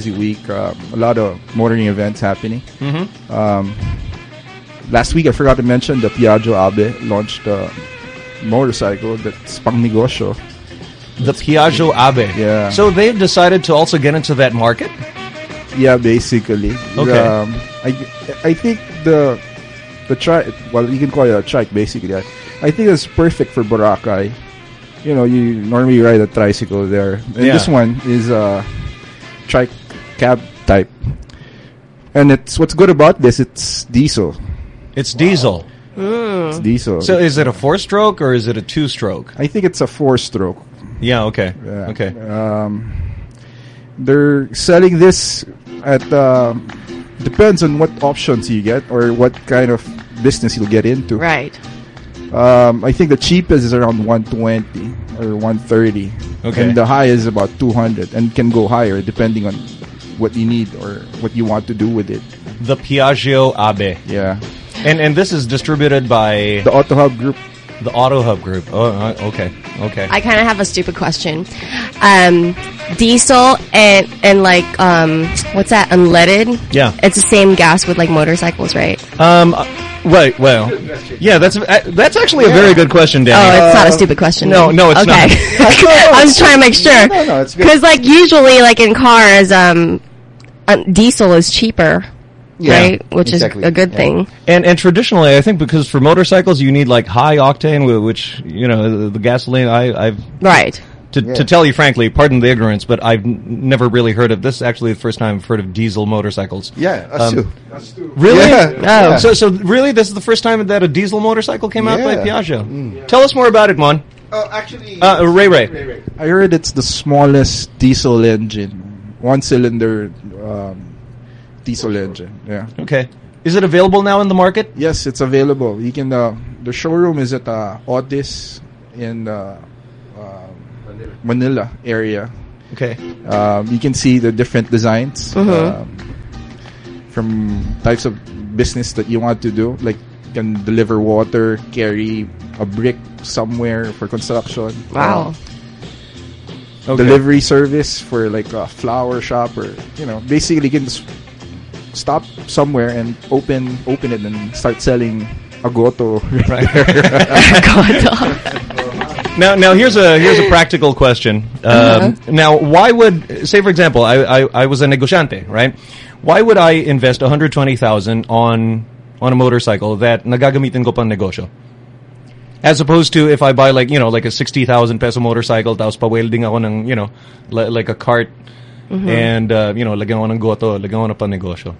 busy week. Um, a lot of motoring events happening. Mm-hmm. Um, last week, I forgot to mention the Piaggio Ape launched a motorcycle that's pang negosyo. The Piaggio Ape. Yeah. So they've decided to also get into that market. Yeah, basically. Okay. Um, I I think the the trike. Well, you can call it a trike, basically. I, I think it's perfect for Boracay. You know, you normally ride a tricycle there, and Yeah. this one is a trike cab type. And it's what's good about this. It's diesel. It's diesel. It's diesel. So is it a four-stroke or is it a two-stroke? I think it's a four-stroke. Yeah. Okay. Yeah. Okay. Um, they're selling this at uh, depends on what options you get or what kind of business you'll get into. Right. Um, I think the cheapest is around 120 or 130. Okay. And the high is about 200 and can go higher depending on what you need or what you want to do with it. The Piaggio Ape. Yeah. And and this is distributed by The Auto Hub Group. the Auto Hub Group. Oh, uh, okay. Okay. I kind of have a stupid question. Um, diesel and and like um, what's that? Unleaded. Yeah. It's the same gas with like motorcycles, right? Um. uh, Right. Well. Yeah. That's uh, that's actually a very good question, Oh, Danny. it's not a stupid question. no, no, it's okay. I was trying to make sure. No, no, it's good. Because like usually, like in cars, um, uh, diesel is cheaper, Yeah, right? Which exactly. is a good Yeah. thing. And and traditionally, I think because for motorcycles you need like high octane, which you know the, the gasoline. I I've Right. to, Yeah. to tell you frankly, pardon the ignorance, but I've n- never really heard of this. is Actually, the first time I've heard of diesel motorcycles. Yeah, us Um, too. Really? Yeah. Oh. So so really, this is the first time that a diesel motorcycle came out by Yeah. Piaggio. Tell us more about it, Mon. Oh, actually, Uh, Ray Ray. I heard it's the smallest diesel engine, one cylinder um, diesel engine. Yeah. Okay. Is it available now in the market? Yes, it's available. You can. Uh, the showroom is at uh, Otis in uh, um, Manila area. Okay. Um, you can see the different designs um, from types of business that you want to do. Like you can deliver water, carry a brick somewhere for construction. Wow. Uh, delivery service for like a flower shop or you know basically you can stop somewhere and open open it and start selling agoto Right. God. Now, now here's a here's a practical question. Um, Now, why would say for example, I, I I was a negociante, right? Why would I invest 120,000 on on a motorcycle that nagagamitin ko pang negosyo? As opposed to if I buy like, you know, like a 60,000 peso motorcycle tapos pa-welding ako ng, you know, li- like a cart and uh, you know, lagyan ko ng goto, lagyan ko ng pang negosyo.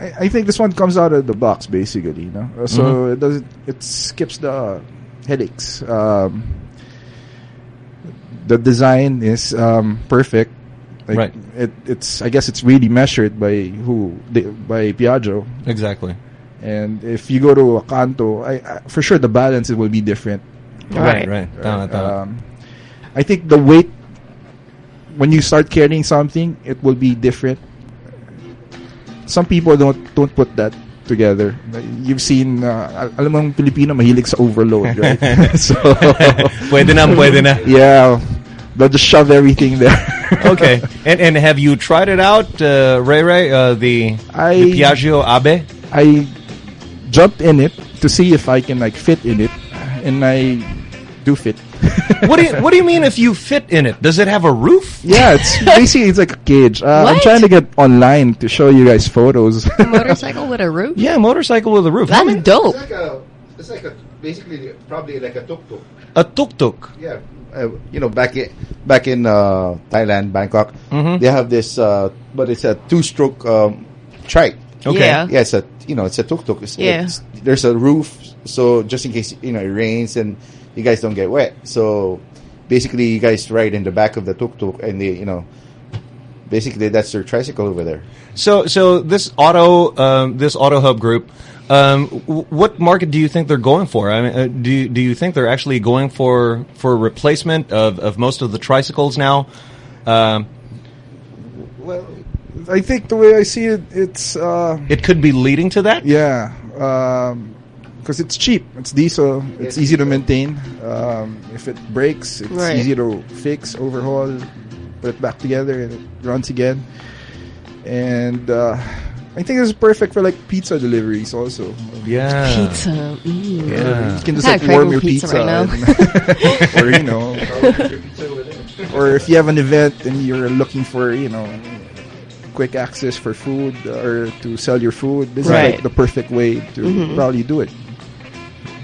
I, I think this one comes out of the box basically you know Uh, so Mm-hmm. it does it skips the headaches um, the design is um, perfect like Right. it, it's I guess it's really measured by who the, by Piaggio Exactly. And if you go to a canto I, I for sure the balance will be different Right, Right. right. Tama, tama. Um, I think the weight when you start carrying something, it will be different. Some people don't don't put that together. You've seen, uh, al- alam mo, ang Pilipino mahilig sa overload, right? so, pwede na, pwede na. yeah, they'll just shove everything there. okay. And and have you tried it out, uh, Ray Ray? Uh, the, I- the Piaggio Ape? I jumped in it to see if I can like fit in it, and I do fit. What do you What do you mean if you fit in it? Does it have a roof? Yeah, it's basically it's like a cage. Uh, I'm trying to get online to show you guys photos. Motorcycle with a roof? Yeah, motorcycle with a roof. How That's many- dope. It's like a, it's like a, basically probably like a tuk tuk. a tuk tuk. Yeah, uh, you know, back in back in uh, Thailand, Bangkok, Mhm. they have this, uh, but it's a two-stroke um, trike. Okay. Yeah. Yeah, it's a you know, it's a tuk tuk. It's, Yeah. it's- there's a roof, so just in case you know it rains and you guys don't get wet. So basically, you guys ride in the back of the tuk tuk, and they you know, basically that's their tricycle over there. So so this auto um, this auto hub group. Um, w- what market do you think they're going for? I mean, uh, do you, do you think they're actually going for for replacement of, of most of the tricycles now? Um, Well, I think the way I see it, it's uh, it could be leading to that. yeah, because it's cheap. It's diesel. It's easy to maintain. Um, if it breaks, it's Right. easy to fix, overhaul, put it back together, and it runs again. and uh, I think it's perfect for like pizza deliveries also. Yeah. Pizza. Mm. Yeah. You can just I'm like warm your pizza, pizza right and- or you know, or if you have an event and you're looking for you know quick access for food or to sell your food, this is like the perfect way to Mm-hmm. probably do it.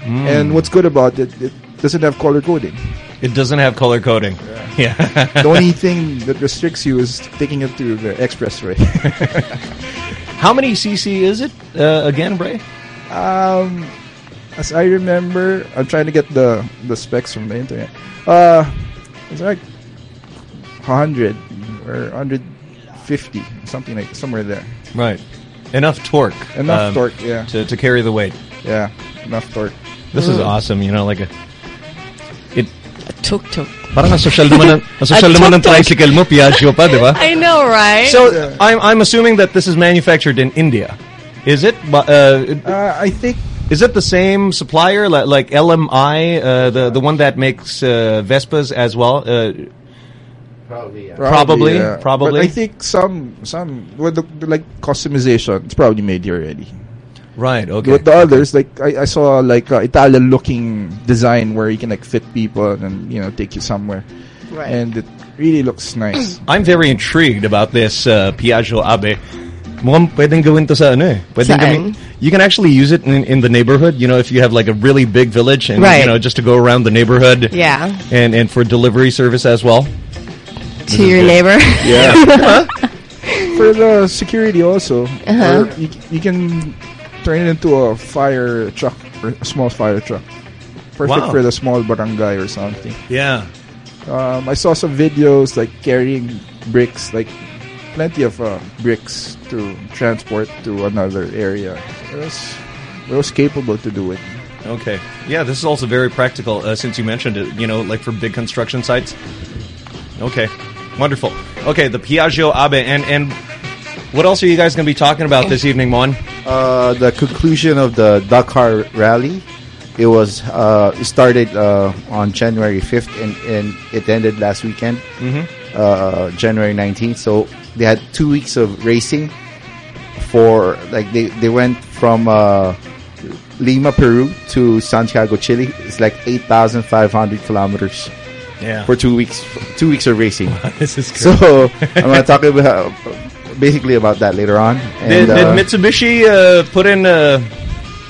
And what's good about it, it doesn't have color coding. It doesn't have color coding. Yeah. The only thing that restricts you is taking it to the expressway. How many cc is it uh, again, Bray? Um, as I remember, I'm trying to get the the specs from the internet. Uh, it's like 100 or 150, something like somewhere there. Right. Enough torque. Enough um, torque, yeah, To, to carry the weight. yeah, enough torque. This is awesome, you know, like a it Tuk tuk. parang ang social naman ng, ang social A naman ng tricycle mo Piaggio pa, di ba? I know, right? So I'm I'm assuming that this is manufactured in India. Is it? But, Uh, Uh, I think is it the same supplier like, like LMI, uh, the the one that makes uh, Vespas as well? Probably, yeah. Probably, yeah. probably. But I think some some with the, the, like customization, it's probably made here already. right. Okay. With the others, like I, I saw like uh, Italian looking design where you can like fit people and you know take you somewhere, Right. and it really looks nice. I'm very intrigued about this uh, Piaggio Ape. Mukhang pwedeng gawin to sa ano eh. Pwedeng gawin- you can actually use it in, in the neighborhood. You know, if you have like a really big village and Right. you know just to go around the neighborhood. yeah. And and for delivery service as well. To your neighbor. Yeah. For the security also, Uh-huh. you, you can turn it into a fire truck, or a small fire truck. Perfect Wow. for the small barangay or something. Yeah. Um, I saw some videos like carrying bricks, like plenty of uh, bricks to transport to another area. It was, it was capable to do it. Okay. Yeah, this is also very practical uh, since you mentioned it, you know, like for big construction sites. Okay. Wonderful. Okay, the Piaggio Ape and and what else are you guys going to be talking about this evening, Mon? Uh, the conclusion of the Dakar Rally. It was uh, it started uh, on January 5th and, and it ended last weekend, uh, January 19th. So they had two weeks of racing for like they, they went from uh, Lima, Peru to Santiago, Chile. It's like 8,500 kilometers Yeah. for two weeks. Two weeks of racing. this is So I'm going to talk about basically about that later on. Did, And, did uh, Mitsubishi uh, put in a,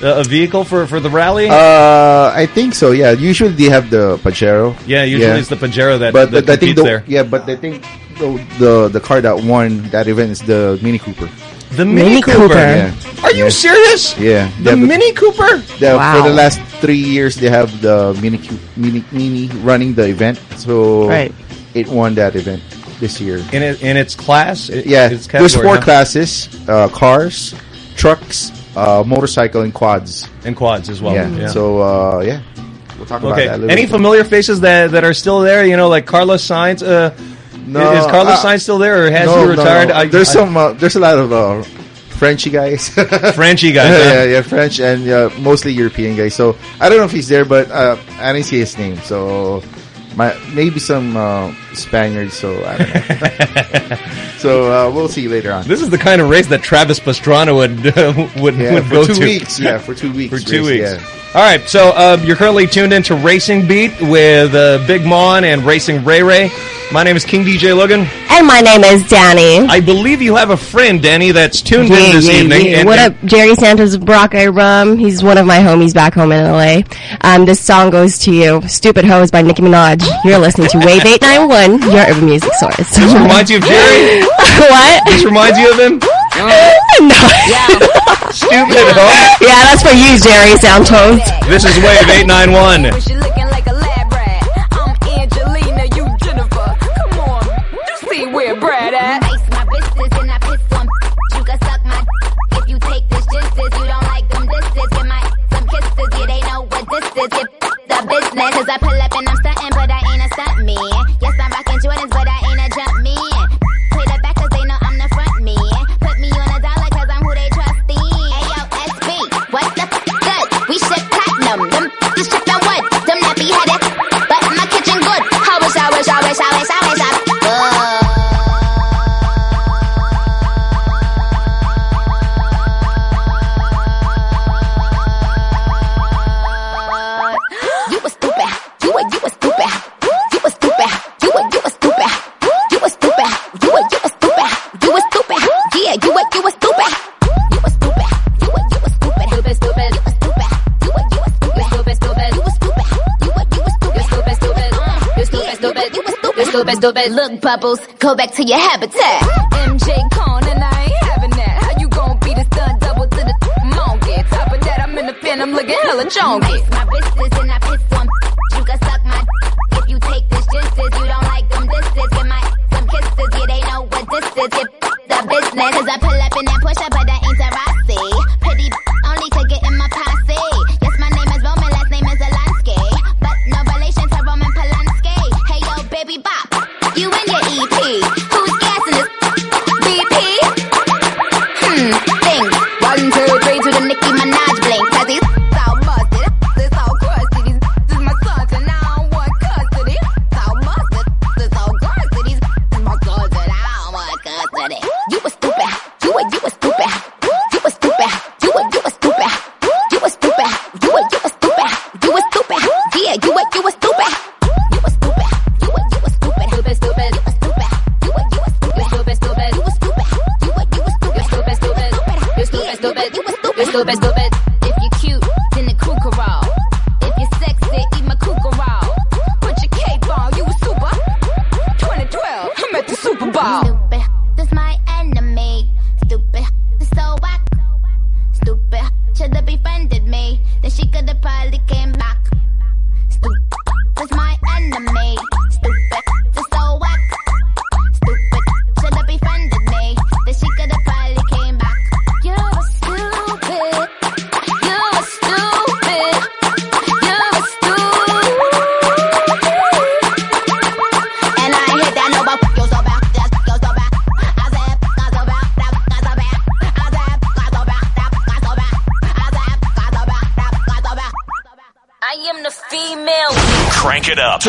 a vehicle for, for the rally? Uh, I think so. Yeah, usually they have the Pajero. yeah, usually it's the Pajero that, but that I think the, there. yeah, but I think the, the the car that won that event is the Mini Cooper. The Mini Mini Cooper. Cooper. Yeah, Are you Yeah. serious? yeah. The They Mini Cooper? they have- Wow. For the last three years, they have the Mini Mini Mini running the event. So Right. it won that event this year. In it, in its class? It- Yeah, its there's four huh? classes: uh, cars, trucks, uh, motorcycle, and quads. And quads as well. yeah. So uh, yeah, we'll talk about Okay. that. a little Any bit. familiar faces that that are still there? You know, like Carlos Sainz. Uh, No, is Carlos uh, Sainz still there, or has No, he retired? no. I, there's I- some. Uh, there's a lot of uh, Frenchy guys. Frenchy guys. huh? yeah, yeah, French and uh, mostly European guys. So I don't know if he's there, but uh, I didn't see his name. So my, maybe some uh, Spaniards. So I don't know. so uh, we'll see you later on. This is the kind of race that Travis Pastrana would would Yeah, would for go two to. weeks. Yeah, for two weeks. For two race, weeks. yeah. All right, so um, you're currently tuned into Racing Beat with uh, Big Mon and Racing Ray Ray. My name is King DJ Logan. And my name is Danny. I believe you have a friend, Danny, that's tuned in this yeah, evening. yeah. and- what and- up, Jerry Santos, Brock I Rum. He's one of my homies back home in LA. Um, this song goes to you, "Stupid Hoes" by Nicki Minaj. You're listening to Wave Eight Nine One, your urban music source. This reminds you of Jerry? what? This reminds you of him? no. Stupid, huh? Yeah, that's for you, Jerry Santos. This is Wave 891. She looking like a lab rat. I'm yeah, you were, you were stupid. You were stupid. You were, you were stupid. Stupid, stupid. You were stupid. You were, you were stupid. Stupid, stupid. You were stupid. You were, you were stupid. Stupid, stupid. Stupid, stupid. You were stupid. Stupid, stupid. Look, bubbles, go back to your habitat. MJ Con and I ain't having that. How you gonna be the stunt double to the monkey? Top of that, I'm in the pen, I'm looking hella chunky. My business and I. Cause I pull up in that push up, but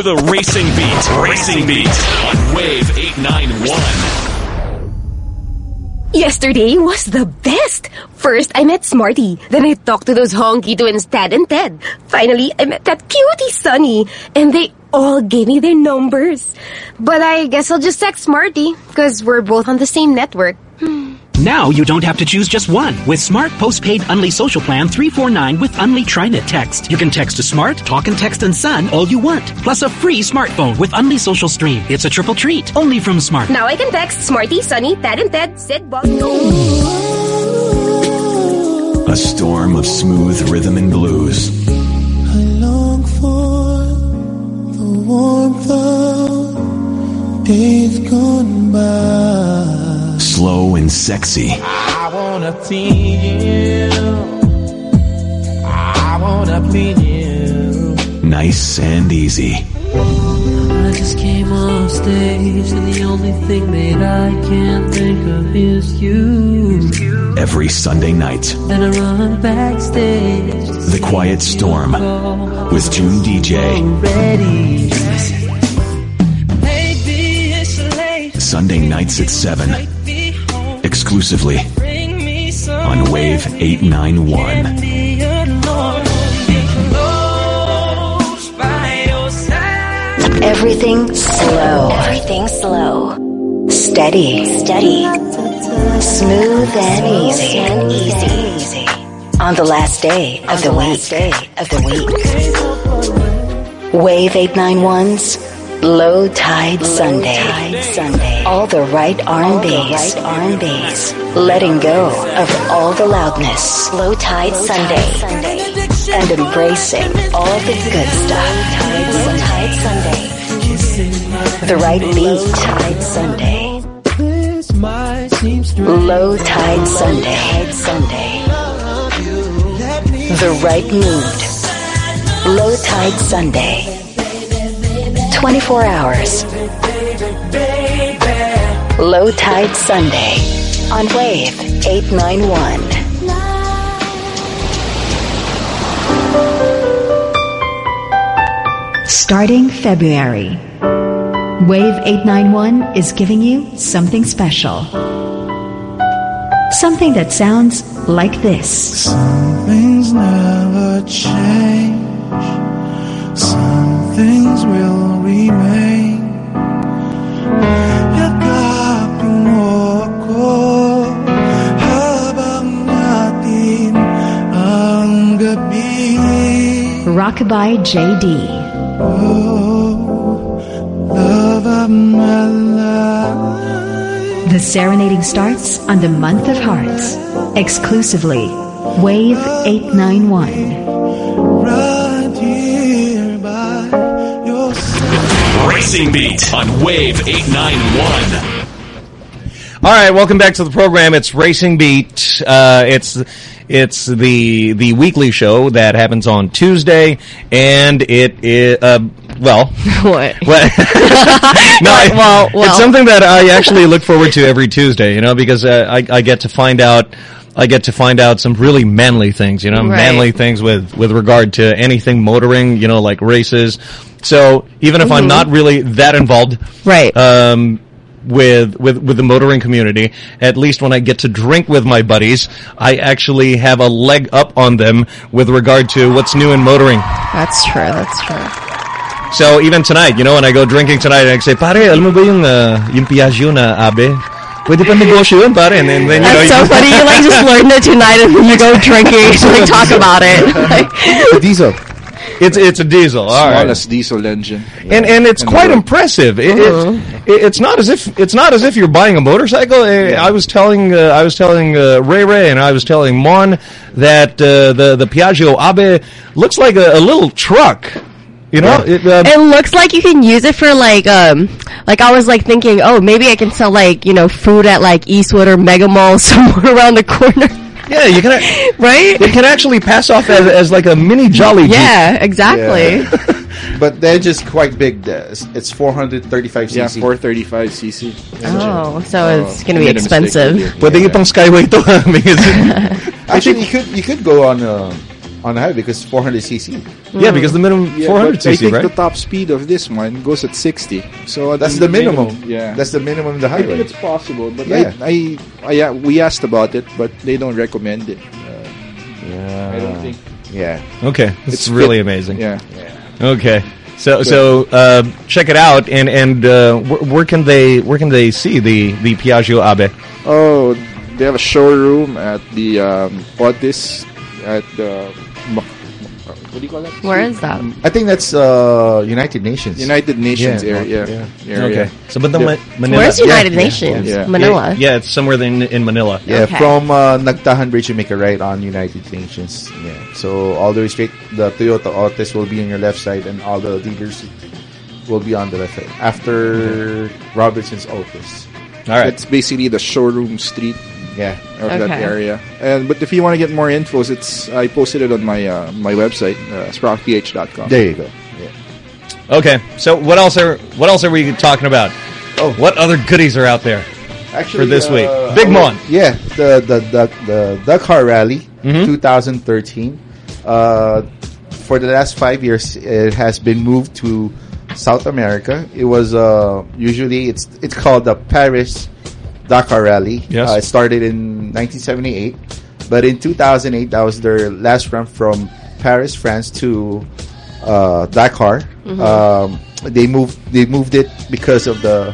to the racing beat. Racing beat on Wave 891. Yesterday was the best. First, I met Smarty. Then I talked to those honky twins, Tad and Ted. Finally, I met that cutie Sunny. And they all gave me their numbers. But I guess I'll just text Smarty, because we're both on the same network. Now you don't have to choose just one. With Smart Postpaid Unli Social Plan 349 with Unli TriNet Text. You can text to Smart, Talk and Text and Sun all you want. Plus a free smartphone with Unli Social Stream. It's a triple treat. Only from Smart. Now I can text Smarty, Sunny, Ted and Ted, Sid, Bob. A storm of smooth rhythm and blues. I long for the warmth of days gone by. Slow and sexy. I wanna please you. I wanna please you. Nice and easy. I just came off stage and the only thing that I can think of is you. Every Sunday night. Then I run backstage. The Quiet Storm with June DJ. Ready. Maybe it's late. Sunday nights at 7. Exclusively Bring me some on Wave 891. be alone. Get close by your side. Everything slow. Everything slow. Steady. Steady. Smooth and easy. And easy. On the last day of the week. Day of the week. Wave 891's Low Tide Sunday. Sunday. All the right R&B's. Right R&B's. Letting go of all the loudness. Low Tide Sunday. And embracing all the good stuff. Low Tide Sunday. The right beat. Tide Sunday. This might seem strange. Low Tide Sunday. Sunday. The right mood. Low Tide Sunday. 24 hours. Low Tide Sunday on Wave 891. Starting February, Wave 891 is giving you something special. Something that sounds like this. Things never change. Rockabye JD. Oh, love, I'm my life. The serenading starts on the month of hearts. Exclusively, Wave 891. Right here by your. Racing Beat on Wave 891. All right, welcome back to the program. It's Racing Beat. Uh, it's it's the the weekly show that happens on Tuesday, and it is uh, well, what? Well, no, well, well. it's something that I actually look forward to every Tuesday. You know, because uh, I I get to find out. I get to find out some really manly things, you know, Right. manly things with, with regard to anything motoring, you know, like races. So even if I'm Mhm. not really that involved, Right. um, with with with the motoring community. At least when I get to drink with my buddies, I actually have a leg up on them with regard to what's new in motoring. That's true. That's true. So even tonight, you know, when I go drinking tonight, I say, pare, alam mo ba yung, uh, yung Piaggio na Ape? Pwede pa negosyo yun, pare. And then, then you know, That's so you- funny. You like just learned it tonight and then you go drinking to like talk about it. Like, diesel. It's it's a diesel. All right. Smallest diesel engine. and and it's In quite world. impressive. It, Uh-huh. it, it- it's not as if it's not as if you're buying a motorcycle. Eh, I was telling uh, I was telling uh, Ray Ray and I was telling Mon that uh, the the Piaggio Ape looks like a, a little truck. You know, it, uh, it looks like you can use it for like um like I was like thinking, oh maybe I can sell like you know food at like Eastwood or Mega Mall somewhere around the corner. Yeah, you can right. it can actually pass off as, as like a mini Jolly Jeep. Yeah, exactly. But they're just quite big. The- It's 435 Yeah, cc. 435 cc. Oh, so it's gonna be made a mistake expensive. earlier. Pwede itong Skyway to ha, because Actually, you could you could go on uh, on the highway because 400 cc. yeah, because the minimum Yeah, 400 but I cc, think right? the top speed of this one goes at 60. So That's the minimum. Yeah. That's the minimum of the I think highway. it's possible, but Yeah. I, I, I, yeah, we asked about it, but they don't recommend it. Uh, Yeah. I don't think. Yeah. Okay, it's, It's really fit. amazing. Yeah. Okay. So so uh, check it out and and uh, where, where can they where can they see the the Piaggio Ape? Oh, they have a showroom at the um, Otis at the. Mac- What do you call that? Where is that? I think that's uh, United Nations. United Nations Yeah, area. yeah. area. Okay. So but the Yeah. Ma- Manila. Where's United yeah, Nations? yeah. Manila. Yeah, it's somewhere in in Manila. Yeah, Okay. from uh, Nagtahan Bridge, you make a right on United Nations. Yeah. So all the way straight, the Toyota Otis will be on your left side, and all the dealers will be on the left side after Robertson's office. All right. It's basically the showroom street Yeah. of that area. And but if you want to get more infos, it's I posted it on my uh, my website, uh, sprockph.com. There you go. Yeah. Okay. So what else are what else are we talking about? Oh. What other goodies are out there? Actually, For this uh, week. Big I Mon. Yeah, the the the, the Dakar Rally, Mhm. 2013. Uh, for the last five years, it has been moved to South America. It was uh, usually it's it's called the Paris Dakar Rally. Yes. Uh, it started in 1978, but in 2008, that was their last run from Paris, France to uh, Dakar. Um, they moved they moved it because of the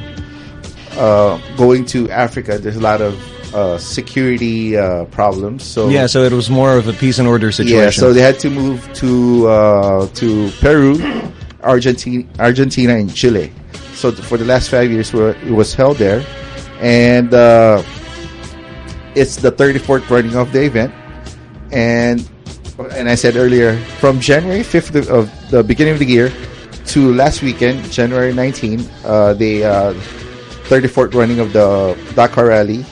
uh, going to Africa. There's a lot of uh, security uh, problems. So Yeah, so it was more of a peace and order situation. yeah, so they had to move to uh, to Peru, Argentina, Argentina, and Chile. So th- for the last five years, were- it was held there, and uh, it's the 34th running of the event. And and I said earlier, from January 5th of- the beginning of the year to last weekend, January 19, uh, the uh, 34th running of the Dakar Rally,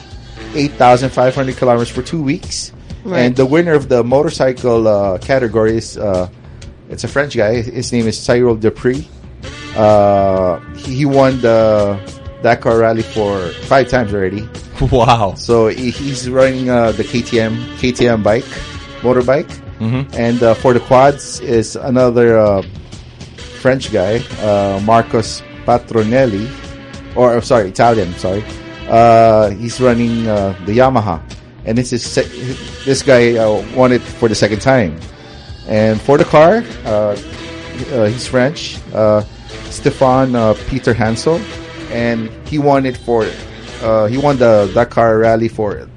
8,500 kilometers for two weeks. Right. And the winner of the motorcycle uh, category is uh, it's a French guy. His name is Cyril Despres. Uh, he won the Dakar Rally for five times already. wow. So he's running uh, the KTM KTM bike, motorbike, Mhm. and uh, for the quads is another uh, French guy, uh, Marcos Patronelli, or uh, sorry, Italian. Sorry, uh, he's running uh, the Yamaha, and this is this guy uh, won it for the second time. And for the car, uh, uh, he's French, uh, Stefan uh, Peterhansel, and he won it for uh, he won the Dakar Rally for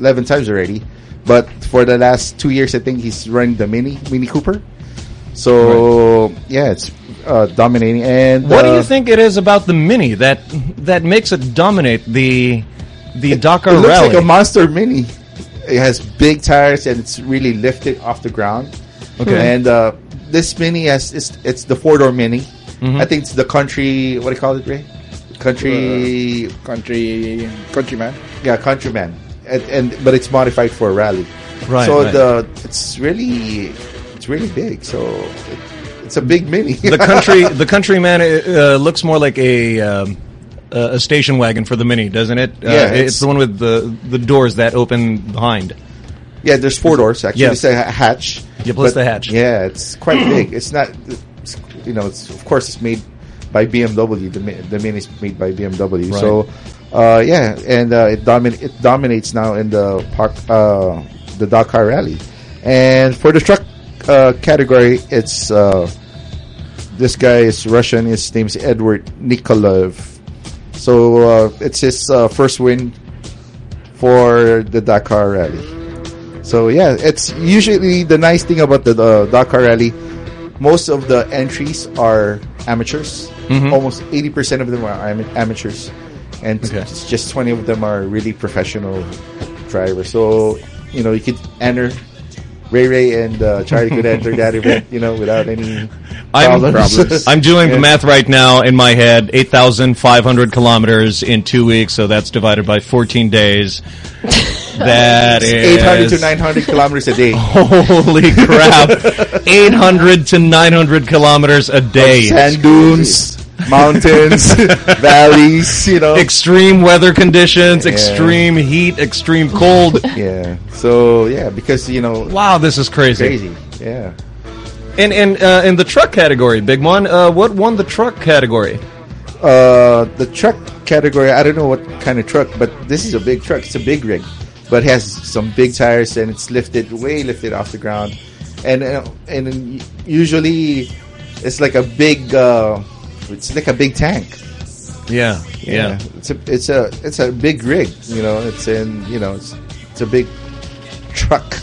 eleven times already. But for the last two years, I think he's running the Mini Mini Cooper. So yeah, it's uh, dominating. And What do uh, you think it is about the Mini that that makes it dominate the the Dakar it looks Rally? like a monster mini. It has big tires and it's really lifted off the ground. Okay. And uh, this mini has it's, it's the four door mini. Mhm. I think it's the country. What do you call it, Ray? Country. country. Countryman. Yeah, countryman. And, and but it's modified for a rally. Right, So right. the it's really it's really big. So it, it's a big mini. the country the Countryman uh, looks more like a um, a a station wagon for the Mini, doesn't it? Uh, Yeah, it's, it's- the one with the the doors that open behind. Yeah, there's four doors actually. Yes. It's a hatch. Yeah, plus But, the hatch. Yeah, it's quite big. It's not, it's, you know, it's of course it's made by BMW. The the Mini is made by BMW. Right. So, uh, yeah, and uh, it domin it dominates now in the park uh, the Dakar Rally, and for the truck uh, category, it's uh, this guy is Russian. His name's Edward Nikolaev. So uh, it's his uh, first win for the Dakar Rally. So yeah, it's usually the nice thing about the, the Dakar Rally. Most of the entries are amateurs. Mhm. Almost eighty percent of them are am- amateurs, and Okay. just twenty of them are really professional drivers. So you know you could enter. Ray Ray and uh, Charlie could enter that event, you know, without any I'm, problems. I'm doing the math right now in my head. 8,500 kilometers in two weeks, so that's divided by 14 days. That is... Eight hundred to nine hundred kilometers a day. Holy crap. 800 to 900 kilometers a day. Sand dunes, mountains, valleys, you know. Extreme weather conditions, Yeah. extreme heat, extreme cold. Yeah. So yeah, because you know. Wow, this is crazy. Crazy. Yeah. And and uh, in the truck category, Big One, uh, what won the truck category? Uh, the truck category, I don't know what kind of truck, but this is a big truck. It's a big rig, but it has some big tires and it's lifted, way lifted off the ground, and uh, and usually it's like a big, uh, it's like a big tank. Yeah, yeah. It's a it's a it's a big rig. You know, it's in you know it's it's a big truck.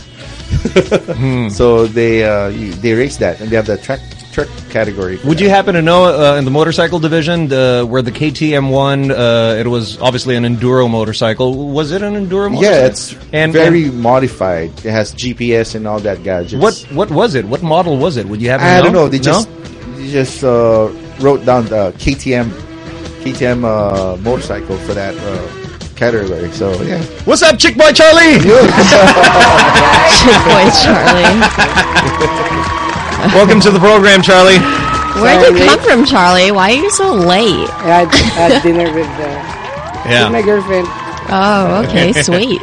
Hmm. So they uh, you- they race that, and they have the truck truck category. Would that. you happen to know uh, in the motorcycle division the, where the KTM won? Uh, it was obviously an enduro motorcycle. Was it an enduro? motorcycle? Yeah, it's and very modified. It has GPS and all that gadgets. What what was it? What model was it? Would you happen I to don't know? know. They No? just they just uh, wrote down the KTM KTM uh, motorcycle for that uh, category. So yeah. What's up, Chick Boy Charlie? Chick Boy Charlie. Welcome to the program, Charlie. Where did you come from, Charlie? Why are you so late? I had, I had dinner with, uh, Yeah. with my girlfriend. Oh, okay, sweet.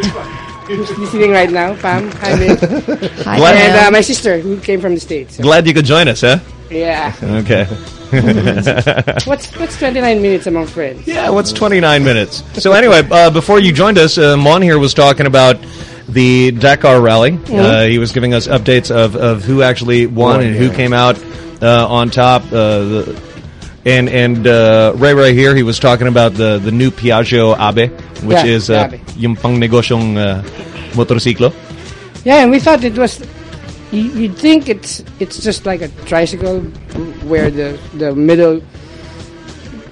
Who's listening right now, Pam? Hi, Min. Hi, and uh, my sister, who came from the States. Glad you could join us, huh? Yeah. Okay. What's what's 29 minutes among friends? Yeah, what's 29 minutes? So anyway, uh, before you joined us, uh, Mon here was talking about the Dakar Rally. Uh, he was giving us updates of, of who actually won Won, and who came out uh, on top. Uh, the, and and uh, Ray Ray here, he was talking about the, the new Piaggio Ape, which Yeah, is uh, Ape. yung pang negosyong uh. Yeah, and we thought it was. You, you'd think it's it's just like a tricycle, where the the middle,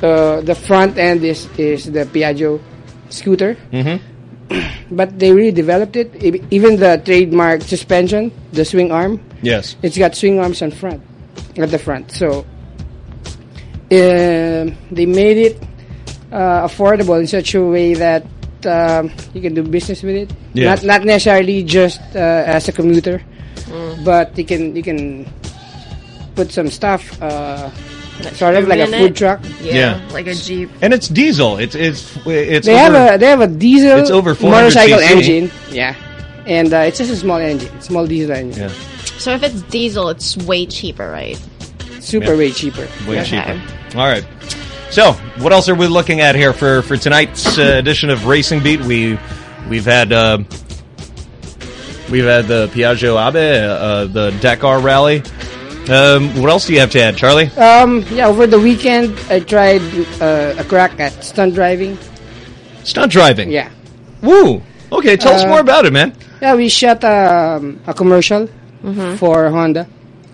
uh, the front end is is the Piaggio scooter. Mm-hmm. But they really developed it. Even the trademark suspension, the swing arm, Yes. it's got swing arms on front, at the front. So um they made it uh, affordable in such a way that um, you can do business with it. Yeah. Not not necessarily just uh, as a commuter, but you can you can put some stuff, uh, sort of like a in it? food truck. Yeah. like a Jeep. And it's diesel. It's it's it's they have over- a they have a diesel It's over motorcycle cc. engine. Yeah, and uh, it's just a small engine, small diesel engine. Yeah. So if it's diesel, it's way cheaper, right? Super Yeah. way cheaper. Way Okay. cheaper. All right. So, what else are we looking at here for for tonight's uh, edition of Racing Beat? We we've had uh, we've had the Piaggio Ape, uh, the Dakar Rally. Um, what else do you have to add, Charlie? Um, yeah, over the weekend I tried uh, a crack at stunt driving. Stunt driving. Yeah. Woo. Okay, tell us Uh, more about it, man. Yeah, we shot um, a commercial for Honda.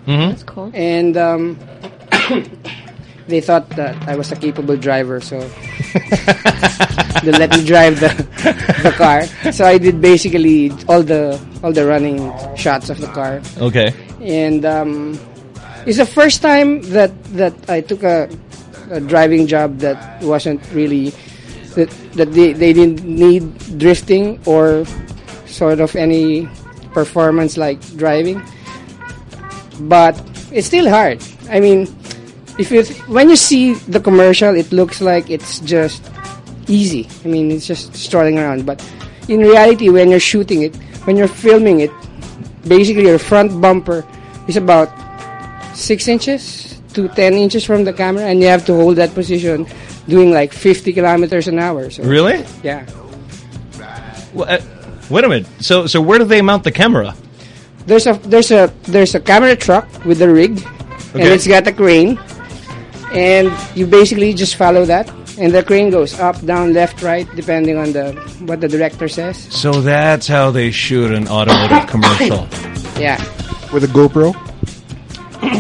Mhm. That's cool. And um, they thought that I was a capable driver, so they let me drive the the car. So I did basically all the all the running shots of the car. Okay. And um, it's the first time that that I took a, a driving job that wasn't really that that they, they didn't need drifting or sort of any performance like driving. But it's still hard. I mean, if you when you see the commercial, it looks like it's just easy. I mean, it's just strolling around. But in reality, when you're shooting it, when you're filming it, basically your front bumper is about six inches to ten inches from the camera, and you have to hold that position, doing like 50 kilometers an hour. So Really? Yeah. Well, uh, wait a minute. So so where do they mount the camera? There's a there's a there's a camera truck with a rig, and it's got a crane, and you basically just follow that, and the crane goes up, down, left, right, depending on the what the director says. So that's how they shoot an automotive commercial. Yeah. With a GoPro?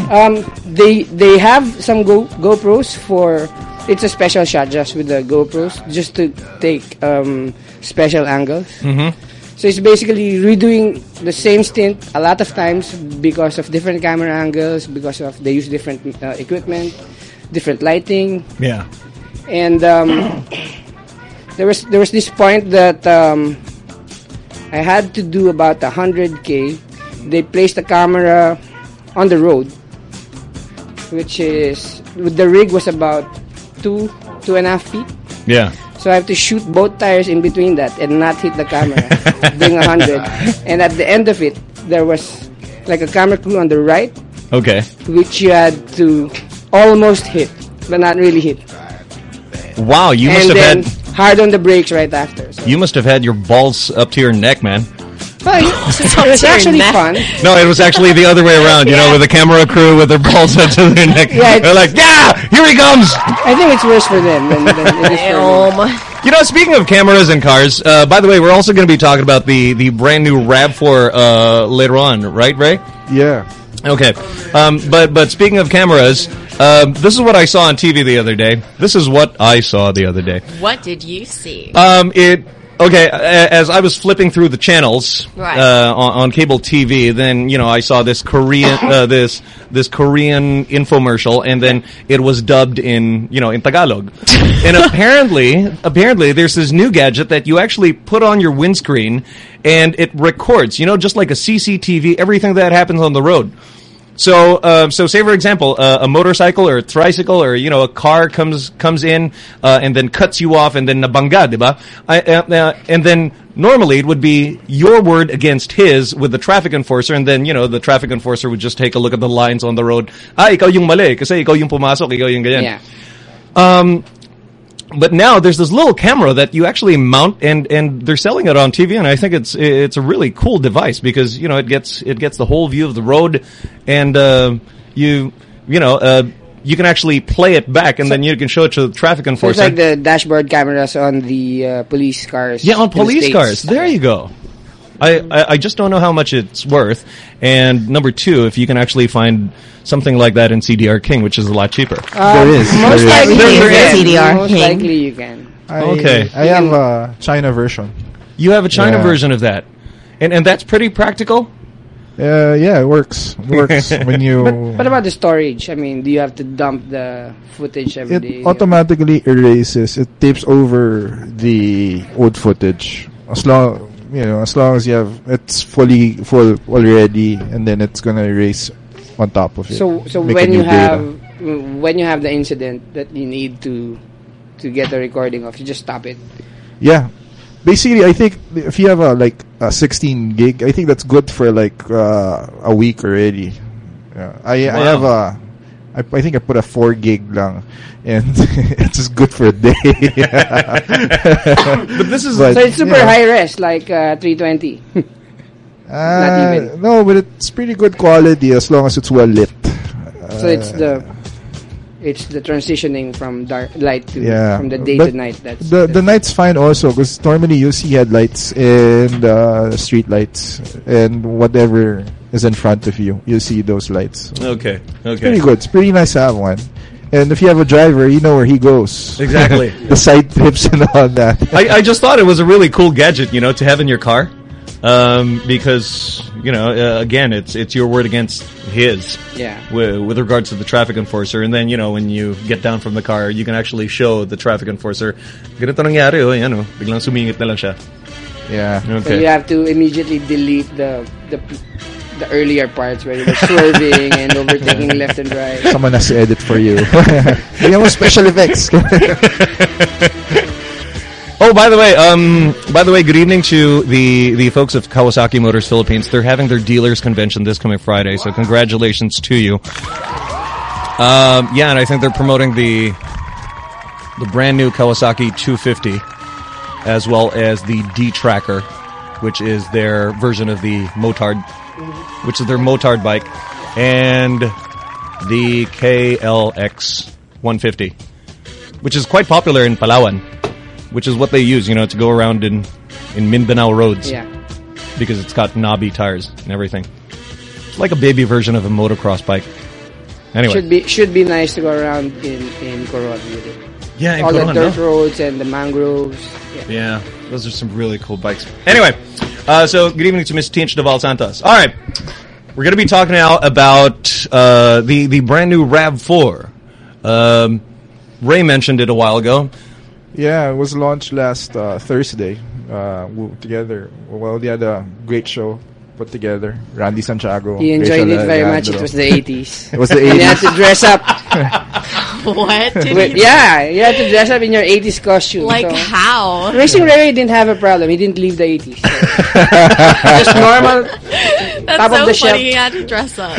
Um, they they have some Go GoPros for it's a special shot just with the GoPros just to take um, special angles. Mm-hmm. So it's basically redoing the same stint a lot of times because of different camera angles, because of they use different uh, equipment, different lighting, Yeah. and um, there was there was this point that um, I had to do about hundred k. They placed the camera on the road, which is with the rig was about two two and a half feet. Yeah. So I have to shoot both tires in between that and not hit the camera, doing a hundred. And at the end of it, there was like a camera crew on the right, Okay. which you had to almost hit, but not really hit. Wow, you and must have had hard on the brakes right after. So. you must have had your balls up to your neck, man. But it's actually fun. No, it was actually the other way around. You know, with the camera crew with their balls up to their neck. Yeah, They're like, yeah, here he comes. I think it's worse for them than, than it is for me. You know, speaking of cameras and cars, uh, by the way, we're also going to be talking about the the brand new Rav4 uh, later on, right, Ray? Yeah. Okay, um, but but speaking of cameras, um, this is what I saw on TV the other day. This is what I saw the other day. What did you see? Um, it okay. As I was flipping through the channels Right. uh, on, on cable TV, then you know I saw this Korean uh, this this Korean infomercial, and then it was dubbed in you know in Tagalog. and apparently, apparently, there's this new gadget that you actually put on your windscreen, and it records. You know, just like a CCTV, everything that happens on the road. So, uh, so say for example, uh, a motorcycle or a tricycle or you know a car comes comes in uh, and then cuts you off and then nabangga, diba? I, uh, uh, and then normally it would be your word against his with the traffic enforcer, and then you know the traffic enforcer would just take a look at the lines on the road. Ah, ikaw yung mali kasi ikaw yung pumasok, ikaw yung ganyan. Yeah. Um, but now there's this little camera that you actually mount and and they're selling it on TV and I think it's it's a really cool device because you know it gets it gets the whole view of the road and uh, you you know uh, you can actually play it back and then you can show it to the traffic So it's like the dashboard cameras on the uh, police cars. yeah, on police cars. There you go. I, I I just don't know how much it's worth. And number two, if you can actually find something like that in CDR King, which is a lot cheaper. Um, Most likely There- you there is. CDR Most King. likely you can. I, Okay. I have a China version. You have a China Yeah. version of that, and and that's pretty practical. Uh, yeah, it works. It works when you. But what about the storage? I mean, do you have to dump the footage every day? it automatically erases. It tapes over the old footage as long you know as long as you have it's fully full already, and then it's gonna erase on top of it. So, so when new you have data. when you have the incident that you need to to get a recording of, you just stop it. yeah, basically, I think if you have a like a 16 gig, I think that's good for like uh, a week already. Yeah. I I have a. I, I think I put a 4 gig lang and it's just good for a day. but this is so it's super high res, like uh, 320. Uh. No, but it's pretty good quality as long as it's well lit. so it's Uh, the it's the transitioning from dark light to yeah from the day But to night. That's the the night's fine also because normally you see headlights and uh, street lights and whatever is in front of you, you'll see those lights. Okay. It's Okay. pretty good. It's pretty nice to have one. And if you have a driver, you know where he goes. Exactly. the side tips and all that. I, I just thought it was a really cool gadget, you know, to have in your car, um, because you know, uh, again, it's it's your word against his. Yeah. With, with regards to the traffic enforcer, and then you know when you get down from the car, you can actually show the traffic enforcer. Ganito nangyari, oh, yan, oh, biglang sumingit na lang siya. Yeah. So Okay. you have to immediately delete the the the earlier parts where you were swerving and overtaking left and right. Someone has to edit for you. Bigyan mo special effects. Oh, by the way, um, by the way, good evening to the the folks of Kawasaki Motors Philippines. They're having their dealers convention this coming Friday, so congratulations to you. Um, yeah, and I think they're promoting the the brand new Kawasaki 250 as well as the D Tracker, which is their version of the Motard, which is their Motard bike, and the KLX 150, which is quite popular in Palawan, which is what they use, you know, to go around in in Mindanao roads. Yeah. Because it's got knobby tires and everything. It's like a baby version of a motocross bike. Anyway. Should be should be nice to go around in in Coron with it. Yeah, in all Coron, the dirt no? roads and the mangroves. Yeah. Yeah, those are some really cool bikes. Anyway, uh, so good evening to Miss Tinch Deval Santos. All right, we're going to be talking now about uh, the the brand new Rav Four. Um, Ray mentioned it a while ago. Yeah, it was launched last uh, Thursday. Uh, we- together, well, they had a great show put together. Randy Santiago. He enjoyed Rachel it very much. It was the 80s. It was the And you had to dress up. what? With- yeah, you had to dress up in your 80s costume. Like so. how? Racing Ray didn't have a problem. He didn't leave the 80s. so. Just normal. That's top so of the funny. shelf. He had to dress up.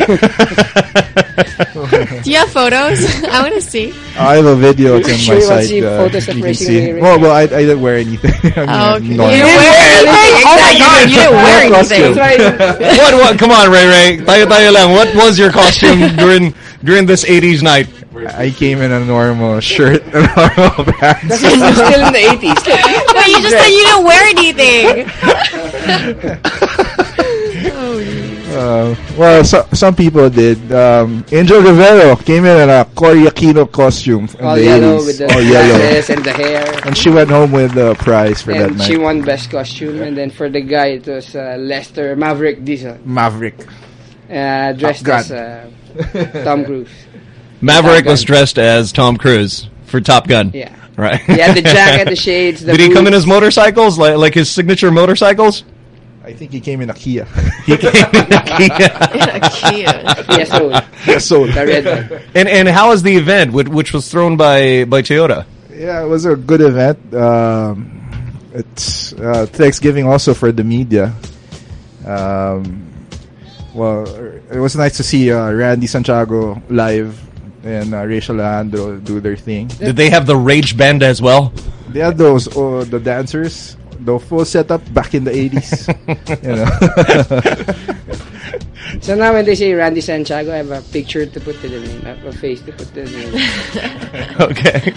Do you have photos? I want to see. I have a video. On Sure my you site. see uh, photos of you can see. Ray? Well, well, I, I didn't wear anything. I mean, Oh, okay. You didn't wear anything. Oh my god, you didn't wear anything. what? What? Come on, Ray Ray. Tayo tayo lang. What was your costume during during this '80s night? I came in a normal shirt, a normal pants. That's still still in the 80s. But you just said you didn't wear anything. Uh, well, so, some people did. Um, Angel Rivero came in in a Cory Aquino costume in All the yellow 80s. with the All yellow. glasses and the hair. And she went home with the prize for that and night. she won best costume. And then for the guy, it was uh, Lester Maverick Dixon, Maverick. uh, dressed Top as Gun. uh, Tom Cruise. Maverick was dressed as Tom Cruise for Top Gun. Yeah. Right. He had the jacket, the shades. The Did he come in his motorcycles, like like his signature motorcycles? I think he came in a Kia. He came in a Kia. Yes, so Yes, so the red one. And and how was the event, which, which was thrown by by Toyota? Yeah, it was a good event. Um, it's uh, Thanksgiving also for the media. Um, well, it was nice to see uh, Randy Santiago live and uh, Rachel Alejandro do their thing. Did they have the Rage Band as well? They had those oh, the dancers, the full setup back in the eighties. you know. So now when they say Randy Santiago, I have a picture to put to the name, I have a face to put to the name. okay.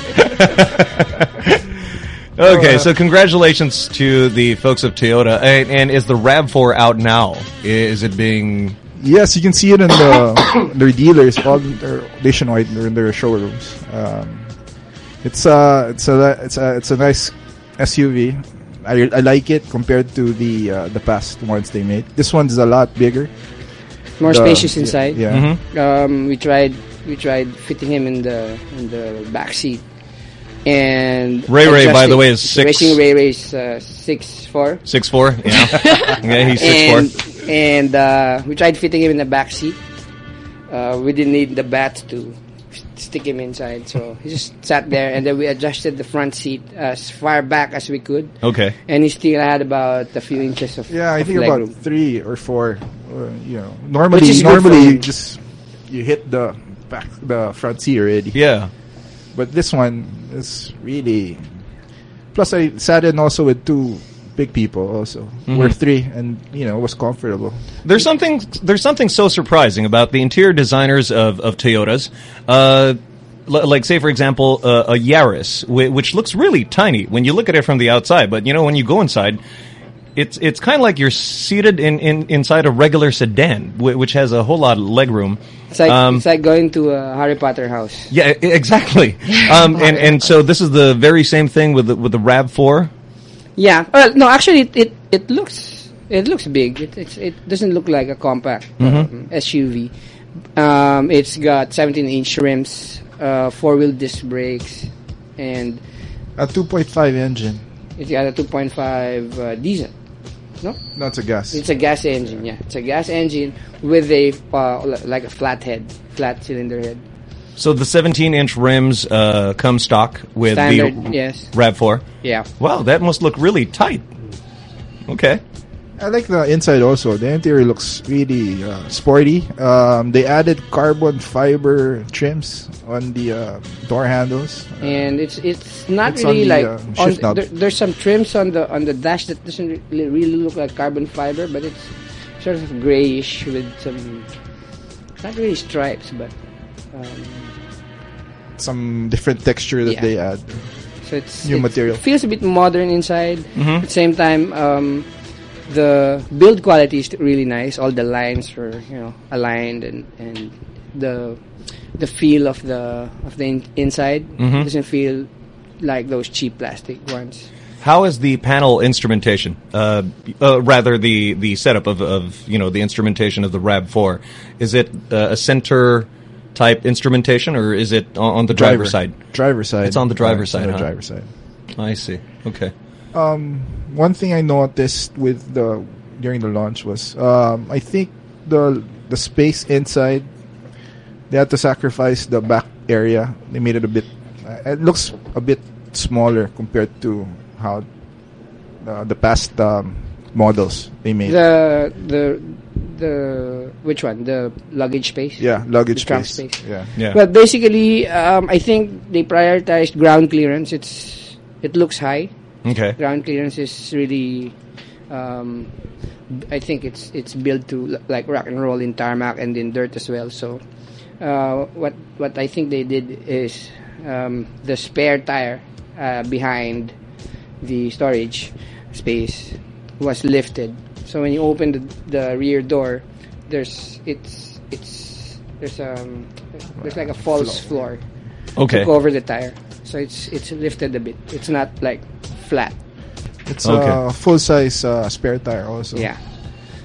okay, so congratulations to the folks of Toyota. And, and is the Rav4 out now? Is it being Yes, you can see it in the their dealers, all their nationwide in their showrooms. Um, it's uh it's a it's a it's a nice SUV. I, I like it compared to the uh, the past ones they made. This one's a lot bigger, More The- spacious yeah, inside. Yeah, Um, we tried we tried fitting him in the in the back seat. And Ray Ray, by the way, is six- Racing Ray Ray's uh, six four. six four? Yeah, yeah, he's six and, four. And uh, we tried fitting him in the back seat. Uh, we didn't need the bat to stick him inside, so he just sat there. And then we adjusted the front seat as far back as we could. Okay. And he still had about a few inches of yeah. I of think leg about room. three or four. Uh, you know, normally Which is good normally you just you hit the back the front seat already. Yeah. But this one is really. Plus, I sat in also with two big people. Also, Mhm. we're three, and you know, it was comfortable. There's something there's something so surprising about the interior designers of of Toyotas. Uh, like say for example uh, a Yaris, which looks really tiny when you look at it from the outside, but you know when you go inside, it's it's kind of like you're seated in, in inside a regular sedan, which has a whole lot of leg room. It's like Um, it's like going to a Harry Potter house. yeah, exactly. um, and and so this is the very same thing with the, with the Rav Four. Yeah. Well, no, actually, it it, it looks it looks big. It it's, it doesn't look like a compact Mhm. um, SUV. Um, it's got 17 inch rims, uh, four wheel disc brakes, and A 2.5 engine. it's got a 2.5 uh, diesel. No, That's a gas. it's a gas engine. Yeah, it's a gas engine with a uh, like a flat head, flat cylinder head. So the 17 inch rims uh, come stock with Standard, the yes. Rav Four. Yeah. Wow, that must look really tight. Okay. I like the inside also. The interior looks really uh, sporty. Um, they added carbon fiber trims on the uh, door handles. and it's it's not It's on really the, like uh, on, shift there, there's some trims on the on the dash that doesn't really, really look like carbon fiber, but it's sort of grayish with some not really stripes, but um, Some different texture that Yeah. they add. so it's New it material. feels a bit modern inside. Mhm. At the same time, um, the build quality is really nice. All the lines are you know aligned and and the the feel of the of the in, inside Mhm. doesn't feel like those cheap plastic ones. How is the panel instrumentation? Uh, uh, rather, the the setup of, of you know the instrumentation of the Rav Four. Is it uh, a center type instrumentation, or is it on, the Driver. driver's side? Driver's side. It's on the driver's on side. the huh? driver's side. I see. Okay. Um, one thing I noticed with the during the launch was um, I think the the space inside they had to sacrifice the back area. They made it a bit. Uh, it looks a bit smaller compared to how uh, the past um, models they made. The the the which one? The luggage space. Yeah, luggage The space. space. Yeah. Yeah. But basically, um, I think they prioritized ground clearance. It's it looks high. Okay. Ground clearance is really. Um, I think it's it's built to like rock and roll in tarmac and in dirt as well. So, uh, what what I think they did is um, the spare tire uh, behind the storage space was lifted. So when you open the, the rear door, there's it's it's there's um there's like a false floor Okay. to cover the tire. So it's it's lifted a bit. It's not like flat. It's a full size uh, spare tire also. Yeah.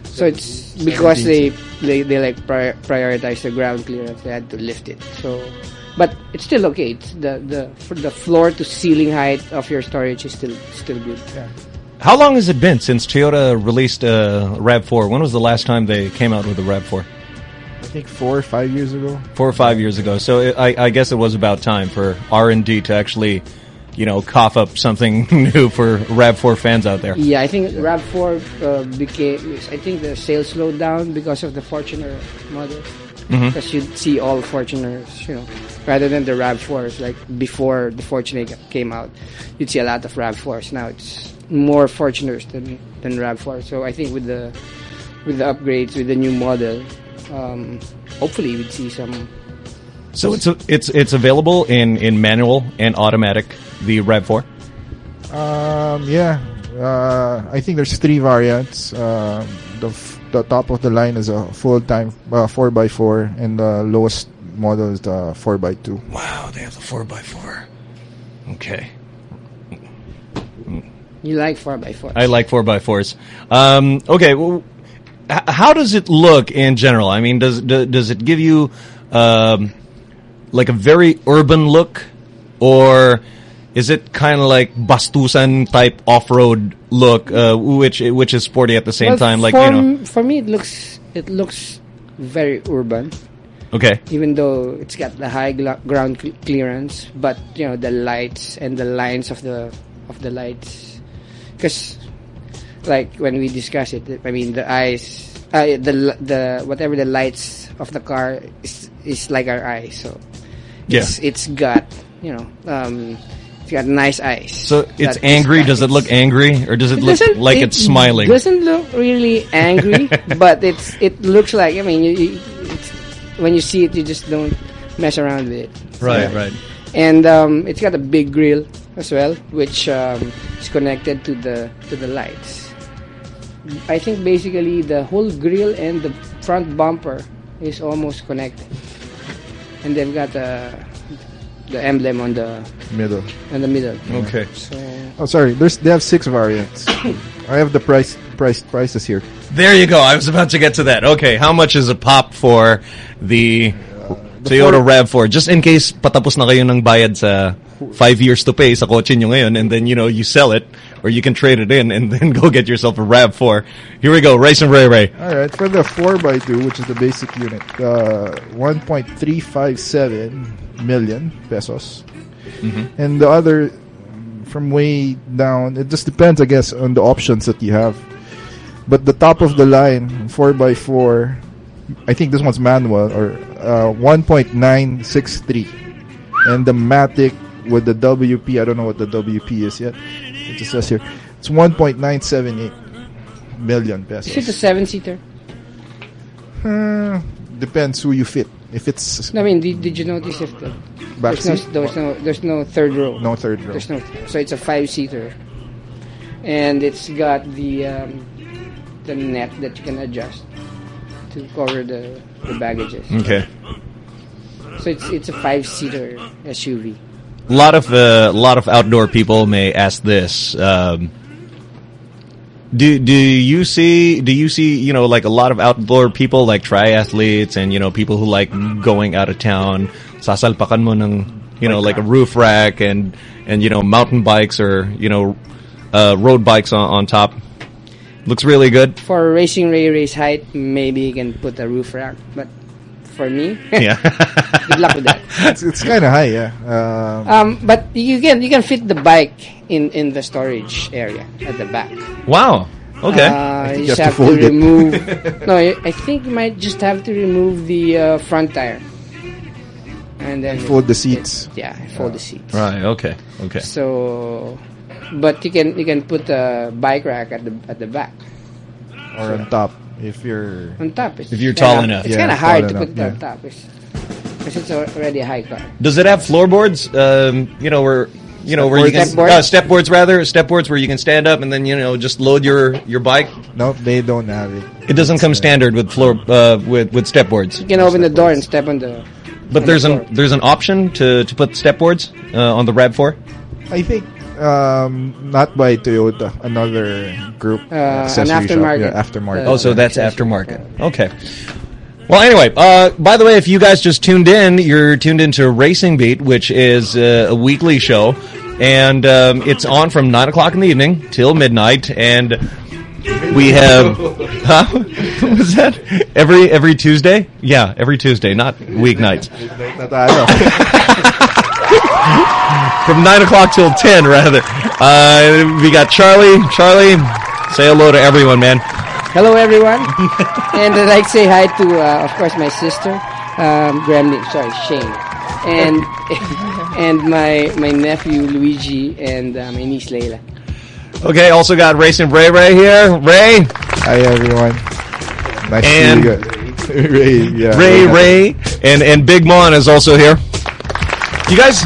So it's because they they, they like pri- prioritize the ground clearance. They had to lift it. So, but it's still okay. It's the the for the floor to ceiling height of your storage is still still good. Yeah. How long has it been since Toyota released uh, Rav Four? When was the last time they came out with a Rav Four? I think four or five years ago. Four or five years ago. So it, I, I guess it was about time for R and D to actually, you know, cough up something new for Rav Four fans out there. Yeah, I think Rav Four uh, became. I think the sales slowed down because of the Fortuner model. Because you'd see all Fortuners, you know, rather than the Rav Fours. Like before the Fortuner came out, you'd see a lot of Rav Fours. Now it's more Fortuners than than Rav Four. So I think with the with the upgrades with the new model, um, hopefully we'd see some. So it's it's it's available in, in manual and automatic. The Rav Four. Um, yeah. Uh, I think there's three variants. Um, the f- the top of the line is a full time uh, four x four, and the lowest model is the four x two. Wow, they have the four x four. Okay. You like four by four? I like four x fours. Um, okay, well, h- how does it look in general? I mean, does do, does it give you um, like a very urban look, or is it kind of like Bastusan type off road look, uh, which which is sporty at the same Well, time? Like for, you know, for me, it looks it looks very urban. okay, even though it's got the high gla- ground cl- clearance, but you know the lights and the lines of the of the lights, because like when we discuss it, I mean the eyes, uh, the the whatever the lights of the car is is like our eyes, so it's it's got you know um, it's got nice eyes. so it's angry. Does it look angry, or does it, look like it it's smiling? It doesn't look really angry, but it's it looks like. I mean, you, you, it's, when you see it, you just don't mess around with it. Right, So- right. And um, it's got a big grill as well, which um, is connected to the to the lights. I think basically the whole grill and the front bumper is almost connected, and they've got the the emblem on the Middle. in the middle. Okay. So Oh, sorry. There's they have six variants. I have the price price prices here. There you go. I was about to get to that. Okay, how much is a pop for the, Toyota RAV4? Just in case patapos na kayo ng bayad sa five years to pay sa kotse nyo ngayon and then, you know, you sell it or you can trade it in and then go get yourself a RAV4. Here we go. Race and Ray Ray. All right, for the 4x2, which is the basic unit, uh, 1.357 million pesos. Mhm. And the other, from way down, it just depends, I guess, on the options that you have. But the top of the line, 4x4, I think this one's manual, or uh, 1.963. And the Matic with the WP, I don't know what the WP is yet. It just says here. It's 1.978 million pesos. is it a seven seater? Uh, depends who you fit. If it's I mean, did, did you notice if the Back there's no, seat? there's no there's no third row? No third row. There's no so it's a five seater, and it's got the um, the net that you can adjust to cover the the baggages. Okay. So it's it's a five seater SUV. A lot of uh, a lot of outdoor people may ask this. Um, do do you see do you see you know like a lot of outdoor people like triathletes and you know people who like going out of town sasalpakan mo ng you know like a roof rack and and you know mountain bikes or you know uh, road bikes on, on top looks really good For racing ray race height, maybe you can put a roof rack, but for me, yeah good luck with that. it's, it's kind of high, yeah. Um, Um, but you can you can fit the bike in in the storage area at the back. wow okay Uh, I think you you just have have to to, fold it. remove. no, I I think you might just have to remove the uh, front tire, and then fold the seats. Yeah, fold the seats. right okay okay So, but you can you can put a bike rack at the at the back or on top if you're on top. If you're kinda- tall enough. it's Yeah, kind of hard to put it on top because it's already a high car. Does it have floorboards? Um, you know where you know where you can Step board? uh, step boards rather step boards where you can stand up and then you know just load your your bike. No, they don't have it. It doesn't come standard with floor uh, with with step boards. You can open the door and step on the. But on there's the an there's an option to to put step boards uh, on the Rav Four. I think um, not by Toyota, another group. Uh, accessory an shop. aftermarket. Yeah, aftermarket. Oh, so that's aftermarket. Okay. Well, anyway, uh, by the way, if you guys just tuned in, you're tuned into Racing Beat, which is uh, a weekly show, and um, it's on from nine o'clock in the evening till midnight, and we have, huh? What was that? Every every Tuesday? Yeah, every Tuesday, not weeknights. from nine o'clock till ten, rather. Uh, we got Charlie. Charlie, say hello to everyone, man. Hello, everyone, and I'd like to say hi to, uh, of course, my sister, um, Gremlin. Sorry, Shane, and and my my nephew Luigi and uh, my niece Layla. Okay, also got Racing Ray Ray here. Ray. Hi everyone. Nice And- to see you. Ray, yeah. Ray Ray and and Big Mon is also here. You guys,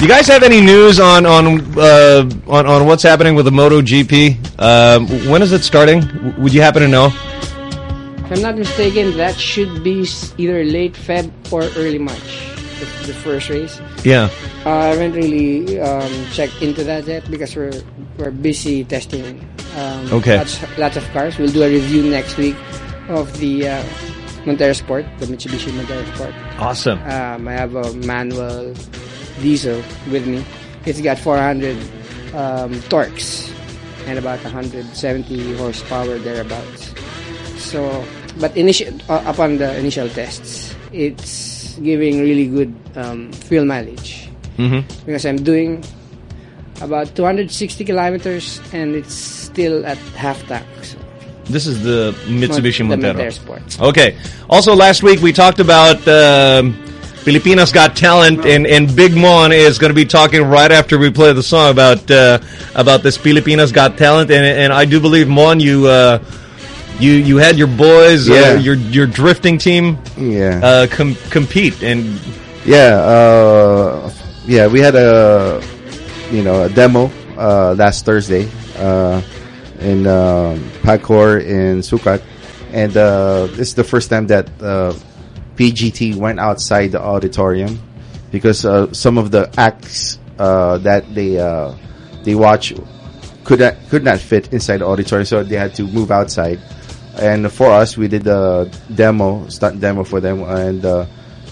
you guys have any news on on uh, on on what's happening with the MotoGP? Um, when is it starting? Would you happen to know? If I'm not mistaken, that should be either late Feb or early March. The, the first race. Yeah. Uh, I haven't really um, checked into that yet because we're we're busy testing. Um, Okay. Lots, lots of cars. We'll do a review next week of the uh, Montero Sport, the Mitsubishi Montero Sport. Awesome. Um, I have a manual diesel with me. It's got 400 um, torques and about 170 horsepower thereabouts. So, but initial uh, upon the initial tests, it's giving really good um, fuel mileage Mm-hmm. because I'm doing about 260 kilometers and it's still at half tank. So This is the Mitsubishi the Montero. Montero Sport. Okay. Also, last week we talked about um, Filipinas Got Talent, and, and Big Mon is going to be talking right after we play the song about uh, about this Filipinas Got Talent, and and I do believe Mon, you uh, you you had your boys, uh, your your drifting team, Yeah. uh, com- compete, and Yeah, uh, yeah, we had a you know a demo uh, last Thursday, uh, in um Pagcor in Sucat, and uh, this is the first time that uh, PGT went outside the auditorium because uh, some of the acts uh, that they uh, they watch could not, could not fit inside the auditorium, so they had to move outside. And for us, we did a demo, stunt demo for them, and uh,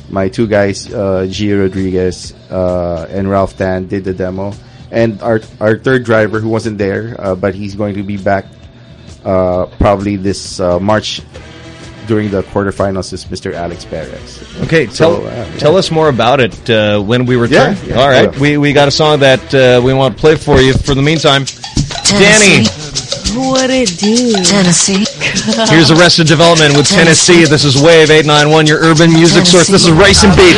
my two guys, uh, G Rodriguez uh, and Ralph Tan, did the demo. And our our third driver, who wasn't there, uh, but he's going to be back probably this March during the quarterfinals, is Mr. Alex Perez. Okay, tell So, uh, tell us more about it uh, when we return. Yeah, yeah. All right, Yeah. we we got a song that uh, we want to play for you. For the meantime, Danny, What it do? Tennessee. here's Arrested Development with Tennessee. This is Wave eight nine one, your urban music source. This is Racing Beat.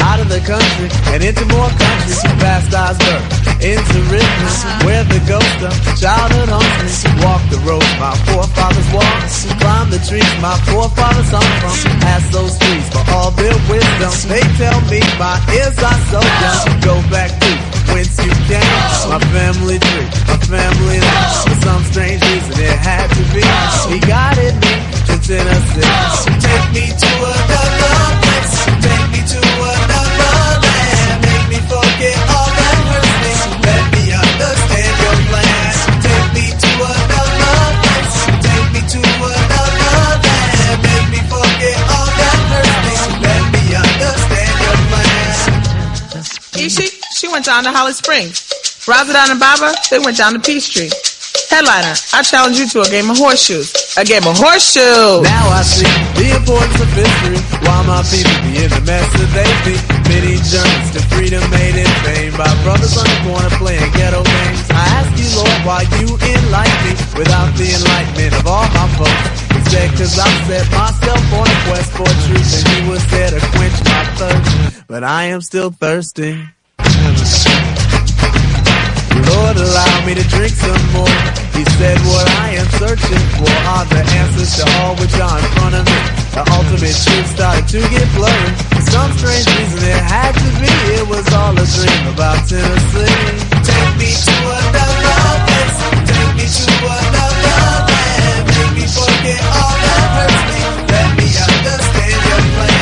Out of the country and into more countries. Past Iceberg, into rivers, where the ghost of childhood haunts me. Walk the road my forefathers walked, climb the trees my forefathers hung from. Ask those trees for all their wisdom. They tell me my ears are so young. Go back to whence you came. My family tree, my family name. For some strange reason it had to be. He guided me to Tennessee. Take me to down to Holly Springs. Razadon and Baba, they went down to Peachtree. Headliner, I challenge you to a game of horseshoes. A game of horseshoes! Now I see the importance of history. Why my people be in the mess that they be. Many journeys to freedom made in vain by brothers on the corner playing ghetto games. I ask you, Lord, why you enlighten me without the enlightenment of all my folks. Instead, cause I set myself on a quest for truth and he was there to quench my thirst. But I am still thirsty. Lord, allow me to drink some more. He said, What I am searching for are the answers to all which are in front of me. The ultimate truth started to get blurry. For some strange reason, it had to be. It was all a dream about Tennessee. Take me to another place. Take me to another land. Make me forget all that hurts me. Let me understand your plan.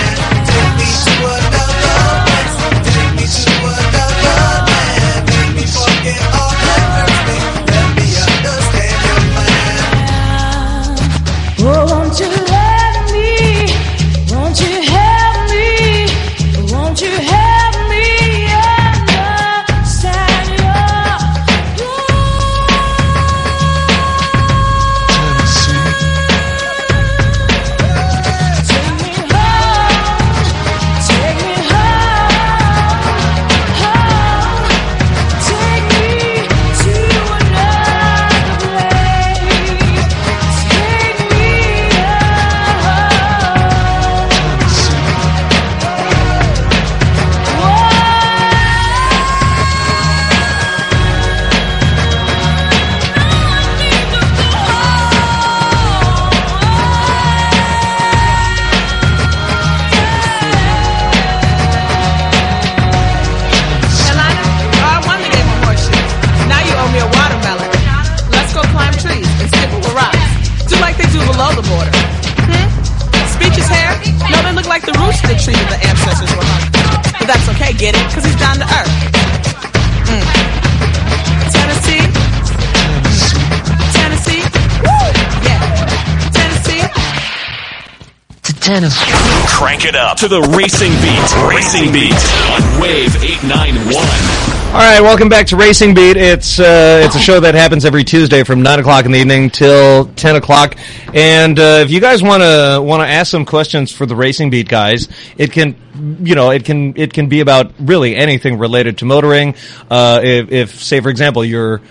To Tennessee. Crank it up to the racing beat. Racing beat on Wave 891. All right, welcome back to Racing Beat. It's uh, it's a show that happens every Tuesday from nine o'clock in the evening till ten o'clock. And uh, if you guys want to want to ask some questions for the Racing Beat guys, it can you know it can it can be about really anything related to motoring. Uh, if, if say for example you're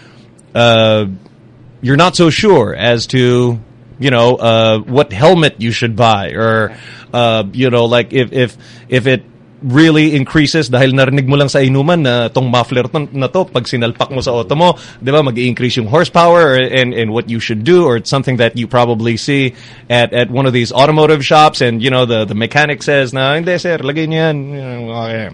uh, you're not so sure as to you know uh, what helmet you should buy, or uh, you know like if if if it really increases dahil narinig mo lang sa inuman na tong muffler na to pag sinalpak mo sa auto mo, 'di ba, mag-increase yung horsepower and and what you should do or it's something that you probably see at at one of these automotive shops and you know the the mechanic says na hindi sir, lagay niyo yan. Okay.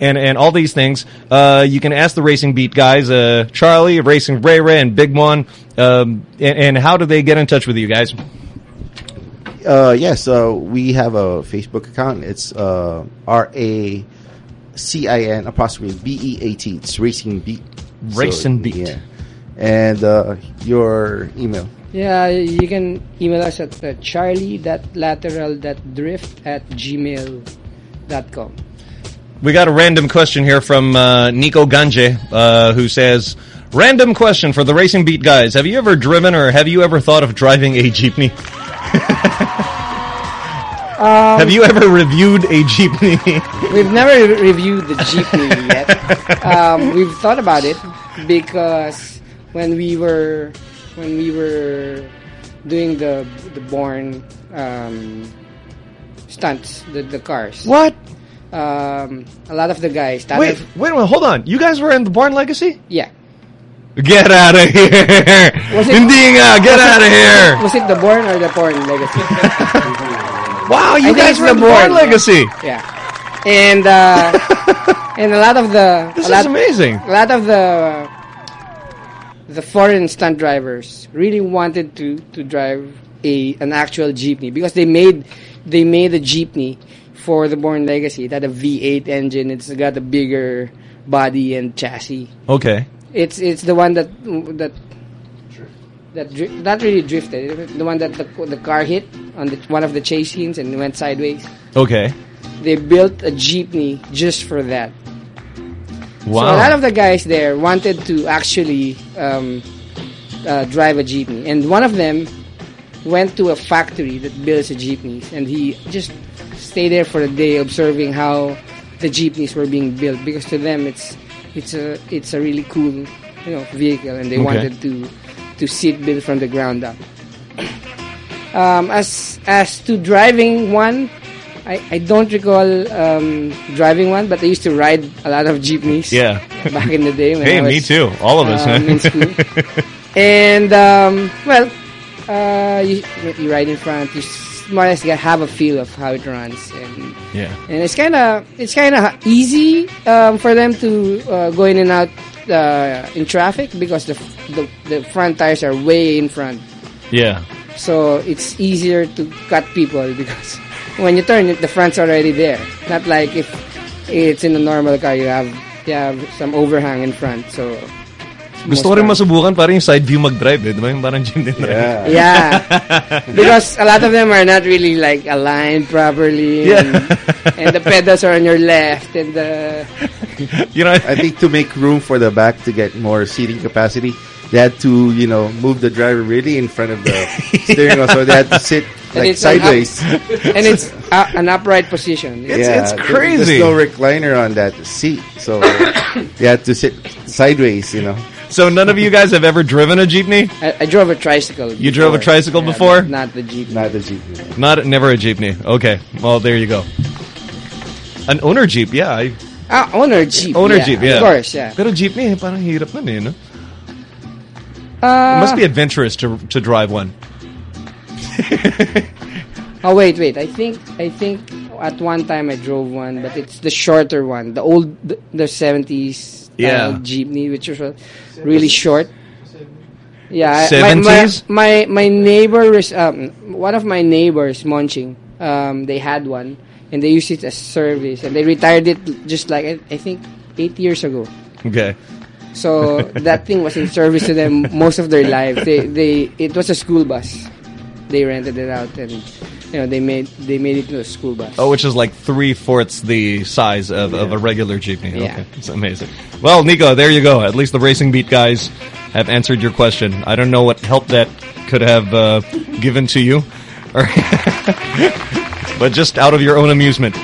And and all these things, uh, you can ask the Racing Beat guys, uh, Charlie, Racing Ray Ray, and Big Mon, Um, and, and how do they get in touch with you guys? Uh, yes, uh, we have a Facebook account. It's uh, R A C I N apostrophe B E A T. It's Racing Beat. Racing Beat. Yeah. And uh, your email. Yeah, you can email us at uh, charlie.lateral.drift at gmail.com. We got a random question here from uh, Nico Ganje, uh, who says, "Random question for the Racing Beat guys: Have you ever driven or have you ever thought of driving a jeepney? Um, have you ever reviewed a jeepney? We've never re- reviewed the jeepney yet. Um, we've thought about it because when we were when we were doing the the Bourne um, stunts, the the cars. What? Um, a lot of the guys. wait, wait wait, minute, hold on. You guys were in the Bourne Legacy? Yeah. Get out of here! Was it- Hindi nga, get out of here! Was it the born or the porn legacy? wow, you I guys were in the Bourne Legacy. Yeah, and uh, and a lot of the This lot, is amazing. A lot of the the foreign stunt drivers really wanted to to drive a an actual jeepney because they made they made a jeepney for the Bourne Legacy. It had a V8 engine. It's got a bigger body and chassis. Okay. It's it's the one that that that dri- not really drifted. The one that the, the car hit on the, one of the chase scenes and went sideways. Okay. They built a jeepney just for that. So Wow. a lot of the guys there wanted to actually um, uh, drive a jeepney, and one of them went to a factory that builds a jeepneys, and he just stayed there for a day observing how the jeepneys were being built because to them it's it's a it's a really cool you know vehicle, and they Okay. wanted to to see it built from the ground up. Um, as as to driving one, I, I don't recall um, driving one, but I used to ride a lot of jeepneys. Yeah. back in the day. When Hey, I was, me too. All of us, um, school. and um, well, uh, you, you ride in front. You more or less get, have a feel of how it runs, and Yeah. and it's kind of it's kind of easy um, for them to uh, go in and out uh, in traffic because the, the the front tires are way in front. Yeah. So it's easier to cut people because when you turn it, the front's already there. Not like if it's in a normal car, you have you have some overhang in front. So Gusto ko rin masubukan parang yung side view mag-drive eh. Di ba yung parang jeepney drive? yeah, because a lot of them are not really like aligned properly, Yeah. and, and the pedals are on your left, and the you know, I think to make room for the back to get more seating capacity, they had to, you know, move the driver really in front of the steering wheel, so they had to sit and like it's an up- sideways. and it's uh, an upright position. It's, yeah, there- There's no recliner on that seat, so you had to sit sideways, you know. So none of you guys have ever driven a jeepney? I, I drove a tricycle. You drove a tricycle Yeah, before? Not the jeep. Not the jeepney. Not never a jeepney. Okay. Well, there you go. An owner jeep, yeah. I, Ah, owner jeep. owner yeah, jeep, yeah. Of course, yeah. Pero jeepney, parang hirap nun eh, no? Uh, it must be adventurous to to drive one. Oh wait, wait. I think I think at one time I drove one, but it's the shorter one, the old the, the 70s Yeah. Jeepney, which was uh, really short. Yeah, I- my- my my my neighbor um, one of my neighbors, Monching. Um, they had one. and they used it as service, and they retired it just like I, I think eight years ago. Okay. So that thing was in service to them most of their lives. They they it was a school bus. They rented it out and you know they made they made it to a school bus. Oh, which is like three fourths the size of, of a regular jeepney. Yeah. Okay, it's amazing. Well, Nico, there you go. At least the Racing Beat guys have answered your question. I don't know what help that could have uh, given to you, or but just out of your own amusement.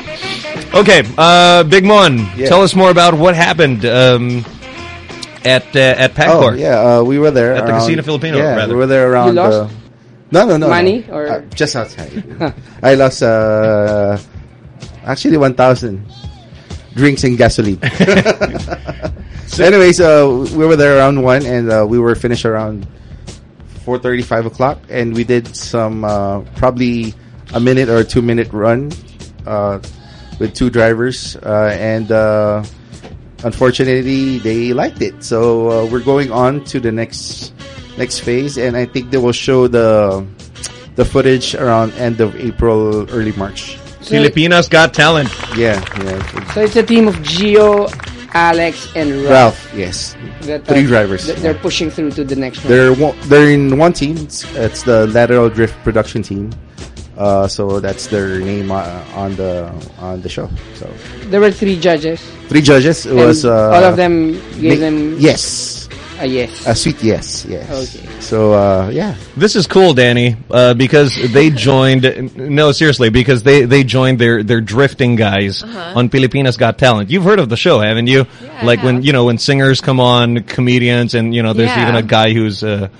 Okay, uh, Big Mon, Yeah. tell us more about what happened um, at uh, at Pagcor. Oh yeah, uh, we were there At the Casino Filipino, Yeah, rather. we were there around. You lost? No, no, no. Money no. or- Uh, just outside? I lost uh, actually one thousand drinks and gasoline. so anyways, uh, we were there around one, and uh, we were finished around four thirty, five o'clock, and we did some uh, probably a minute or a two minute run uh, with two drivers, uh, and uh, unfortunately, they liked it. So uh, we're going on to the next next phase, and I think they will show the the footage around end of April, early March. Filipinas Got Talent. Yeah, yeah. So it's a team of Geo, Alex, and Ralph. Ralph, yes, that, three drivers. that They're pushing through to the next one. They're one, they're in one team. It's, it's the lateral drift production team. Uh, so that's their name uh, on the on the show. So There were three judges. three judges. It And was uh, all of them gave ma- them yes, a yes. a sweet yes, yes. Okay. So uh, yeah, This is cool, Danny, uh, because they joined. No, seriously, because they, they joined their, their drifting guys Uh-huh. on Filipinas Got Talent. You've heard of the show, haven't you? like when you know when singers come on, comedians, and you know there's Yeah. even a guy who's a,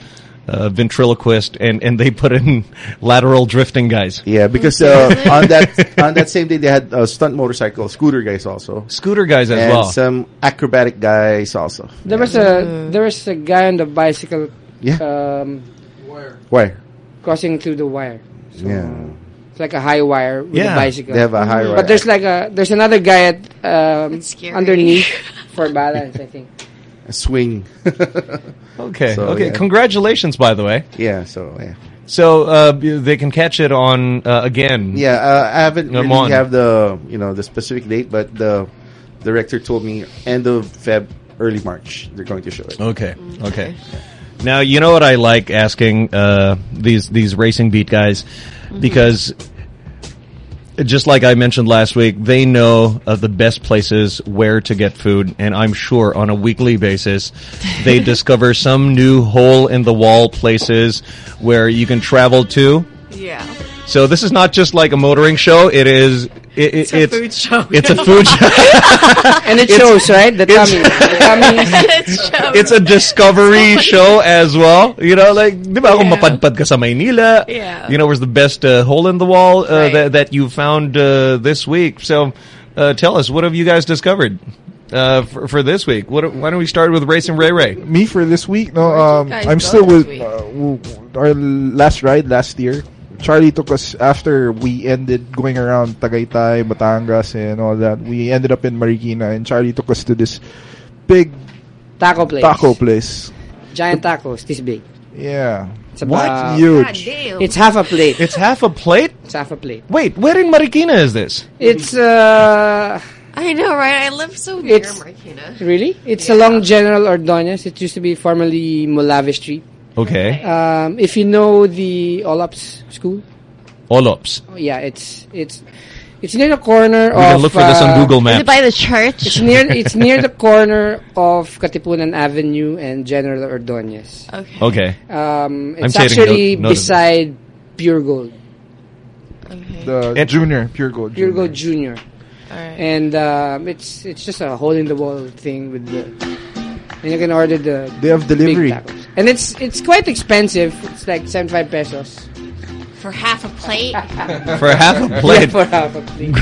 a ventriloquist, and, and they put in lateral drifting guys. yeah. Because uh, on that on that same day they had uh, stunt motorcycle scooter guys also, Scooter guys as and well. some acrobatic guys also. There was a there was a guy on the bicycle. Yeah. Um, Why? crossing through the wire. Yeah. It's like a high wire with Yeah, a bicycle. they have a high wire. But there's like a there's another guy at um, underneath for balance. I think. A swing. Okay, So, okay. yeah. Congratulations, by the way. Yeah. So yeah. So uh, they can catch it on uh, again. Yeah, uh, I haven't Come really on. have the you know the specific date, but the director told me end of Feb, early March they're going to show it. Okay. Okay. Now you know what I like asking uh, these these racing beat guys because just like I mentioned last week, they know of the best places where to get food, and I'm sure on a weekly basis they discover some new hole in the wall places where you can travel to. Yeah. So this is not just like a motoring show; it is. It, it, It's a food show. It's a food show. and it shows, right? The it's- tummy. the tummy. it's a discovery show as well. You know, like, di ba kung mapadpad ka sa Maynila, Yeah. you know, where's the best uh, hole in the wall uh, Right. that, that you found uh, this week. So, uh, tell us, what have you guys discovered uh, for, for this week? What, why don't we start with Racing Ray Ray? Me for this week, no. Um, I'm still with uh, our last ride last year. Charlie took us after we ended going around Tagaytay, Batangas, and all that. We ended up in Marikina, and Charlie took us to this big Taco place. taco place. Giant tacos, this big. Yeah, It's about huge. damn. It's half a plate. It's half a plate? It's half a plate. Wait, where in Marikina is this? It's uh I know, right? I live so near It's- Marikina. really it's along General Ordonez. It used to be formerly Molave Street. Okay. Um, if you know the Olops School, Olops. oh, yeah, it's it's it's near the corner We can of. look for this on uh, Google Is Maps. it by the church? It's near it's near the corner of Katipunan Avenue and General Ordonez. Okay. Okay. Um, I'm it's actually note- note of beside Pure Gold, Okay. The It- junior, pure gold. Pure junior. Gold Junior, Alright. and um, it's it's just a hole in the wall thing with the. And you can order the They have big delivery. tacos. and it's it's quite expensive. It's like seventy five pesos For half a plate? For half a Yeah, plate. for half a plate.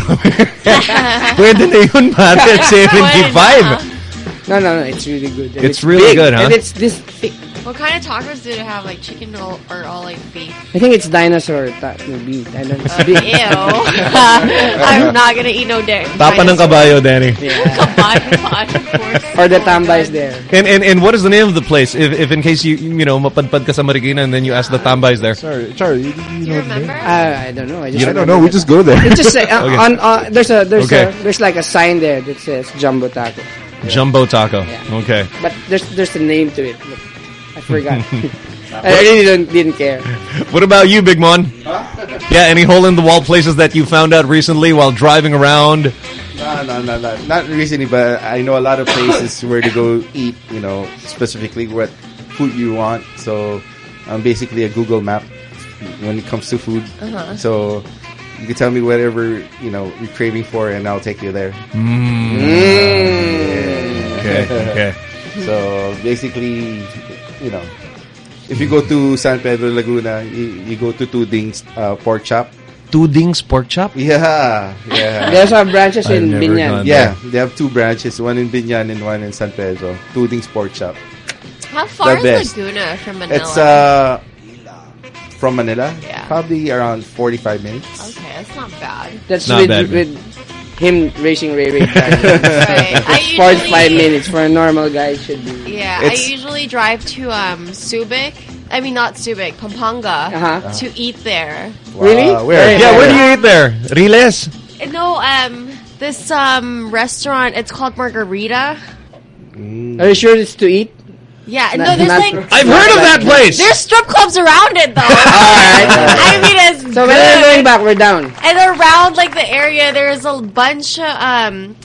Pwede na yun, man. At 75. No, no, no. It's really good. And It's really big, good, huh? And it's this thick. What kind of tacos do they have? Like chicken or, or all like beef? I think it's dinosaur ta- beef. Dinosaur Uh, beef. ew. I'm not gonna eat no dairy. Tapa ng kabayo, Danny. or the tambays there. And, and and what is the name of the place? If, if in case you you know mapadpad ka sa Marikina and then you ask the tambays there. Sorry, Charlie, you, know the name? I, I don't know. I just I don't know. We just go there. It just say uh, Okay. on uh, there's a there's Okay. a there's like a sign there that says jumbo taco, Jumbo taco. Okay. but there's there's a name to it. Look, I forgot. I really don't, didn't care. What about you, Big Mon? Yeah, any hole in the wall places that you found out recently while driving around? No, no, no, no, not recently, but I know a lot of places where to go eat. You know, specifically what food you want. So I'm basically a Google map when it comes to food. Uh-huh. So you can tell me whatever you know you're craving for, and I'll take you there. Mm. Okay, okay. So basically, you know, if you go to San Pedro Laguna, you, you go to Tuding's uh, pork chop. Two Tuding's pork chop? Yeah, yeah. There's some branches in never Biñan. gone Yeah, they have two branches, one in Biñan and one in San Pedro. Two Tuding's pork chop. How far The is. Laguna from Manila? It's uh from Manila. Yeah. Probably around 45 minutes. okay, that's not bad. That's Not with, bad, with him racing Ray Ray driving. Right. I It's 45 usually- minutes for a normal guy it should be. Yeah, It's- I usually drive to um Subic. I mean, not Subic, Pampanga, Uh-huh. to eat there. Really? Wow, where? Yeah, where do you eat there? Riles? No, um, this um restaurant. It's called Margarita. Are you sure it's to eat? Yeah, Not- no, there's like I've heard of that place. there's strip clubs around it though. All right. I mean, it's So when we're good. going back, we're down. And around like the area, there's a bunch of um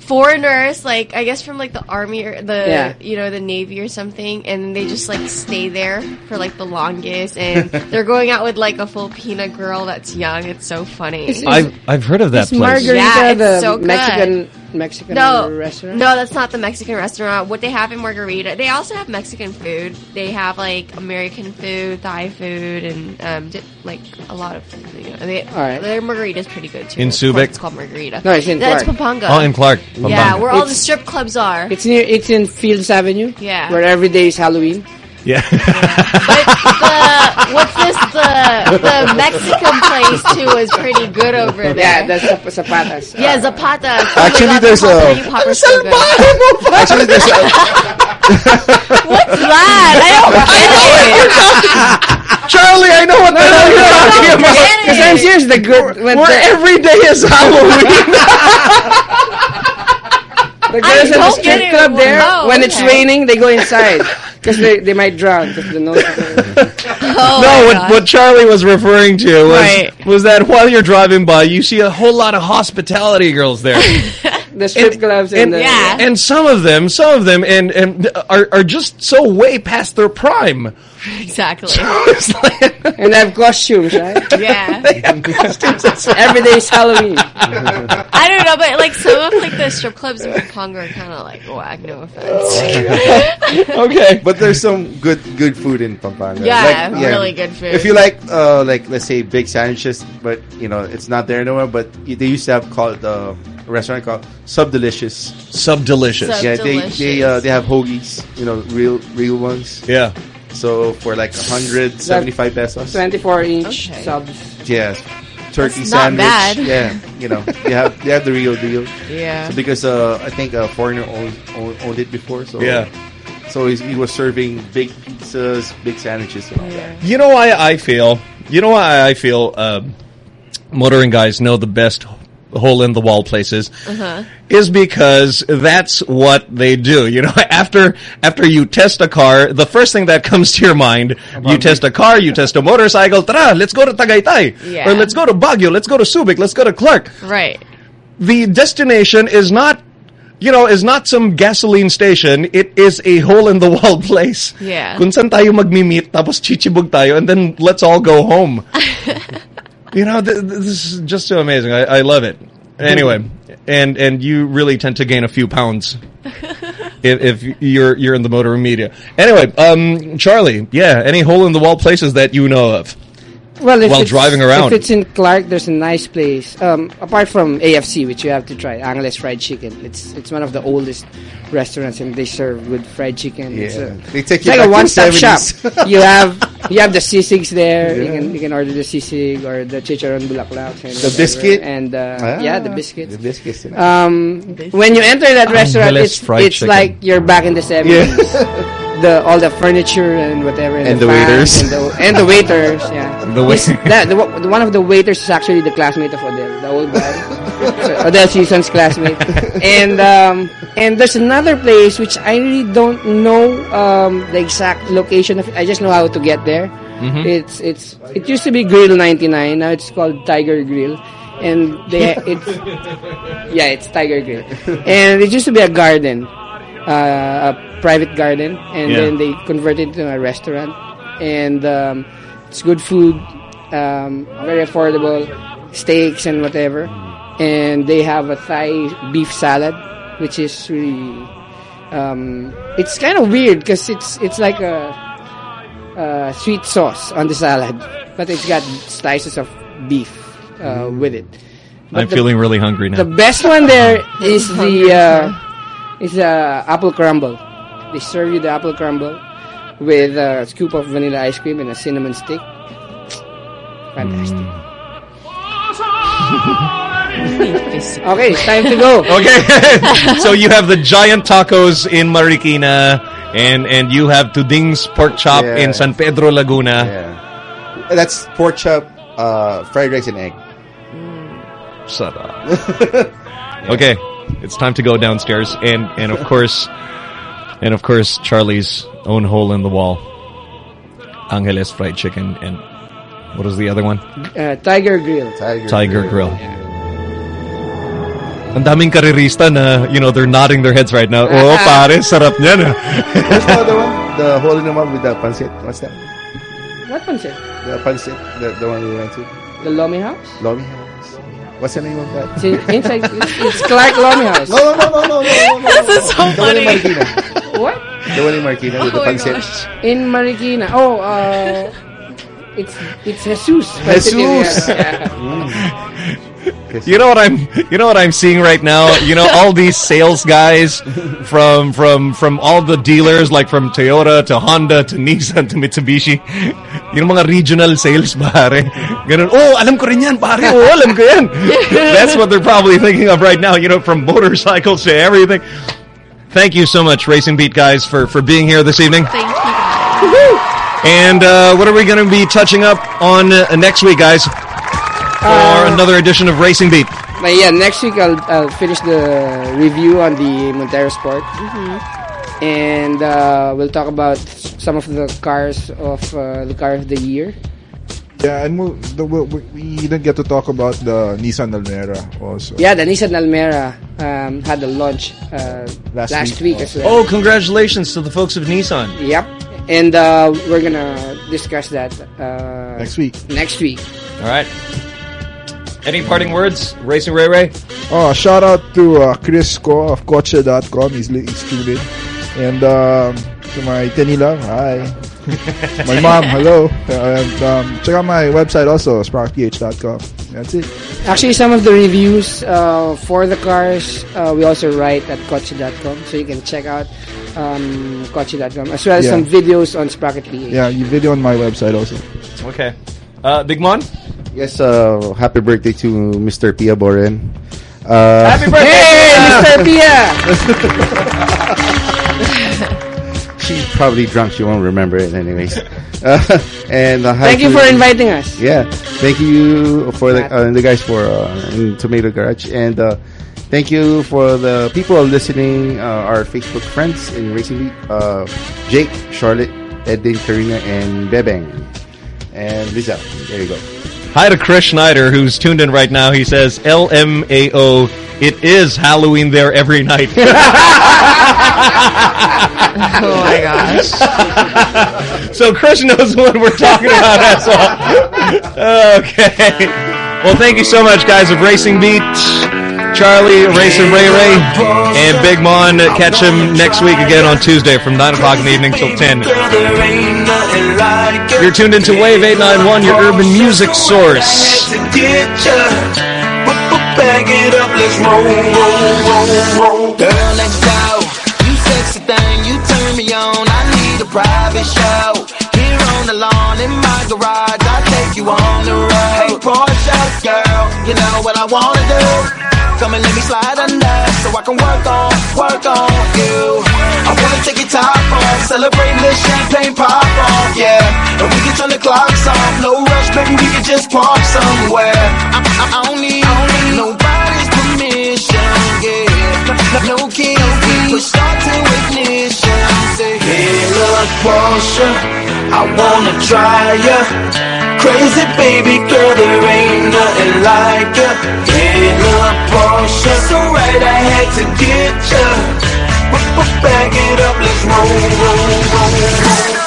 foreigners, like I guess from like the army or the Yeah. you know the navy or something, and they just like stay there for like the longest, and they're going out with like a Filipina girl that's young. It's so funny. I've I've heard of that Is place. Margarita Yeah, it's the so good. Mexican Mexican no, restaurant? No, that's not the Mexican restaurant. What they have in Margarita, they also have Mexican food. They have like American food, Thai food, and um, di- like a lot of food. You know, they, Alright. Their Margarita's pretty good too. In It's called- Subic? It's called Margarita. No, it's in That's Clark. Pampanga. Oh, in Clark. Yeah, Pampanga. where all the strip clubs are. It's near. It's in Fields Avenue. Yeah. Where every day is Halloween. Yeah. But the what's this? The the Mexican place too is pretty good over there. Yeah, the Zap- Zapatas. yeah, Zapata. Actually, there's a a- What's so. Actually, there's a, What's that? I don't get it. Charlie, I know what the hell you're talking about. Because I'm serious, the good. When Where the, every day is Halloween. The girls at the don't strip get it. club there, Oh, when it's raining, they go inside because they, they might drown the nose. Oh no, what, gosh. what Charlie was referring to was Right. was that while you're driving by, you see a whole lot of hospitality girls there. the strip clubs and, and, the, Yeah. and some of them, some of them, and and are are just so way past their prime. Exactly. And they have costumes, right? Yeah. Every day is Halloween. I don't know, but like some of like the strip clubs in Pampanga are kind of like whack. No offense. okay, but there's some good good food in Pampanga. Yeah, really good food. If you like, uh, like let's say big sandwiches, but you know it's not there anymore. But they used to have called uh, a restaurant called Sub Delicious. Sub delicious. Sub- Yeah, they they uh, Delicious. they have hoagies, you know, real real ones. Yeah. So for like 175 pesos. 24 inch Okay. subs. Yes. Turkey That's not sandwich. bad. Yeah, you know, they have they have the real deal. Yeah. So because uh, I think a foreigner owned, owned, owned it before, so Yeah. So he's, he was serving big pizzas, big sandwiches, and all that. You know why I feel? You know why I feel? Um, motoring guys know the best hole in the wall places Uh-huh. is because that's what they do. You know, after after you test a car, the first thing that comes to your mind, you test a car, you test a motorcycle. Tara, let's go to Tagaytay, Yeah. or let's go to Baguio, let's go to Subic, let's go to Clark. Right. The destination is not. You know, is not some gasoline station. It is a hole-in-the-wall place. Yeah. Kung saan tayo magmi-meet, tapos chichibog tayo, and then let's all go home. you know, th- th- this is just so amazing. I, I love it. Anyway, and and you really tend to gain a few pounds if, if you're you're in the motoring media. Anyway, um, Charlie, yeah, any hole in the wall places that you know of? Well, if while it's- driving around. If it's in Clark, there's a nice place. Um, apart from AFC, which you have to try, Angeles Fried Chicken. It's it's one of the oldest restaurants, and they serve good fried chicken. It's, Yeah. a, They take it's you like a one-stop shop. you have you have the sisigs there. You can you can order the sisig or the chicharon bulaklak. and The whatever. biscuit? and uh, Ah, yeah, the biscuits. The biscuits. you know. Um, when you enter that restaurant, Angeles it's Fried it's Chicken. like you're back in the seventies. the all the furniture and whatever, and, And the, the waiters. and the, and the waiters. Yeah, The that, the, the- one of the waiters is actually the classmate of Odell, the old guy, So, Odell Season's classmate. And um, and there's another place which I really don't know um, the exact location of. it. I just know how to get there. Mhm. It's it's it used to be Grill 99. Now it's called Tiger Grill, and they it's yeah it's Tiger Grill, and it used to be a garden, uh, a private garden, and Yeah. then they converted it to a restaurant, and um, it's good food, um, very affordable, steaks and whatever, and they have a Thai beef salad, which is really um, it's kind of weird because it's it's like a uh, sweet sauce on the salad, but it's got slices of beef uh, with it. But I'm the- feeling really hungry now. The best one there is the uh, is uh, apple crumble. They serve you the apple crumble with a scoop of vanilla ice cream and a cinnamon stick. Fantastic. okay, it's time to go. Okay. so you have the giant tacos in Marikina, and and you have Tuding's pork chop Yeah. in San Pedro Laguna. Yeah. That's pork chop, uh, fried rice and egg. Shut up. Okay, it's time to go downstairs, and and of course, and of course, Charlie's own hole in the wall, Angeles fried chicken, and what was the other one? Uh, Tiger Grill. Tiger Tiger Grill. Ang daming karirista na, you know, they're nodding their heads right now. Oh, pare, sarap niyan. ah." What's the other one? The hole in the mouth with the pancit. What's that? What pancit? The pancit. The, the one we went to. The Lomi House? Lomi House. What's the name of that? It's in- It's, it's Clark Lomi House. No, no, no, no, no, no, no. This is so the one in funny. Marikina. What? The one in Marikina with Oh my pancit. In Marikina. Oh, uh, it's it's Jesus. Jesus. Yeah. You know what I'm you know what I'm seeing right now? You know all these sales guys from from from all the dealers like from Toyota to Honda to Nissan to Mitsubishi. Yung mga regional sales pare. Ganun, oh, alam ko rin yan pare. Oh, alam ko yan. That's what they're probably thinking of right now, you know, from motorcycles to everything. Thank you so much Racing Beat guys for for being here this evening. Thank you. And uh, what are we going to be touching up on uh, next week, guys? For Uh, another edition of Racing Beat. But yeah, next week I'll, I'll finish the review on the Montero Sport. And uh, we'll talk about some of the cars of uh, the car of the year. Yeah, and we'll, the, we we didn't get to talk about the Nissan Almera also. Yeah, the Nissan Almera um, had a launch uh, Last last, week week, as well. Oh, congratulations to the folks of Nissan. Yep. And uh, we're gonna discuss that uh, Next week. Next week. All right. Any parting words, Racing Ray Ray? Oh, shout out to uh, Chris Ko of Kotse.com. He's, li- he's tuned in. And um, to my Tenila, hi. my mom, hello. And um, check out my website also, sprockph.com. That's it. Actually, some of the reviews uh, for the cars uh, we also write at Kotse.com, so you can check out um, Kotse.com as well as Yeah. some videos on Sprocket PH. Yeah, you video on my website also. Okay. Uh, Big Mon? Yes, uh, happy birthday to Mr. Pia Boren. Uh, Happy birthday, Mr. Pia! She's probably drunk. She won't remember it anyways. Uh, and uh, Thank you happy- for inviting us. Yeah, thank you for the uh, the guys for uh, in Tomato Garage, and uh, thank you for the people listening, uh, our Facebook friends in Racing Beat, uh, Jake, Charlotte, Edwin, Karina, and Bebeng, and Lisa. There you go. Hi to Chris Schneider, who's tuned in right now. He says, LMAO, it is Halloween there every night. Oh my gosh. so Chris knows what we're talking about as well. Okay. Well, thank you so much, guys, of Racing Beat. Charlie, Racing Ray Ray, and Big Mon. Catch him next week again on Tuesday from 9 o'clock in the evening till 10. You're tuned into Wave 891, your urban music source. I private show. Here on the lawn in my garage, I'll take you on the road. Hey, Porsche girl, you know what I wanna do. Come and let me slide under so I can work on, work on you. I wanna take your top off, celebrate this champagne pop off, yeah. And we can turn the clocks off, no rush, baby, we can just park somewhere. I, I, I don't need, I don't need nobody's permission, yeah. No key, push start to ignition. Say, hey, look, Porsche, I wanna try ya. Crazy baby girl, there ain't nothing like ya. Hey, look, Porsche, so right, I had to get ya. Back it up, let's roll, roll, roll, roll.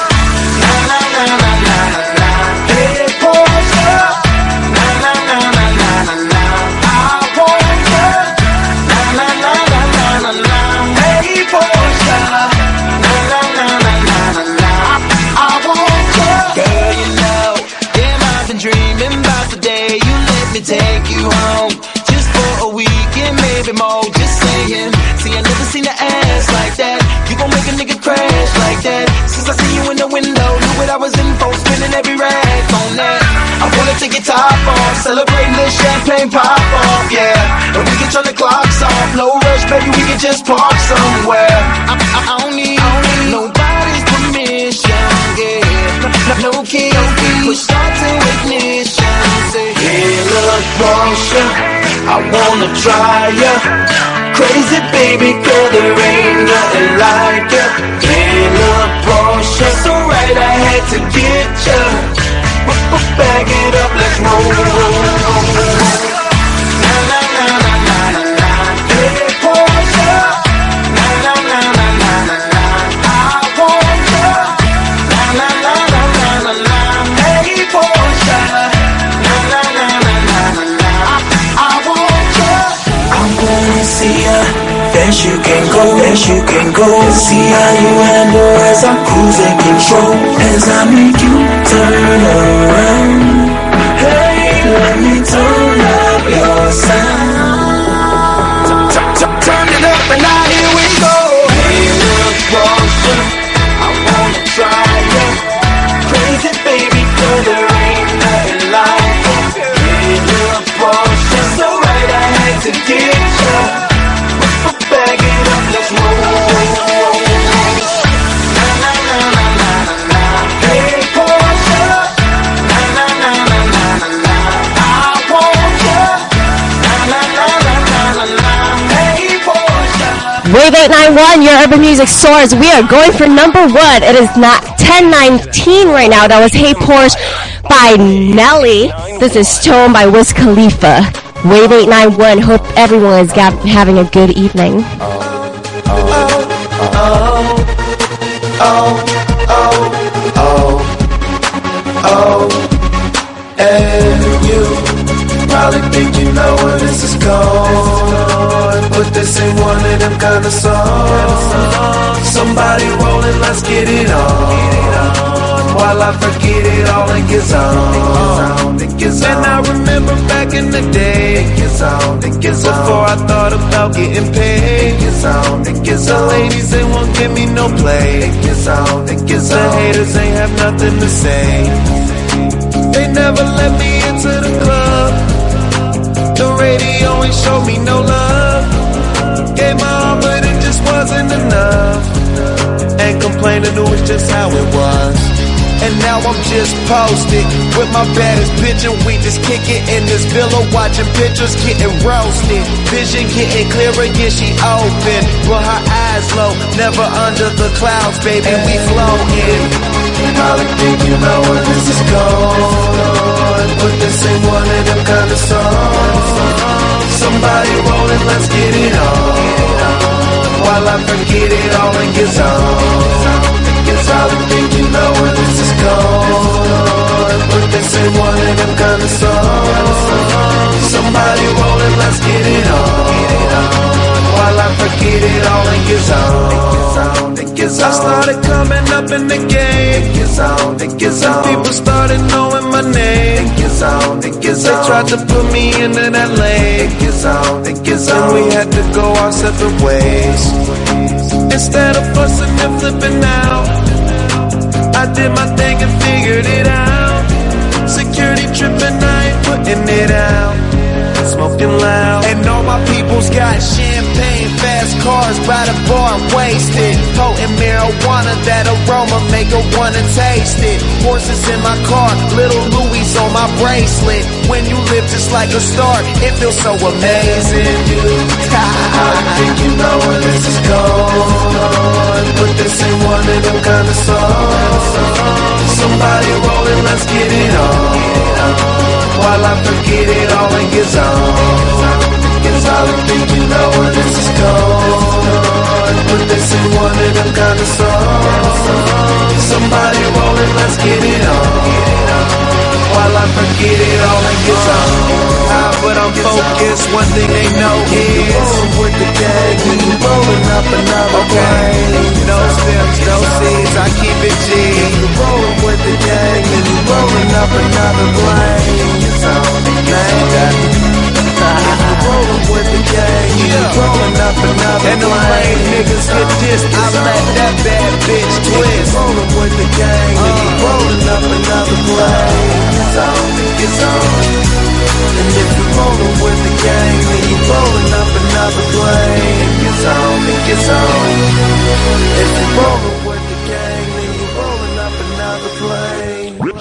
Maybe more. Just saying. See, I never seen an ass like that. You gon' make a nigga crash like that. Since I see you in the window, knew what I was in for, spinning every rag on that. I wanna take your top off, celebrating this champagne pop off, yeah. And we can turn the clocks off, no rush, baby, we can just park somewhere. I, I, I don't need, I don't need nobody's permission, yeah. No, no keys, push start to ignition. Look, Porsche, I wanna try ya. Crazy baby girl, there ain't nothing like ya. Hey, look, Porsche, so right, I had to get ya. Bag it up, let's roll, roll, roll, roll. You can go, yes, you can go. See how you handle as I cruise and control. As I make you turn around. 891, your urban music source. We are going for number one. It is not 1019 right now. That was Hey Porsche by Nelly. This is Stone by Wiz Khalifa. Wave 891. Hope everyone is having a good evening. Oh, oh, oh, And you probably think you know where this is going. But this ain't one of them kind of songs. Somebody rolling, let's get it on. While I forget it all and gets on. And I remember back in the day. Before I thought about getting paid. The ladies, they won't give me no play. The haters ain't have nothing to say. They never let me into the club. The radio ain't showed me no love. Gave my all, but it just wasn't enough. Ain't complaining, it's just how it was. And now I'm just posted with my baddest bitch, and we just kick it in this villa, watching pictures getting roasted. Vision getting clearer, yeah, she open, but her eyes low, never under the clouds, baby, we floating. Probably think you know where this is going, but this ain't one of them kind of songs. Somebody rolling, let's get it on. While I forget it all and gets on. Probably think you know going, but this ain't one of them kind of songs. Somebody rolling, let's get it on. While I forget it all and get zone. I started coming up in the game. Some people started knowing my name. They tried to put me into that lane. And we had to go our separate ways. Instead of fussing and flipping out, did my thing and figured it out. Security tripping, I ain't putting it out. Smoking loud. And all my people's got champagne, fast cars by the bar, wasted. Potent marijuana, that aroma make her wanna taste it. Horses in my car, little Louis on my bracelet. When you live just like a star, it feels so amazing. I think you know where this is going. But this ain't one of them kind of songs. Somebody rolling, let's get it on. While I forget it all and get on. Cause I don't think you know where this is going. But this ain't one of them kind of songs. Somebody rolling, let's get it on. While I forget it all and get on. Ah, but I'm focused, one thing they know is with the gang, when you rolling up another okay. No stems, no seeds, I keep it G Rolling with the gang, and rolling up another plane Rolling with the gang, yeah. rolling up another And the lame niggas get dissed, I let that bad bitch twist. Rolling with the gang, and you uh. rolling up another plane. It's on, it's on. And if you rolling with the gang, then you rolling up another plane. It's on, it's on. If you rolling with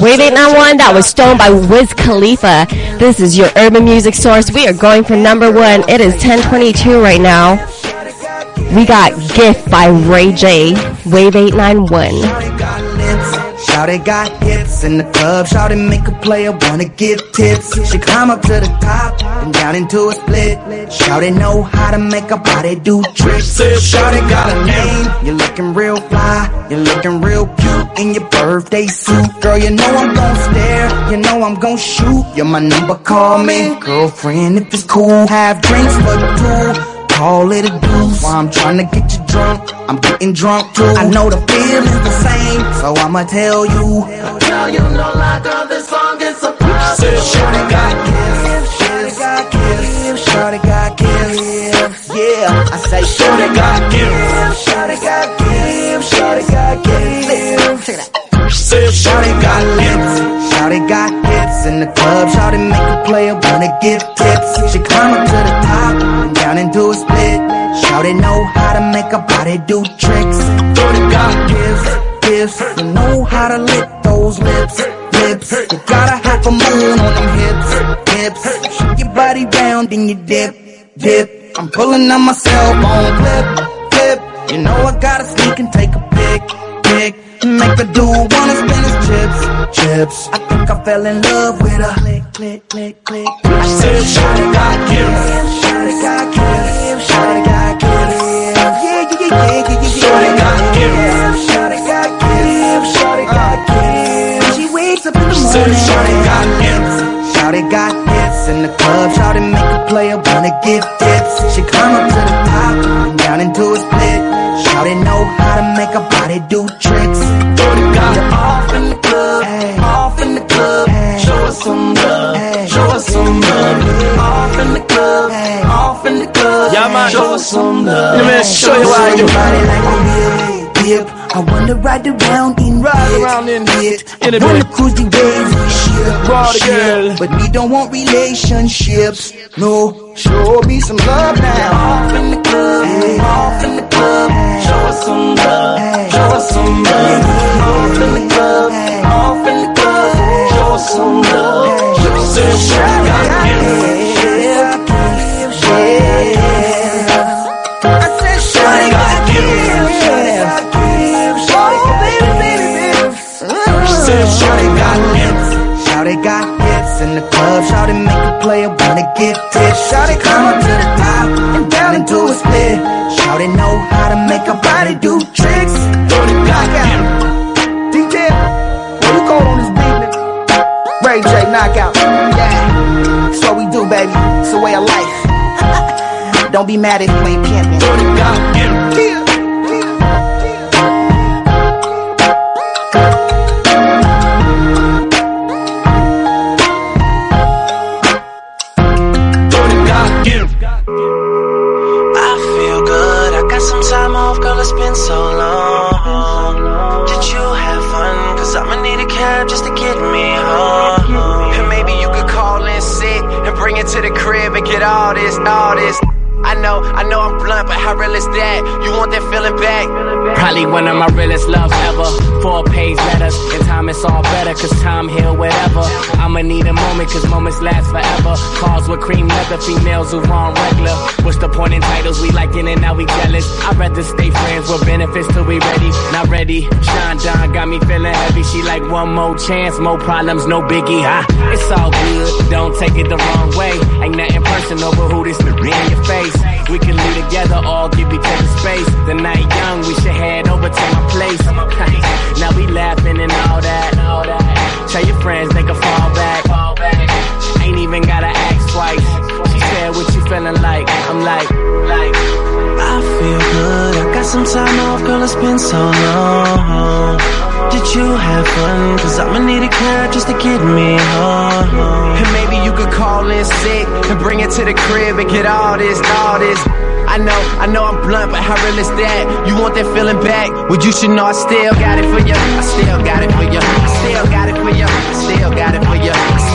Wave 891, that was Stone by Wiz Khalifa. This is your urban music source. We are going for number one. It is 1022 right now. We got Gift by Ray J. Wave 891. Shawty got hits in the club. Shawty make a player wanna give tips. She climb up to the top and down into a split. Shawty know how to make a body do tricks. Shawty got a name. You're looking real fly. You're looking real in your birthday suit. Girl, you know I'm gon' stare. You know I'm gon' shoot. You're my number, call me. Girlfriend, if it's cool. Have drinks for two. Call it a deuce. While I'm trying to get you drunk, I'm getting drunk too. I know the feeling's the same, so I'ma tell you. Tell you no lie, girl, this song is surprise. Shorty got gifts, Shorty got gifts, Shorty got gifts. Yeah, I say Shorty got gifts, Shorty got gifts, Shorty got gifts. Check it out. Shorty got lips, Shorty got hits in the club. Shorty make a player wanna give tips. She climb up to the top and down into a split. Shorty know how to make a body do tricks. Shorty got gifts, gifts. You know how to lick those lips, lips. You got a half a moon on them hips, hips. Shake your body round then you dip, dip. I'm pulling on my cell phone, clip, clip. You know I gotta sneak and take a pic, pic. Make the dude wanna spin his chips, chips. I think I fell in love with her. Click, click, click, click. I said, Shawty got gifts, Shawty got gifts, Shawty got gifts. Yeah, yeah, yeah, yeah, yeah, yeah. Shawty got gifts, Shawty got gifts, Shawty got gifts. She wakes up in the morning. Shawty got gifts, Shawty got hits in the club. Shawty make a player wanna give tips. She climb up to the top and down into a split. Shawty know how to make a body do Yeah, man. Show us some love. Let me show you how you- body like a whip, whip. I wanna ride around in Ride it, around in it. in I it, wanna cruise the waves and shit, girl. But we don't want relationships. No, show me some love now. Off in the club, off in the club. Show us some love, show us some love. Off in the club, off in the club. Show us some love. Show us some love. Got Shawty got hits, Shawty got hits in the club. Shawty make a player wanna get tips. Shawty come up to the top and down into a split. Shawty know how to make a body do tricks. Shawty got hits. Detail, what you call on this beat. Ray J knockout. Yeah, that's what we do, baby. It's a way of life. Don't be mad if at Flame Champion. I It's been so long. Did you have fun? Cause I'ma need a cab just to get me home. And maybe you could call in sick and bring it to the crib and get all this, all this. I know, I know I'm blunt, but how real is that? You want that feeling back? Probably one of my realest loves ever. Four page letters, and time it's all better, cause time heal whatever. I'ma need a moment, cause moments last forever. Cars with cream leather, females who on regular. What's the point in titles? We liking it, now we jealous. I'd rather stay friends with benefits till we ready. Not ready. Sean Don got me feeling heavy. She like one more chance, more problems, no biggie. It's all good, don't take it the wrong way. Ain't nothing personal, but who this be in your face? We can leave together, all give each other space. The night young, we should head over to my place. now we laughing and all that. Tell your friends they can fall back. Ain't even gotta ask twice. She said, "What you feeling like?" I'm like, like. I feel good. I got some time off, girl. It's been so long. Did you have fun? Cause I'ma need a cab just to get me home. Could call in sick and bring it to the crib and get all this, all this. I know, I know I'm blunt, but how real is that? You want that feeling back? Well, you should know I still got it for you. I still got it for you. I still got it for you. I still got it for you.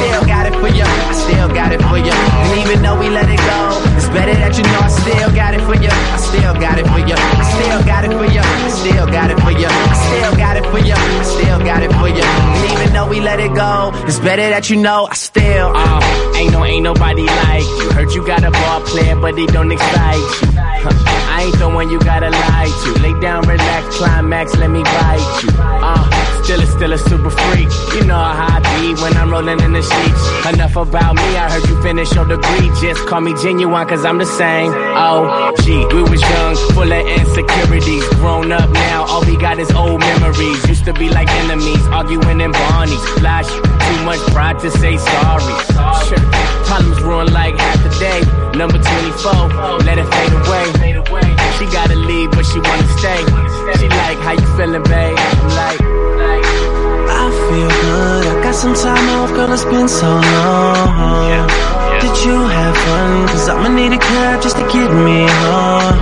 For you. I still got it for you. And even though we let it go, it's better that you know I still got it for you. I still got it for you. I still got it for you. I still got it for you. I still got it for you. I still got it for you. And even though we let it go, it's better that you know I still. Uh, ain't no, ain't nobody like you. Heard you got a ball player, but he don't excite you. Huh, I ain't the one you gotta lie to. Lay down, relax, climax, let me bite you. Uh, still a, still a super freak. You know how I be when I'm rolling in the sheets. Enough about me, I heard you finish your degree. Just call me genuine, cause I'm the same. Oh, gee, we was young, full of insecurities. Grown up now, all we got is old memories. Used to be like enemies, arguing in Barney's. Flash, too much pride to say sorry. Sure. Problems ruin like half the day. Number 24, let it fade away. She gotta leave, but she wanna stay. She like, how you feeling, babe? I'm like, some time off, girl. It's been so long. Did you have fun? Cause I'ma need a cab just to get me home.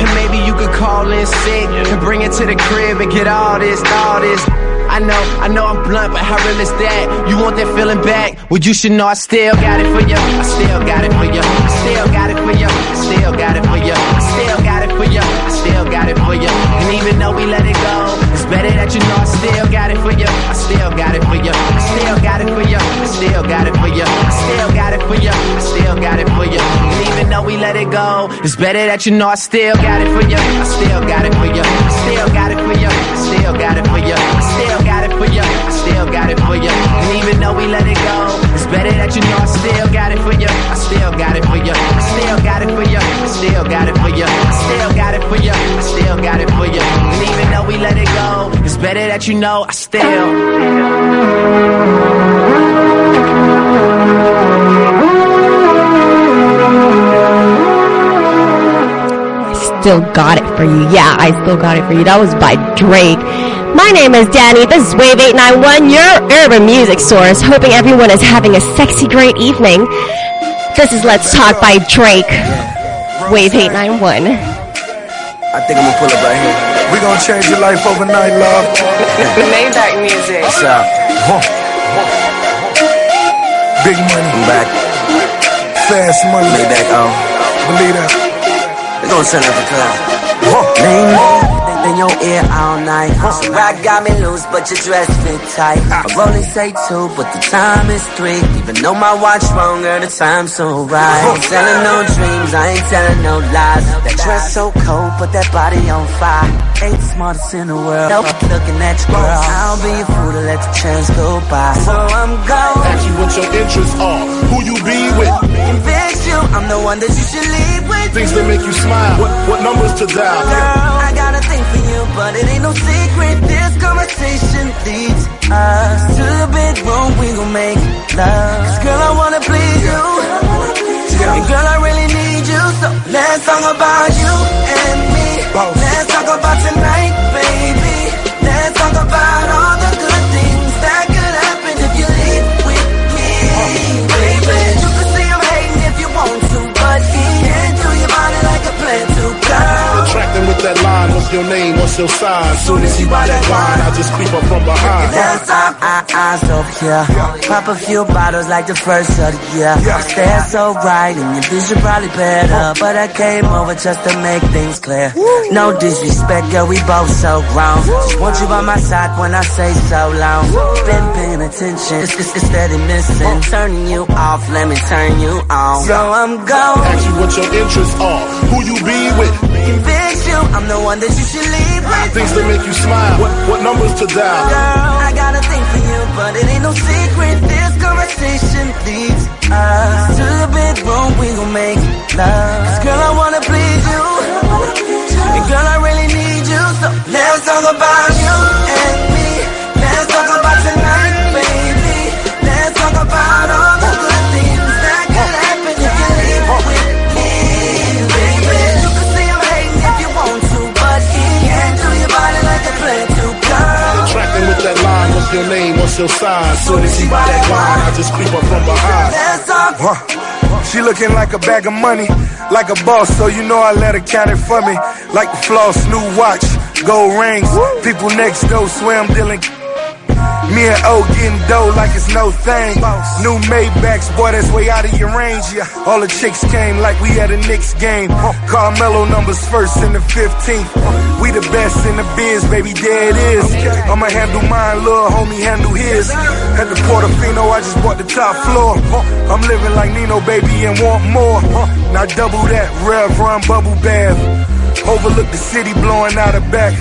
And maybe you could call in sick and bring it to the crib and get all this, all this. I know, I know I'm blunt, but how real is that? You want that feeling back? Well, you should know I still got it for you. I still got it for you. I still got it for you. I still got it for you. I still got it for you. I still got it for you. And even though we let it go, better that you know I still got it for you. I still got it for you. I still got it for you. I still got it for you. I still got it for you. I still got it for you. And even though we let it go, it's better that you know I still got it for you. I still got it for you. I still got it for you. I still got it for you. I still for you. I still got it for you. And even though we let it go, it's better that you know I still got it for you. I still got it for you. I still got it for you. I still got it for you. I still got it for you. I still got it for you. And even though we let it go, it's better that you know I still. Still got it for you. Yeah, I still got it for you. That was by Drake. My name is Danny. This is Wave 891, your urban music source. Hoping everyone is having a sexy, great evening. This is Let's Talk by Drake. Wave 891. I think I'm gonna pull up right here. We gonna change your life overnight, love. Maybach music. What's up? Huh. Big money. I'm back. Fast money. Maybach oh. on. Believe that. We gon' send it to club. Huh. In your ear all night. So I got me loose, but your dress fit tight. I only say two, but the time is three. Even though my watch wrong, girl, the time's so right. Ain't telling no dreams, I ain't telling no lies. That dress so cold, put that body on fire. Ain't the smartest in the world. Nope, looking at you, girl. I'll be a fool to let the chance go by. So I'm gone. Ask you what your interests are, who you be with. Convince you, I'm the one that you should leave with. Things that make you smile. What what numbers to dial? Girl, I got a thing for you, but it ain't no secret. This conversation leads us to the bedroom. We gon' make love. Cause girl, I wanna please you. And girl, I really need you. So Let's talk about you and me. Let's talk about tonight, baby. Let's talk about all the good things that could happen if you leave with me, baby. You can say I'm hating if you want to, but can't do your body like a plan to, girl. Attracting with that what's your name, what's your sign? Soon as you buy that wine, I just creep up from behind. Talk our eyes over here. Pop a few bottles like the first of the year. Stare so bright and your vision probably better. But I came over just to make things clear. No disrespect, girl, we both so grown. Just want you by my side when I say so long. Been paying attention, it's, it's, it's steady missing. Turning you off, let me turn you on. So I'm gone. Ask you what your interests are, who you be with, Convince you, I'm the one that you should leave with. things that make you smile, what, what numbers to dial. Girl, I got a thing for you, but it ain't no secret. This conversation leads us to the bedroom. We gon' make love. 'Cause girl, I wanna please you. And girl, I really need you. So let's talk about you and me. What's your name, what's your? Soon as you buy that wine, I just creep up from behind. Let's. She looking like a bag of money, like a boss, so you know I let her count it for me. Like the floss, new watch, gold rings, people next door swear I'm dealing. Me and O getting dough like it's no thing. New Maybachs, boy, that's way out of your range. Yeah, all the chicks came like we had a Knicks game. Carmelo numbers first in the 15th. We the best in the biz, baby, there it is. I'ma handle mine, little homie handle his. At the Portofino, I just bought the top floor. I'm living like Nino, baby, and want more. Now double that, Rev Run Bubble Bath. Overlook the city blowing out her back.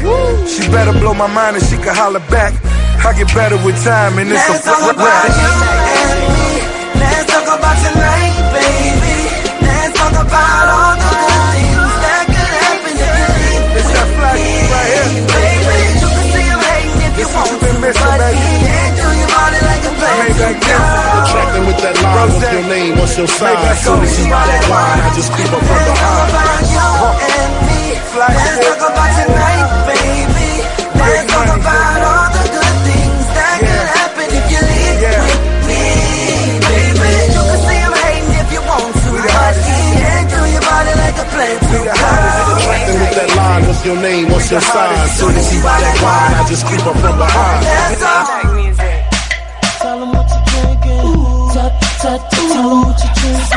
She better blow my mind and she can holler back. I get better with time and it's Let's a talk about you and me. Let's talk about tonight, baby. Let's talk about all the good things that could happen if you leave with me, baby. You can say I'm hating if you want to, but can't do your body like a plan to, girl. Attracting with that line, what's your name, what's your sign? Soon as you buy that wine, I just creep up from Let's talk about you and me. Let's talk about tonight, baby. Let's talk about all your name, what's your sign? Soon as you buy that wine, I just creep up from behind. Tell them what you're drinking. Tell, tell, tell them what you're drinking.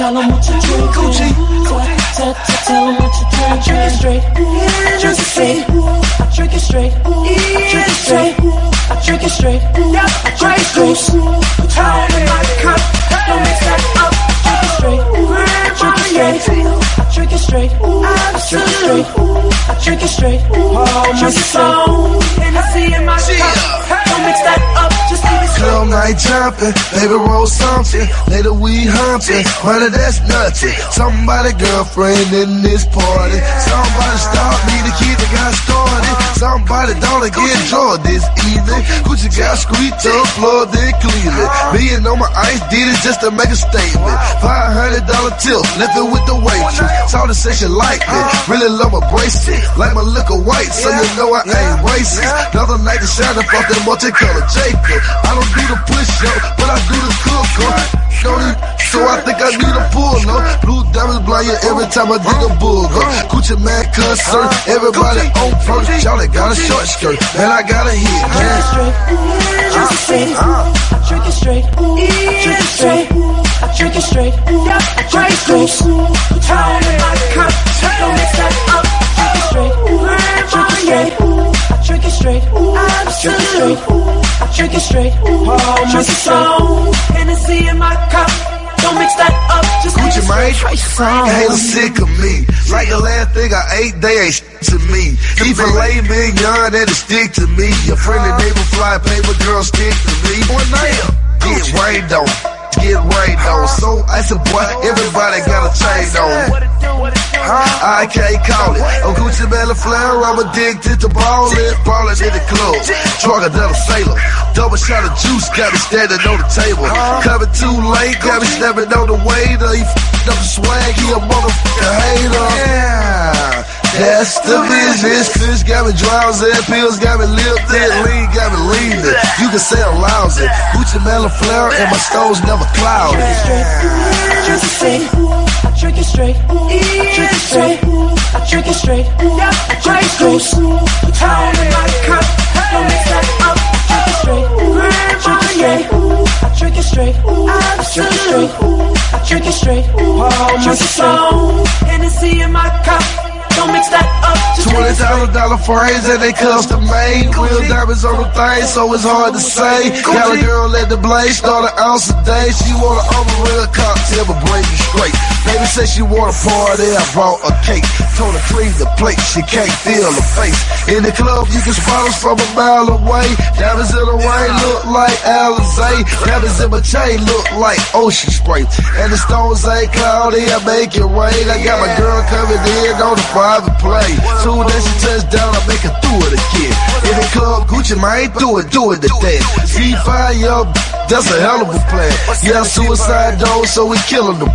Tell them what you're drinking. Tell, tell, tell, tell them what you're drinking. I drink it straight. I drink it straight. I drink it straight. I drink it straight. I drink it straight. I drink it straight. Oh, my soul. And I see in my cup. Don't mix that up. Just leave it. Club night jumping, baby roll something, later we humping, money that's nothing. Somebody girlfriend in this party, somebody stop me to keep the guy started. Somebody don't get drunk this evening. Gucci got squeaked up, floor in Cleveland. Being on my ice did it just to make a statement. Five hundred dollar tip, left it with the waitress. Saw the section like me, really love my bracelet, like my liquor white, so you know I ain't racist. Another night to shine up off that multicolored Jacob. I don't do the push up, but I do the cook up. So I think I need a pull up. Blue diamonds blind every time I dig a book up. Gucci Mane concert, everybody on perch. Y'all got a short skirt, and I got a hit. Man. Drink it straight. I drink it straight. I drink it straight. I drink it straight. I drink it straight. Tell me my cup. Don't mix that up. Drink it straight. I drink it straight. I drink it straight. I drink it straight. I drink it straight. Oh, my soul. Hennessy in my cup. Don't mix that up. Just Gucci leave it man, straight. haters sick of me. Like the last thing I ate, they ain't to me. Even lay me young, and it stick to me. Your friendly uh-huh. neighbor fly paper girl stick to me. One night, get rained on. Get rained on. So I said, boy, everybody got a chain on. Huh? I can't call it. A Gucci Mane flare, I'm addicted to ballin', ballin' in the club. Drunk another sailor. Double shot of juice, got me standing on the table. Coming too late, got me snapping on the waiter. He f***ed up the swag, he a motherfucking hater. Yeah. That's the business. Fish got me drowsy, pills got me lipped in, lean got me leaning. You can say I'm lousy. Gucci Mane flare, and my stones never cloudy. I drink it straight. I drink it straight. I drink it straight. I drink it straight. I drink it straight. In my cup. Don't mix that up. I drink it straight. I drink it straight. I drink it straight. I drink it straight. I drink it straight. Hennessy in my cup. Don't mix that up. Twenty thousand dollar frames and they custom made. Real diamonds on the thing, so it's hard to say. Got a girl at the blade, start an ounce a day. She want an overreal cocktail, but break you straight. Baby said she want a party, I brought a cake. Told her clean the plate, she can't feel her face. In the club, you can spot us from a mile away. Diamonds in the rain look like Alizé. Diamonds in my chain look like ocean spray. And the stones ain't cloudy, I make it rain. I got my girl coming in on the private plane. Soon as she touch down, I make her do it again. In the club, Gucci Mane, do it, do it today. See fire, that's a hell of a plan. Yeah, suicide though, so we killing them.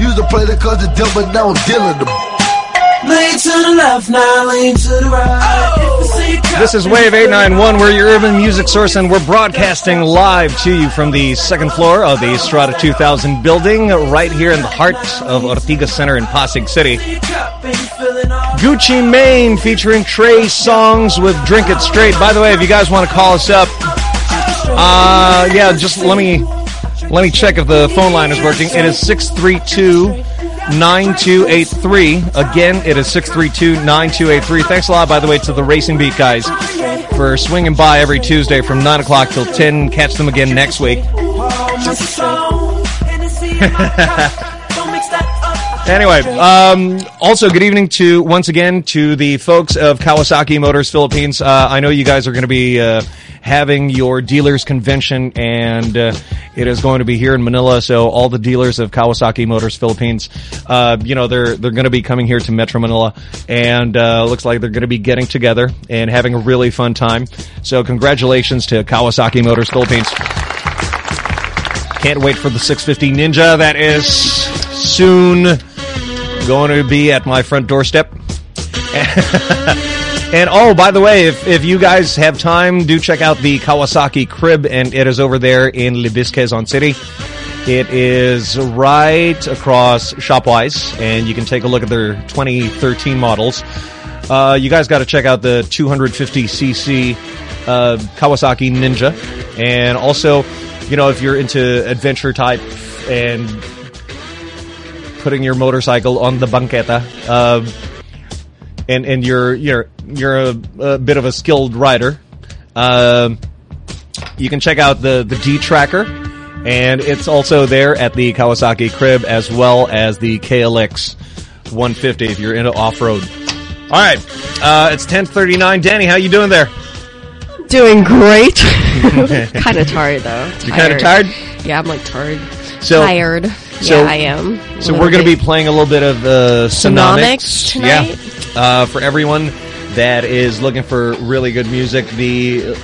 Used to play the cause the devil, now I'm dealing them. Lean to the left, now lean to the right. If you see a cop This is Wave 891. We're your urban music source, and we're broadcasting live to you from the second floor of the Strata 2000 building, right here in the heart of Ortigas Center in Pasig City. Gucci Mane featuring Trey Songz with Drink It Straight. By the way, if you guys want to call us up, uh, yeah, just let me let me check if the phone line is working. It is 632 9283. Again, it is 632 9283. Thanks a lot, by the way, to the Racing Beat guys for swinging by every Tuesday from 9 o'clock till 10. Catch them again next week. Anyway, um, also good evening to once again to the folks of Kawasaki Motors Philippines. Uh, I know you guys are going to be uh, having your dealers convention, and uh, it is going to be here in Manila. So all the dealers of Kawasaki Motors Philippines, uh, you know, they're they're going to be coming here to Metro Manila, and uh, looks like they're going to be getting together and having a really fun time. So congratulations to Kawasaki Motors Philippines. Can't wait for the 650 Ninja. That is soon going to be at my front doorstep. and oh, by the way, if, if you guys have time, do check out the Kawasaki Crib, and it is over there in Libis Quezon City. It is right across Shopwise, and you can take a look at their 2013 models. Uh, you guys got to check out the 250cc uh, Kawasaki Ninja, and also, you know, if you're into adventure type and putting your motorcycle on the banqueta, uh, and and you're you're you're a, a bit of a skilled rider, um, you can check out the the D Tracker, and it's also there at the Kawasaki Crib as well as the KLX 150 if you're into off road. All right, uh, it's 10:39. Danny, how you doing there? Doing great. kind of tired though. You're kinda tired? Yeah, I'm like tired. So- tired. So- yeah, I am. So we're going to be playing a little bit of uh, Sonomics Sonomics tonight? Yeah, uh, for everyone that is looking for really good music, the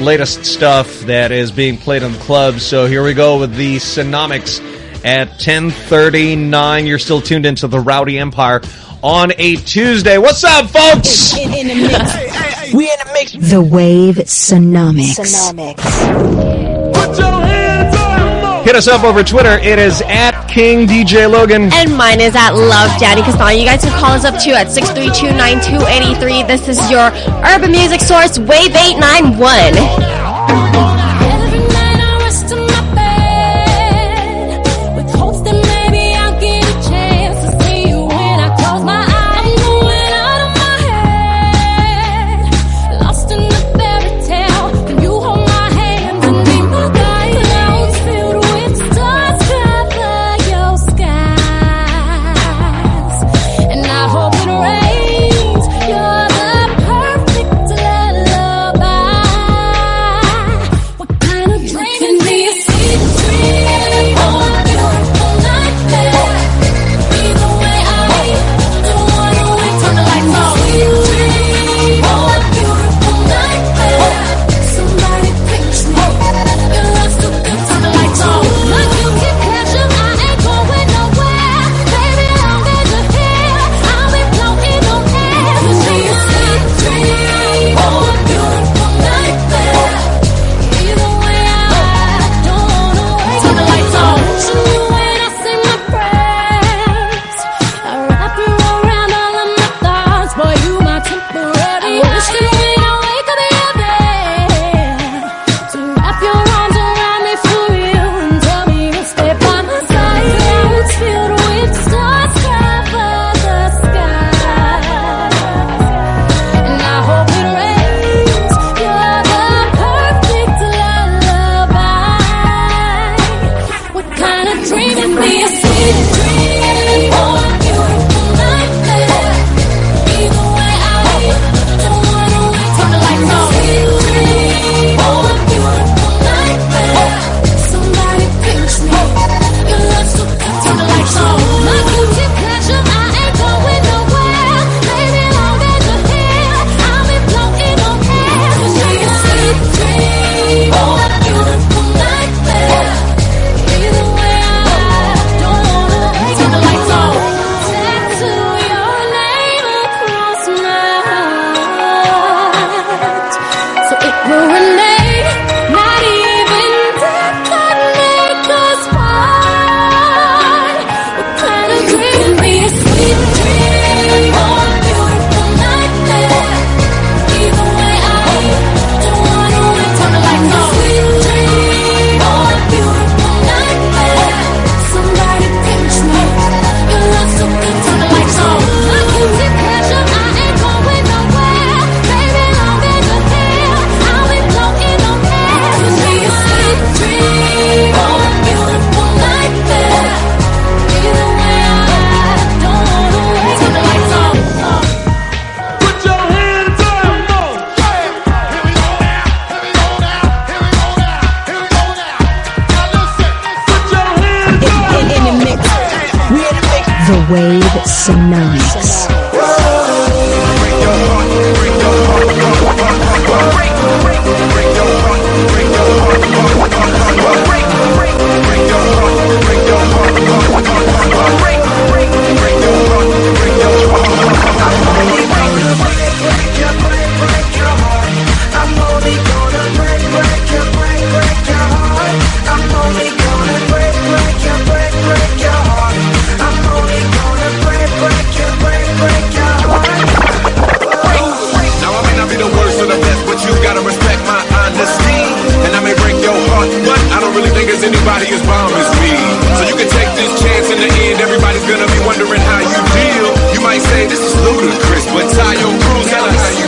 latest stuff that is being played in the clubs. So here we go with the Sonomics at 10:39. You're still tuned into the Rowdy Empire on a Tuesday. What's up, folks? We in the mix. The Wave Sonomics. Hit us up over Twitter. It is at King DJ Logan. And mine is at Love Danny Castano. You guys can call us up too at 632-9283. This is your urban music source, Wave 891. nobody as bomb as me. So you can take this chance in the end, everybody's gonna be wondering how you deal. You might say this is ludicrous, but Taio Cruz, tell us how you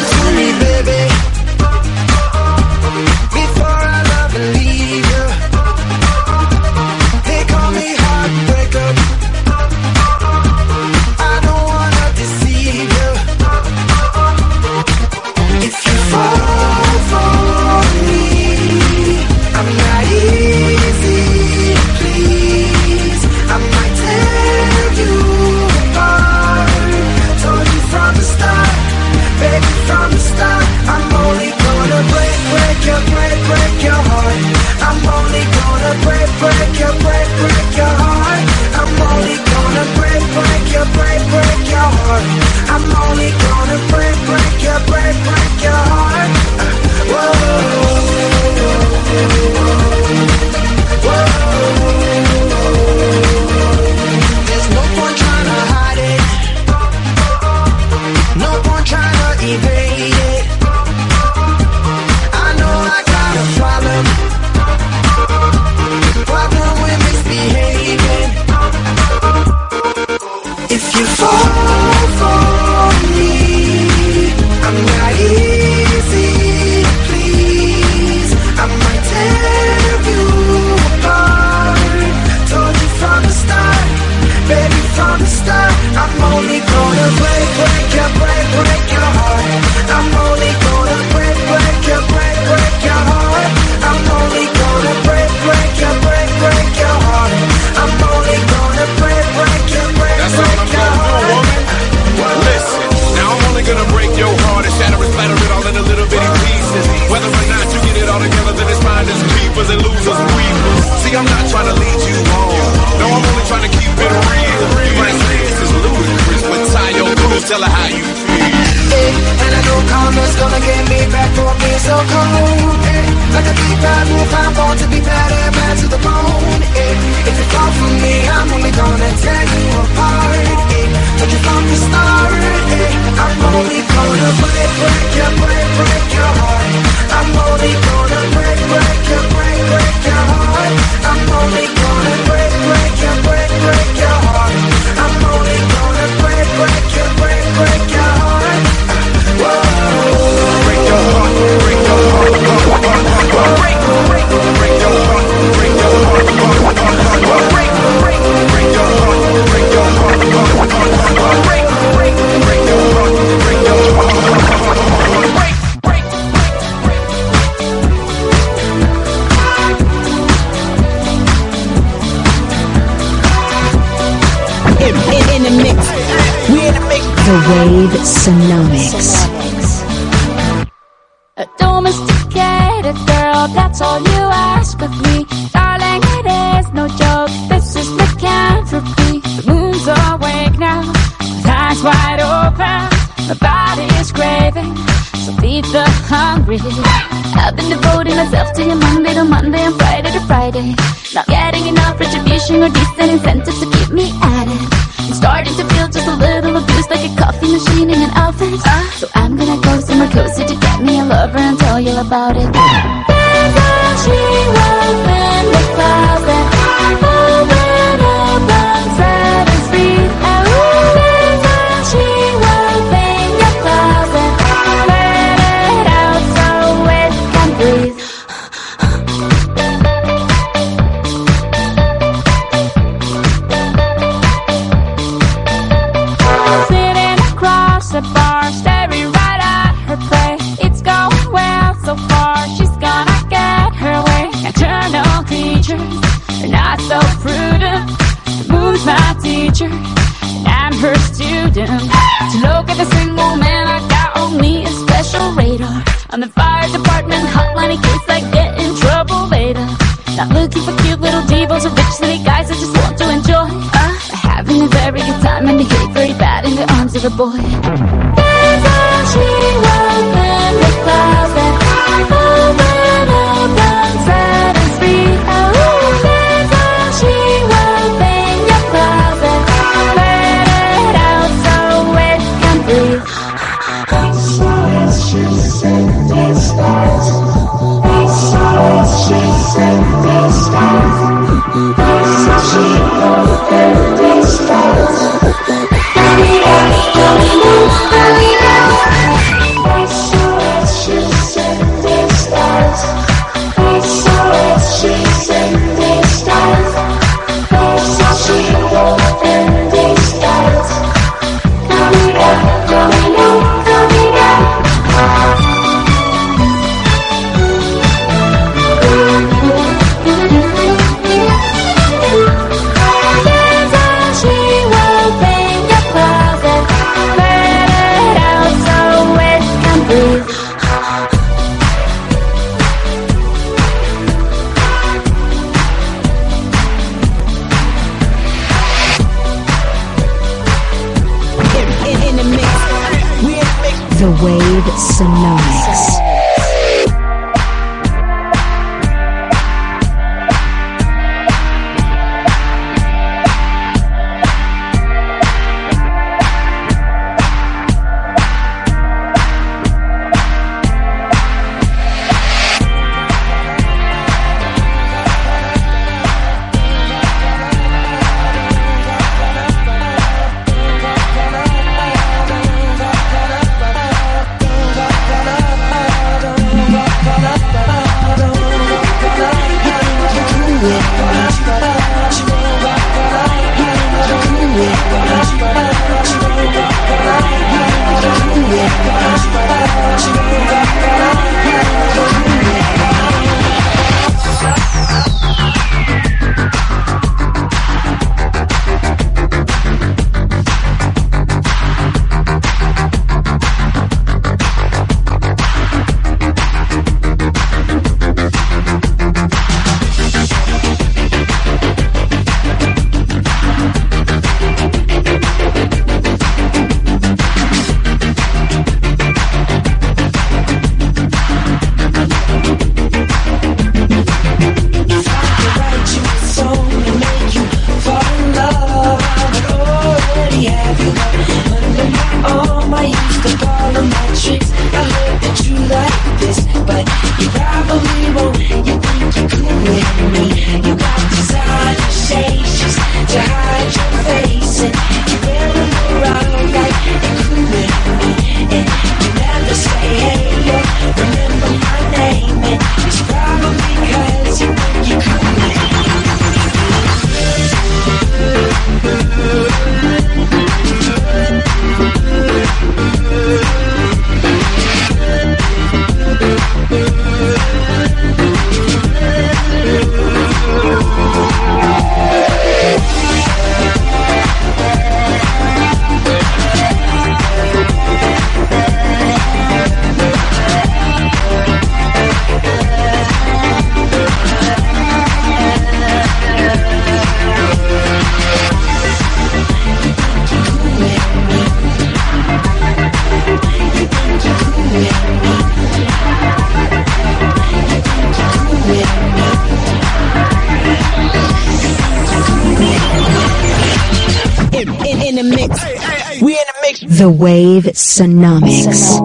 Sonomics.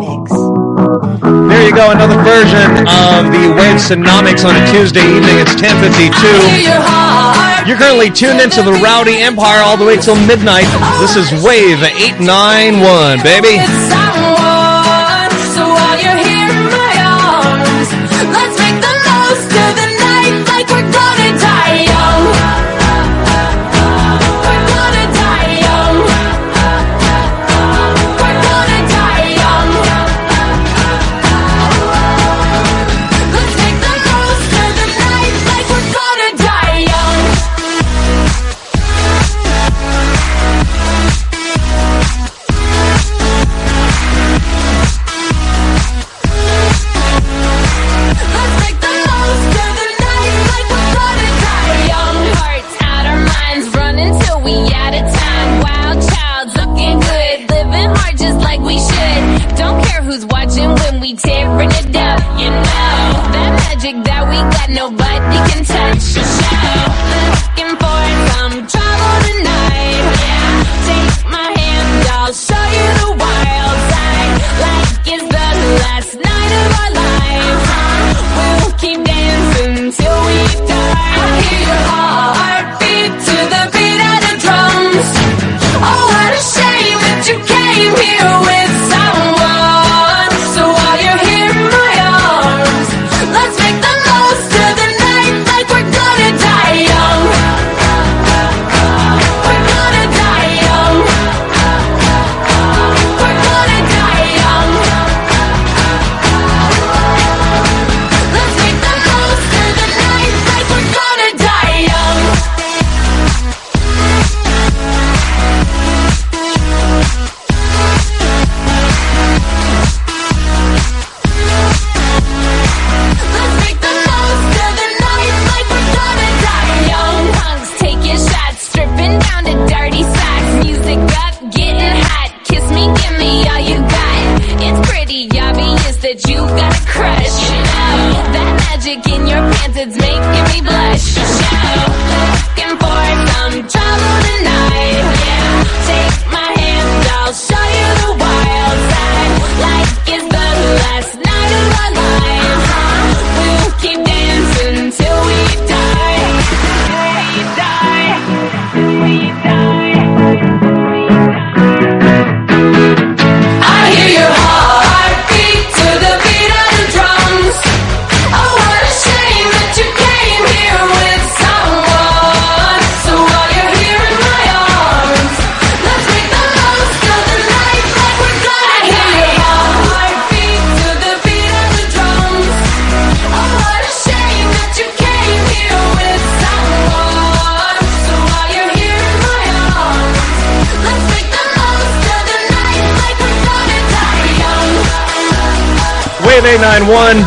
There you go, another version of the Wave Sonomics on a Tuesday evening. It's 10:52. You're currently tuned into the Rowdy Empire all the way till midnight. This is Wave 891, baby.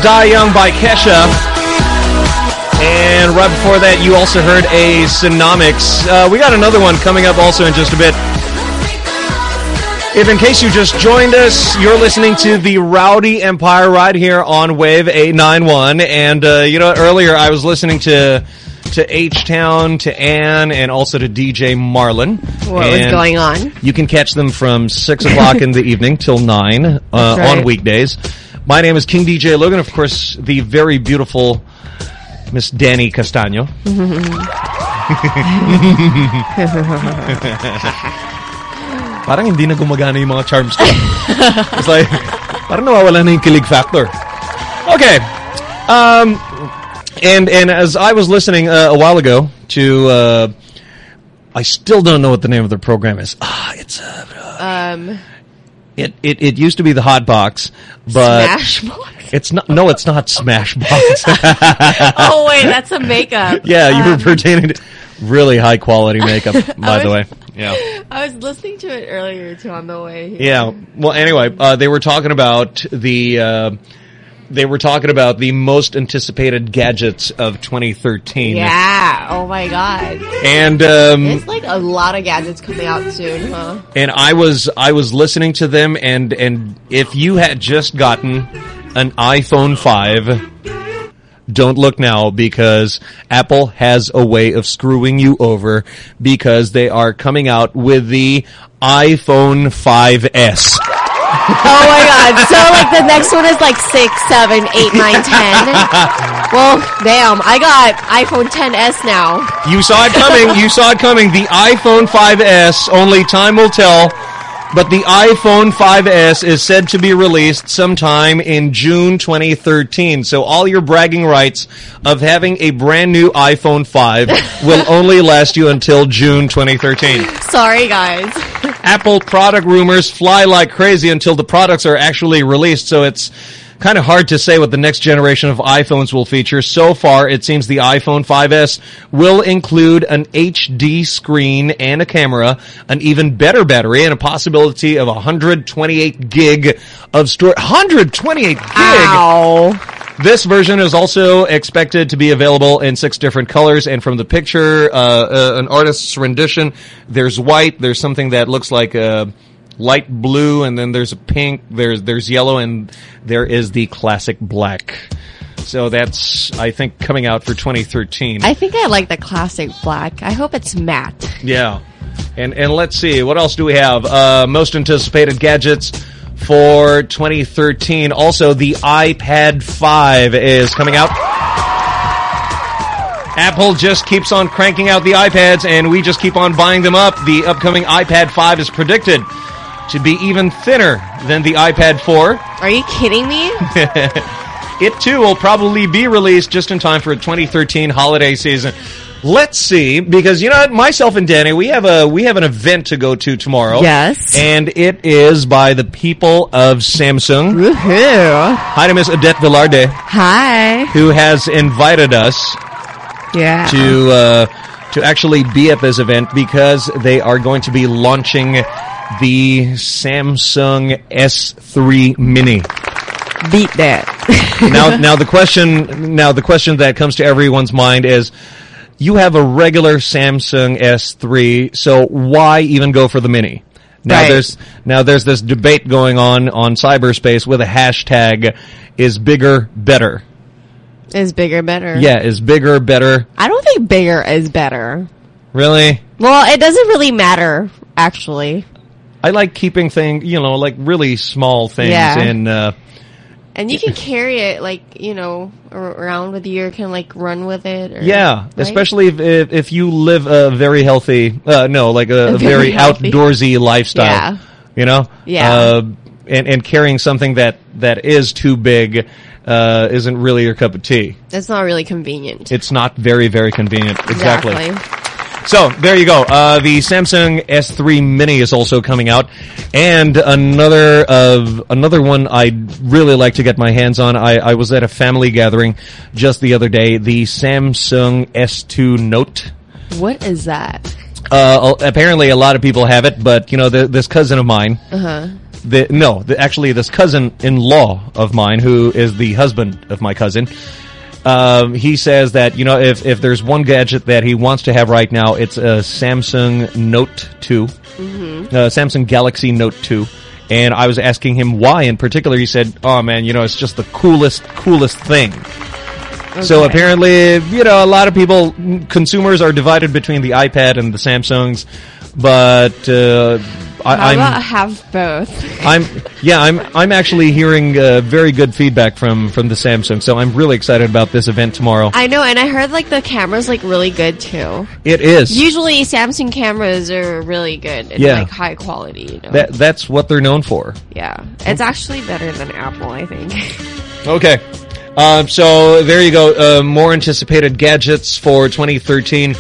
Die Young by Kesha. And right before that, you also heard a Sonomics. Uh, we got another one coming up also in just a bit. If in case you just joined us, you're listening to the Rowdy Empire right here on Wave 891. And, uh, you know, earlier I was listening to to H-Town, to Ann, and also to DJ Marlon. What was going on? You can catch them from 6 o'clock in the evening till 9 uh, right. on weekdays. My name is King DJ Logan. Of course, the very beautiful Miss Danny Castano. Parang hindi na gumagana yung mga charms ko. It's like, parang nawawala na yung kilig factor. Okay. Um, and, and as I was listening uh, a while ago to, uh, I still don't know what the name of the program is. Ah, it's, uh, Um, it, it, it used to be the Hot Box, but Smashbox? it's not, no, it's not Smashbox. oh wait, that's a makeup. yeah, you were Um, pertaining to really high quality makeup, by I the way. Yeah. I was listening to it earlier too on the way. Here. Yeah. Well, anyway, uh, they were talking about the. Uh, they were talking about the most anticipated gadgets of 2013. Yeah. Oh my god. And um, There's like a lot of gadgets coming out soon, huh? and I was I was listening to them, and and if you had just gotten an iPhone five, don't look now because Apple has a way of screwing you over because they are coming out with the iPhone 5S. Oh my god. So like the next one is like six, seven, eight, nine, ten. Well, damn. I got iPhone 10s now. You saw it coming. You saw it coming. The iPhone 5S, only time will tell. But the iPhone 5S is said to be released sometime in June 2013. So all your bragging rights of having a brand new iPhone 5 will only last you until June 2013. Sorry, guys. Apple product rumors fly like crazy until the products are actually released. So it's kind of hard to say what the next generation of iPhones will feature. So far, it seems the iPhone 5S will include an HD screen and a camera, an even better battery, and a possibility of 128 gig of storage. 128 gig! This version is also expected to be available in six different colors, and from the picture, uh, uh, an artist's rendition, there's white, there's something that looks like a light blue, and then there's a pink, there's there's yellow, and there is the classic black. So that's, I think, coming out for 2013. I think I like the classic black. I hope it's matte. Yeah. And and let's see, what else do we have? Uh, most anticipated gadgets for 2013. Also, the iPad 5 is coming out. Apple just keeps on cranking out the iPads, and we just keep on buying them up. The upcoming iPad 5 is predicted to be even thinner than the iPad 4. Are you kidding me? it too will probably be released just in time for a 2013 holiday season. Let's see, because you know myself and Danny, we have a we have an event to go to tomorrow. Yes. and it is by the people of Samsung. Woohoo! Hi to Miss Odette Villarde, Hi. who has invited us Yeah. to uh, to actually be at this event because they are going to be launching the Samsung S3 Mini. Beat that. now, now the question, now the question that comes to everyone's mind is, you have a regular Samsung S3, so why even go for the Mini? Now Right. there's now there's this debate going on on cyberspace with a hashtag: is bigger better? Is bigger better? Yeah, is bigger better? I don't think bigger is better. Really? Well, it doesn't really matter, actually. I like keeping things, you know, like really small things Yeah. in. Uh, And you can carry it, like, you know, around with you, or can, like, run with it. Or, yeah, right? especially if, if if you live a very healthy, uh, no, like a, A a very very, outdoorsy lifestyle. Yeah. You know. Yeah. Uh, and and carrying something that that is too big uh, isn't really your cup of tea. It's not really convenient. It's not very very convenient. Exactly. Exactly. So there you go. Uh, the Samsung S3 Mini is also coming out, and another of another one I'd really like to get my hands on. I, I was at a family gathering just the other day. The Samsung S2 Note. What is that? Uh, apparently, a lot of people have it, but you know, the, this cousin of mine. Uh huh. The, no, the, actually, this cousin-in-law of mine, who is the husband of my cousin, um, he says that you know if if there's one gadget that he wants to have right now, it's a Samsung Note 2, Mhm. uh, Samsung Galaxy Note 2. And I was asking him why in particular. He said, "Oh man, you know, it's just the coolest, coolest thing." So apparently, you know, a lot of people, consumers are divided between the iPad and the Samsungs, but uh, I, I'm. have both? I'm yeah, I'm I'm actually hearing uh, very good feedback from from the Samsung, so I'm really excited about this event tomorrow. I know, and I heard like the camera's like really good too. It is. Usually, Samsung cameras are really good and Yeah. like high quality. You know. That that's what they're known for. yeah, it's actually better than Apple, I think. Okay. Um, so there you go. Uh, more anticipated gadgets for 2013.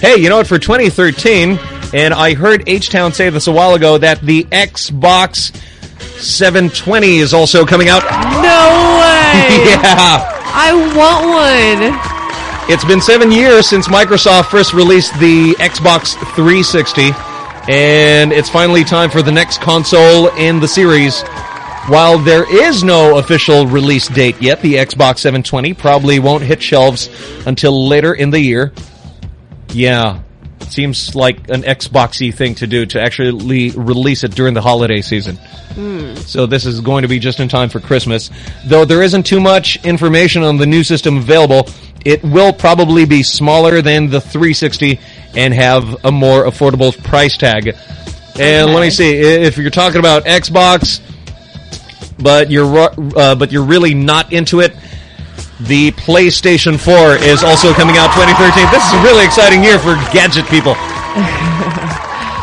Hey, you know what? For 2013, and I heard H Town say this a while ago that the Xbox 720 is also coming out. No way! yeah. I want one. It's been seven years since Microsoft first released the Xbox 360, and it's finally time for the next console in the series. While there is no official release date yet, the Xbox 720 probably won't hit shelves until later in the year. Yeah. seems like an Xboxy thing to do to actually release it during the holiday season. Hmm. So this is going to be just in time for Christmas. Though there isn't too much information on the new system available, it will probably be smaller than the 360 and have a more affordable price tag. And let me see, if you're talking about Xbox, but you're uh, but you're really not into it, the PlayStation 4 is also coming out 2013. This is a really exciting year for gadget people.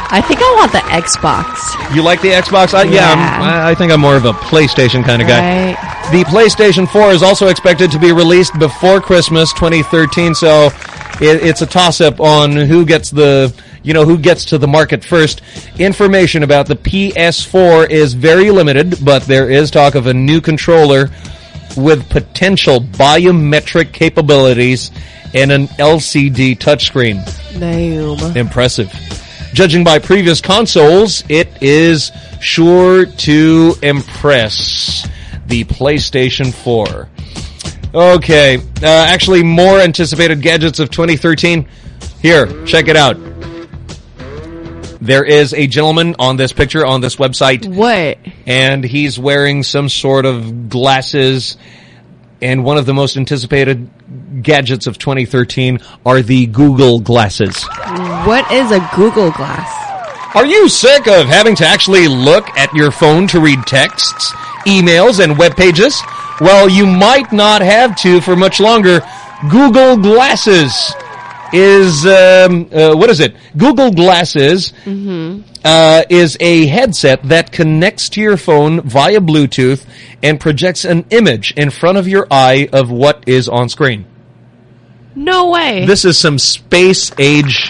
I think I want the Xbox. You like the Xbox? I, yeah, I'm, I I think I'm more of a PlayStation kind of guy. Right. The PlayStation 4 is also expected to be released before Christmas 2013, so it, it's a toss-up on who gets the, you know, who gets to the market first. Information about the PS4 is very limited, but there is talk of a new controller with potential biometric capabilities and an LCD touchscreen. Damn. Impressive. Judging by previous consoles, it is sure to impress the PlayStation 4. Okay, uh, actually more anticipated gadgets of 2013. Here, check it out. There is a gentleman on this picture on this website. What? And he's wearing some sort of glasses. And one of the most anticipated gadgets of 2013 are the Google glasses. What is a Google Glass? Are you sick of having to actually look at your phone to read texts, emails, and web pages? Well, you might not have to for much longer. Google Glasses is um, uh, what is it? Google Glasses Mm-hmm. uh, is a headset that connects to your phone via Bluetooth and projects an image in front of your eye of what is on screen. No way. This is some space age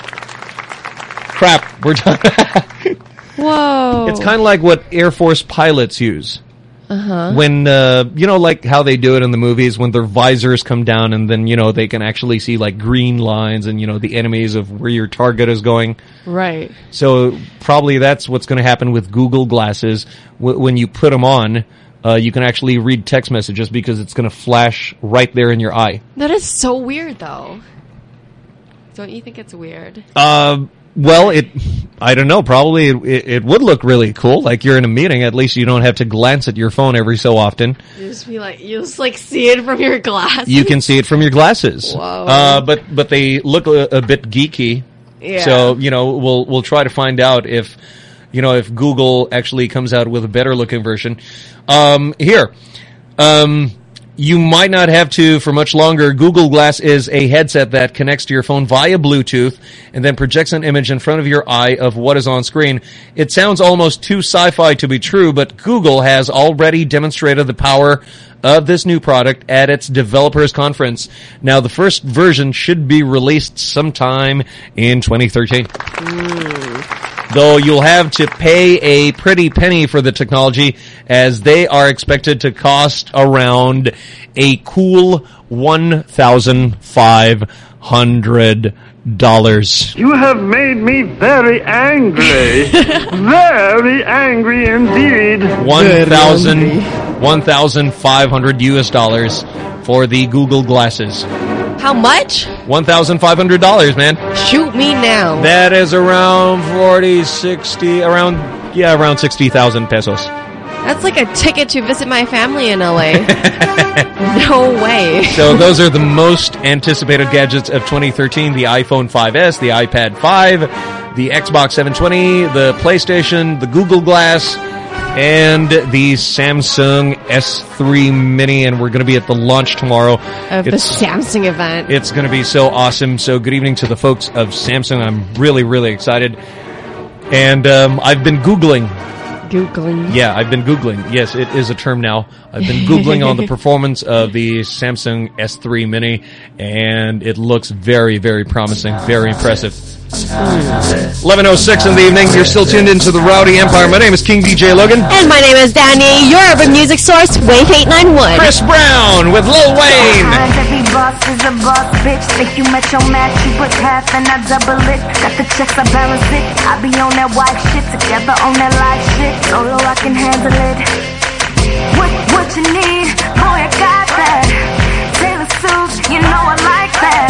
crap we're done. Whoa. It's kind of like what Air Force pilots use. Uh-huh. When, uh, you know, like how they do it in the movies when their visors come down and then, you know, they can actually see like green lines and, you know, the enemies of where your target is going. Right. So probably that's what's going to happen with Google glasses. W- when you put them on, uh, you can actually read text messages because it's going to flash right there in your eye. That is so weird, though. Don't you think it's weird? Uh, well, it, I don't know, probably it, it, it would look really cool. Like you're in a meeting, at least you don't have to glance at your phone every so often. You just be like, you just like see it from your glass. You can see it from your glasses. Whoa. Uh, but, but they look a, a bit geeky. Yeah. So, you know, we'll, we'll try to find out if, you know, if Google actually comes out with a better looking version. Um, here. Um, you might not have to for much longer. Google Glass is a headset that connects to your phone via Bluetooth and then projects an image in front of your eye of what is on screen. It sounds almost too sci-fi to be true, but Google has already demonstrated the power of this new product at its developers conference. Now, the first version should be released sometime in 2013 though you'll have to pay a pretty penny for the technology as they are expected to cost around a cool $1,500. You have made me very angry. very angry indeed. 1,000 1,500 US dollars for the Google glasses. How much? $1,500, man. Shoot me now. That is around 40, 60, around, yeah, around 60,000 pesos. That's like a ticket to visit my family in LA. no way. So those are the most anticipated gadgets of 2013. The iPhone 5S, the iPad 5, the Xbox 720, the PlayStation, the Google Glass, and the Samsung S3 Mini. And we're going to be at the launch tomorrow. Of the Samsung event. It's going to be so awesome. So good evening to the folks of Samsung. I'm really, really excited. And um, I've been Googling Googling. yeah, I've been Googling. Yes, it is a term now. I've been Googling on the performance of the Samsung S3 Mini, and it looks very, very promising, very impressive. 11.06 in the evening, you're still tuned into the Rowdy Empire. My name is King DJ Logan. And my name is Danny, your urban music source, Wave 891. Chris Brown with Lil Wayne. Every boss is a boss, bitch. Think you met your match, you put half and I double it. Got the checks, I balance it. I be on that wife shit, together on that life shit. Solo, I can handle it. What, what you need? Boy, I got that. You know I like that.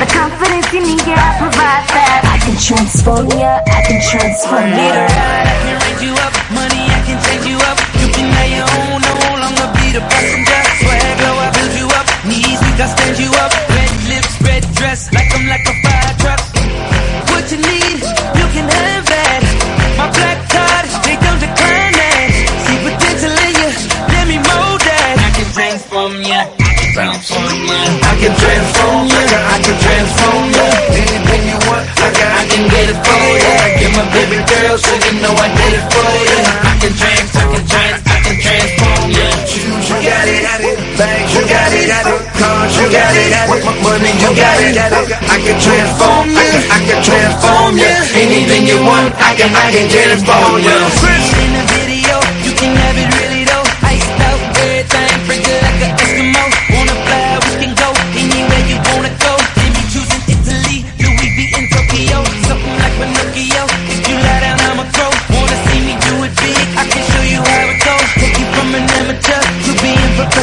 The confidence you need, yeah, I provide that. I can transform you, I can transform you. Ride, I can you up. Money, I can you up. You can have your own, no be the passenger. Build you up. Knees stand you up. Red lips, red dress, like I'm like a fire I can it for you. Get my baby girl, so you know I did it for you. I can trans, I can trans, I can transform you. Shoes, you got it. Bags, you got it. Cars, you got it. M- Money, you got it. I can transform you. I can, I transform you. Anything you want, I can, I can get it for you.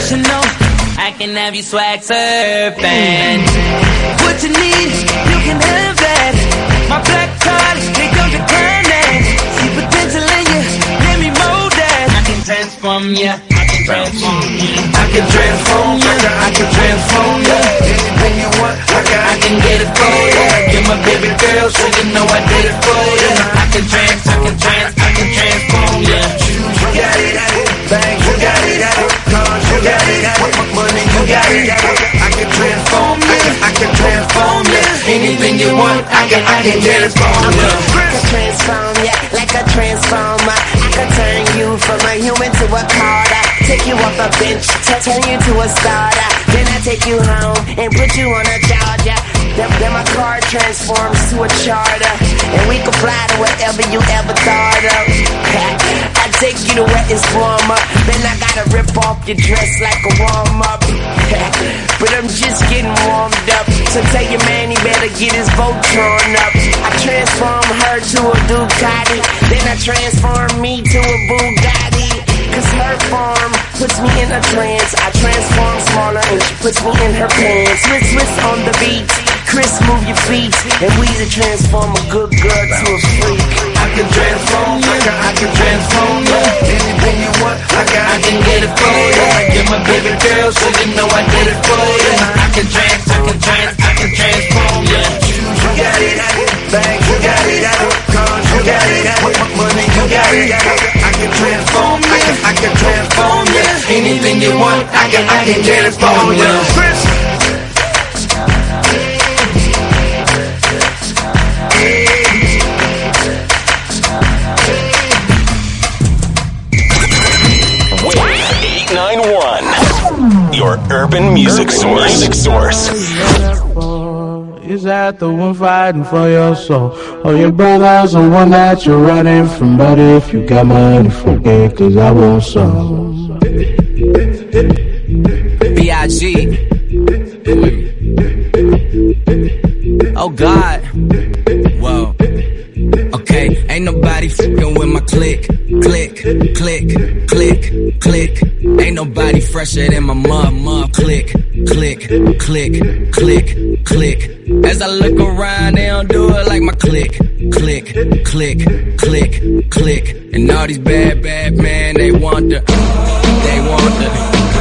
Being professional. I can have you swag surfing. What you need, you can have that. My black card, they don't decline that. See potential in you, let me mold that. I can transform ya. I can transform ya. I can transform you. I can transform you. Anything you want, I can, I can get it for you. Get my baby girl, so you know I did it for you. I can trans, I can trans, got it. M- Money, you got it. I can transform you. I can, transform you. Anything you want, I can, I can for you. I can transform ya like a transformer. I can turn you from a human to a carter. Take you off a bench, turn you to a starter. Then I take you home and put you on a charger. Then, then my car transforms to a charter. And we can fly to wherever you ever thought of. I take you to where it's warmer. Then I gotta rip off your dress like a warm up. but I'm just getting warmed up. So tell your man he better get his Voltron up. I transform her to a Ducati. Then I transform me to a Bugatti. Cause her form puts me in a trance. I transform smaller and she puts me in her pants. Swizz, Swizz on the beat. Chris, move your feet. And we to transform a good girl to a freak. I can transform you. I can, I can transform you. Anything you want, I can, I can get it for you. Get my baby girl, so you know I did it for you. I can trans, I can trans, I can transform you. You got it. Bags, you got it. Cars, you got it. M- Money, you got it. I can transform you. I can, I can transform you. Anything you want, I can, I can get it for you. Urban music source. Music source. Is that the one fighting for your soul? Or your brother's the one that you're running from? But if you got money, forget, cause I want some. B.I.G. Oh God. Ain't nobody fucking with my click, click, click, click, click. Ain't nobody fresher than my mom, mom. Click, click, click, click, click. As I look around, they don't do it like my click, click, click, click, click. And all these bad, bad men, they want the, they want the,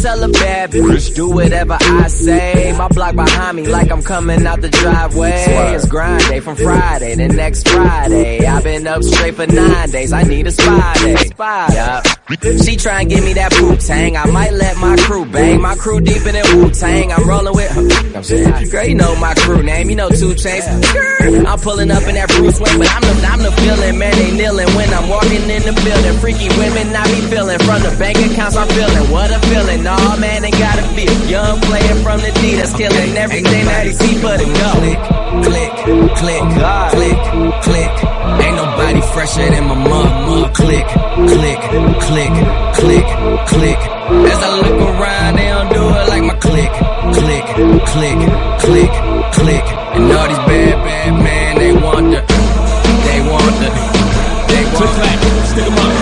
tell a bad bitch, do whatever I say. My block behind me, like I'm coming out the driveway. It's grind day from Friday to next Friday. I've been up straight for nine days. I need a spy day. Yup. She try and give me that Wu Tang. I might let my crew bang. My crew deep in Wu Tang. I'm rolling with her. I'm saying, girl, you know my crew name. You know two chains. I'm pulling up in that Bruce Wayne, but I'm the I'm the feeling, man. They kneeling when I'm walking in the building. Freaky women, I be feeling from the bank accounts. I'm feeling what a feeling. Nah, man, they gotta feel. Young player from the D that's killing everything that he see for the go. Click, click, click, click, click. Ain't nobody fresher than my mom. Click, click, click, click, click. As I look around, they don't do it like my click, click, click, click, click. And all these bad, bad men, they want the, they want the, they want the. click Stick 'em up.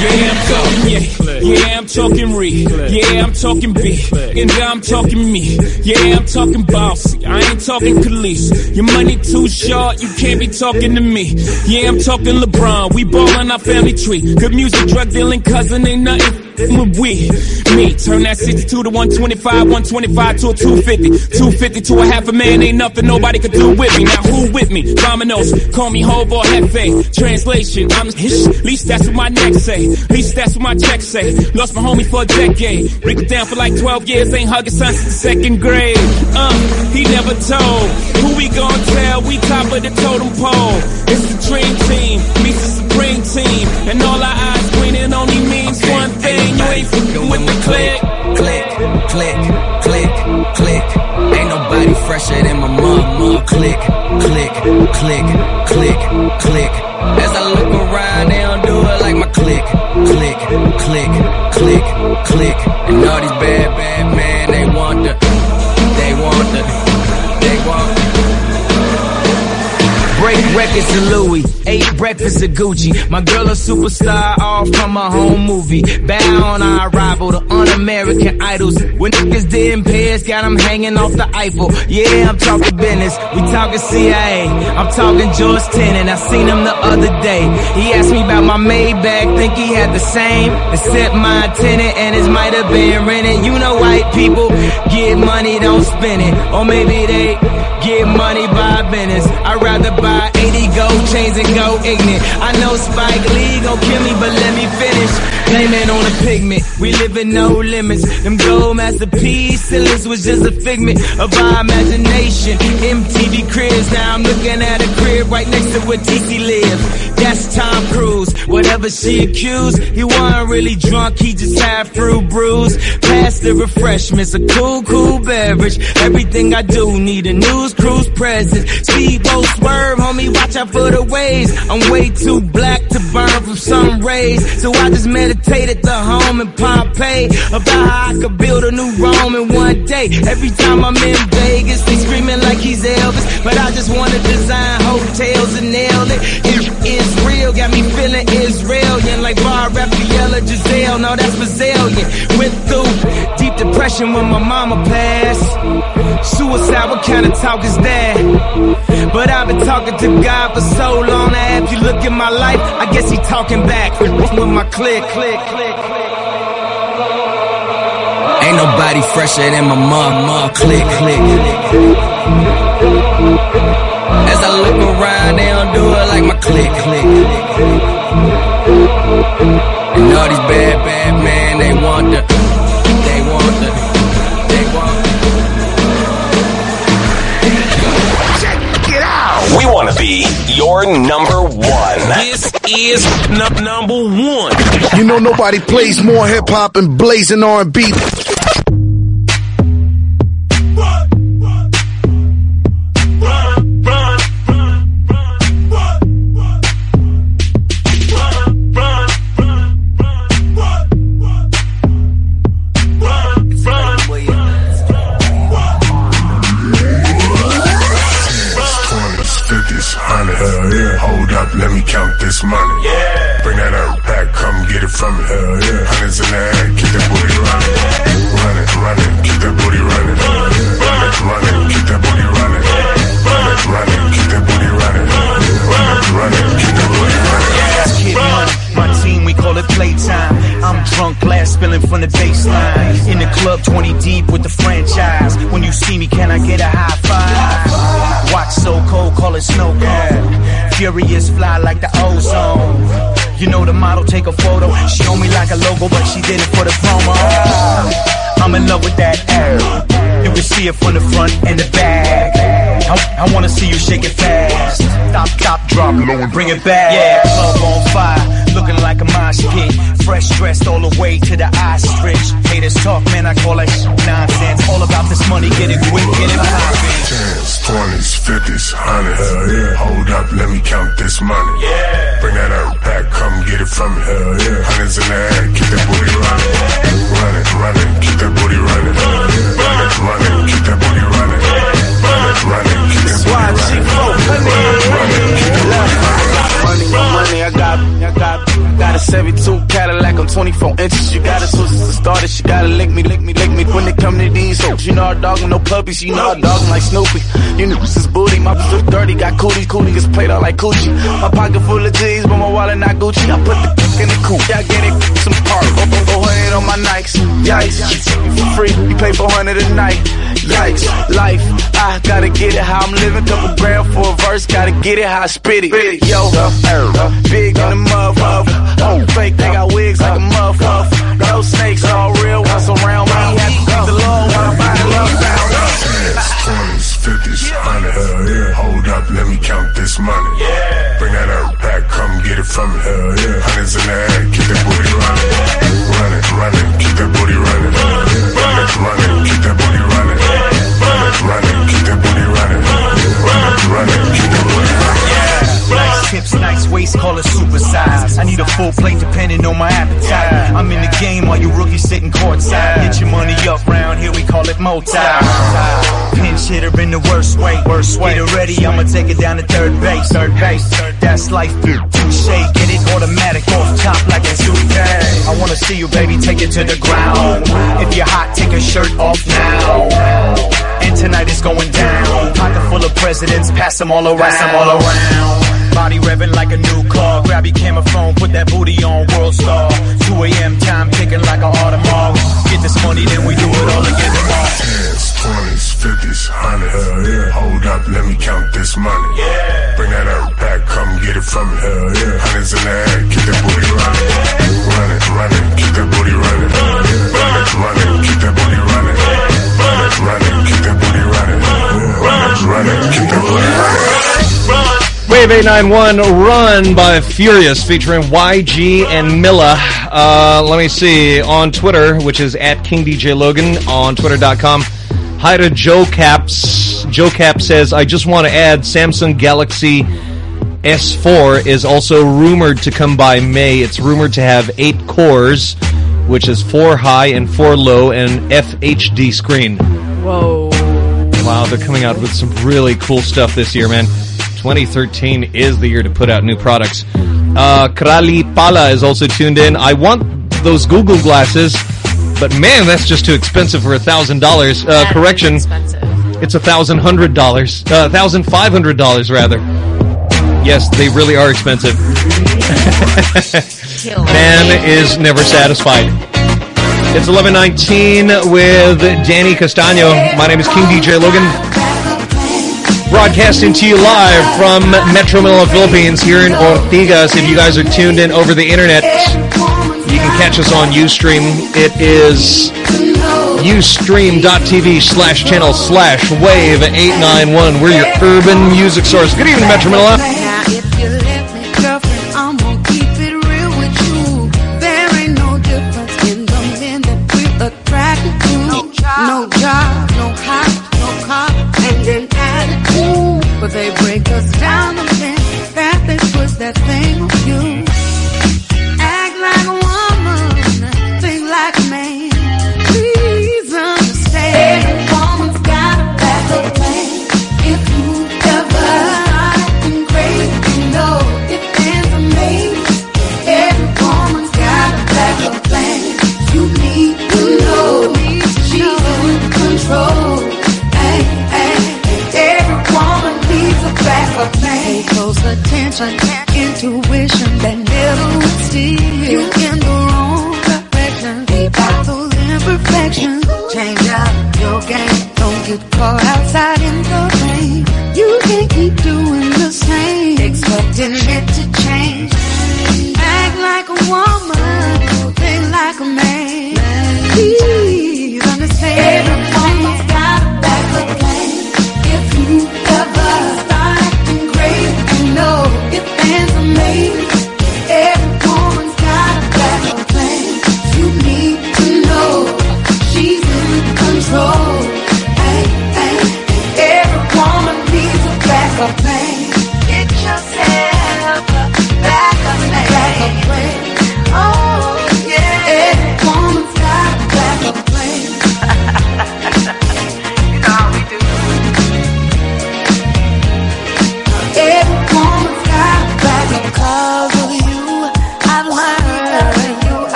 Yeah, I'm going, yeah. Yeah, I'm talking re. Yeah, I'm talking B. And I'm talking me. Yeah, I'm talking bossy. I ain't talking Khalees. Your money too short, you can't be talking to me. Yeah, I'm talking LeBron. We ballin' our family tree. Good music, drug dealing cousin ain't nothing we. Me, turn that 62 to 125, 125 to a 250. 250 to a half a man, ain't nothing nobody could do with me. Now who with me? Dominoes, call me Hov or Hefe. Translation, I'm hish, least that's what my neck say. Least that's what my check say. Lost my homie for a decade. Break it down for like 12 years, ain't hugging son since the second grade. Uh, he never told. Who we gon' tell? We top of the totem pole. It's the dream team, meets the supreme team. And all our eyes green, only means one thing. You ain't fucking with the click. Click, click, click, click. Ain't nobody fresher than my mama. Click, click, click, click, click. As I look around, they don't click, click, click, click, click. And all these bad, bad men, they want the, they want the, they want Break records to Louis, ate breakfast at Gucci. My girl a superstar, all from a home movie. Bow on our arrival to un-American idols. When niggas didn't pay us, got them hanging off the Eiffel. Yeah, I'm talking business, we talking CIA. I'm talking George Tenet, I seen him the other day. He asked me about my Maybach, think he had the same. Except my tenant and his might have been rented. You know white people get money, don't spend it. Or maybe they get money by business. I'd rather buy 80 gold chains and go ignorant. I know Spike Lee gon' kill me, but let me finish. Blame it on a pigment. We live in no limits. Them gold masterpieces was just a figment of our imagination. MTV cribs. Now I'm looking at a crib right next to where TC live. That's Tom Cruise. Whatever she accused, he wasn't really drunk. He just had fruit brews. Pass the refreshments, a cool, cool beverage. Everything I do need a news cruise presence. Speedboat swerve, homie, watch out for the waves. I'm way too black to burn from sun rays. So I just meditated the home in Pompeii about how I could build a new Rome in one day. Every time I'm in Vegas, they screaming like he's Elvis. But I just wanna design hotels and nail it. It is real, got me feeling Israelian like Bar Refaeli Giselle. No, that's Brazilian. Went through depression when my mama passed. Suicide, what kind of talk is that? But I've been talking to God for so long. Now if you look at my life, I guess he talking back with my click, click, click, click. Ain't nobody fresher than my mama. Click, click. As I look around, they don't do it like my click, click. And all these bad, bad men, they want the, We want to be your number one. This is num- number one. You know nobody plays more hip hop and blazing R&B. Like a logo, but she did it for the promo. I'm in love with that air. You can see it from the front and the back. I, I wanna see you shake it fast. Stop, stop, drop low and bring it back. Yeah, club on fire, looking like a mosh pit. Fresh dressed all the way to the ostrich. Haters talk, man, I call that nonsense. All about this money, get it quick, get it poppin'. Tens, twenties, fifties, hundreds. Yeah. Hold up, let me count this money. Yeah. Bring that up back, come get it from me. Hell yeah. Hundreds in the air, keep that booty running. Run it, run keep that booty running. Run it, run it, keep that booty running. Run it, run it, keep that booty running. Run it, run it, keep that booty. Money, money, I got, I got, got a 72 Cadillac on 24 inches. You gotta it to start it. You gotta lick me, lick me, lick me. When it come to these hoes, you know I dog no puppies. You know I dog like Snoopy. You know this is booty. My flip dirty, got cooties. Cootie gets played out like coochie. My pocket full of G's, but my wallet not Gucci. I put the dick in the coupe. Yeah, I get it. Some park. Go, oh, go, oh, go oh, ahead on my Nikes. Yikes. You for free. You pay 400 a night. Yikes. Life. I gotta get it how I'm living. Couple grand for a verse. Gotta get it how I spit it. Yo. Big in the motherfucker. Oh, fake. They got wigs like a motherfucker. No snakes. All real. Once around me. Have to keep the law when I find love twenties, fifties, hundred. Yeah. Hold up, let me count this money. Yeah. Bring that up back, come get it from me. Yeah. Hundreds in the air, keep that booty running. Run it, run it, keep that booty running. Run it, run it, keep that booty running. Nice hips, nice waist, call it supersize. I need a full plate depending on my appetite. I'm in the game while you rookies sitting courtside. Get your money up round here, we call it multi. Pinch hitter in the worst way. Worst way. Get it ready, I'ma take it down to third base. Third base. That's life. Touche, get it automatic off top like a suitcase. I wanna see you, baby, take it to the ground. If you're hot, take your shirt off now. And tonight is going down. Pocket full of presidents, pass them all around. Pass them all around. Body revving like a new car. Grab your camera phone, put that booty on World Star. 2 a.m. time ticking like an Audemars. Get this money, then we do it all again tomorrow. Tens, twenties, fifties, hundred. Hell yeah. Hold up, let me count this money. Yeah. Bring that up back, come get it from me. Hell yeah. Hundreds in the air, keep that booty running. Run it, run it, keep that booty running. Run it, run it, keep that booty running. Run it, run it, keep that booty running. Run it, run it, keep that booty running. Wave 891 Run by Furious featuring YG and Milla. Uh, let me see. On Twitter, which is at King DJ Logan on Twitter.com. Hi to Joe Caps. Joe Cap says, I just want to add Samsung Galaxy S4 is also rumored to come by May. It's rumored to have eight cores, which is four high and four low, and FHD screen. Whoa. Wow, they're coming out with some really cool stuff this year, man. 2013 is the year to put out new products. Uh, Krali Pala is also tuned in. I want those Google glasses, but man, that's just too expensive for a thousand dollars. Uh, correction, it's a thousand hundred dollars, uh, thousand five hundred dollars rather. Yes, they really are expensive. Man is never satisfied. It's 11:19 with Danny Castano. My name is King DJ Logan. Broadcasting to you live from Metro Manila, Philippines, here in Ortigas. If you guys are tuned in over the internet, you can catch us on Ustream. It is ustream.tv slash channel slash wave 891. We're your urban music source. Good evening, Metro Manila.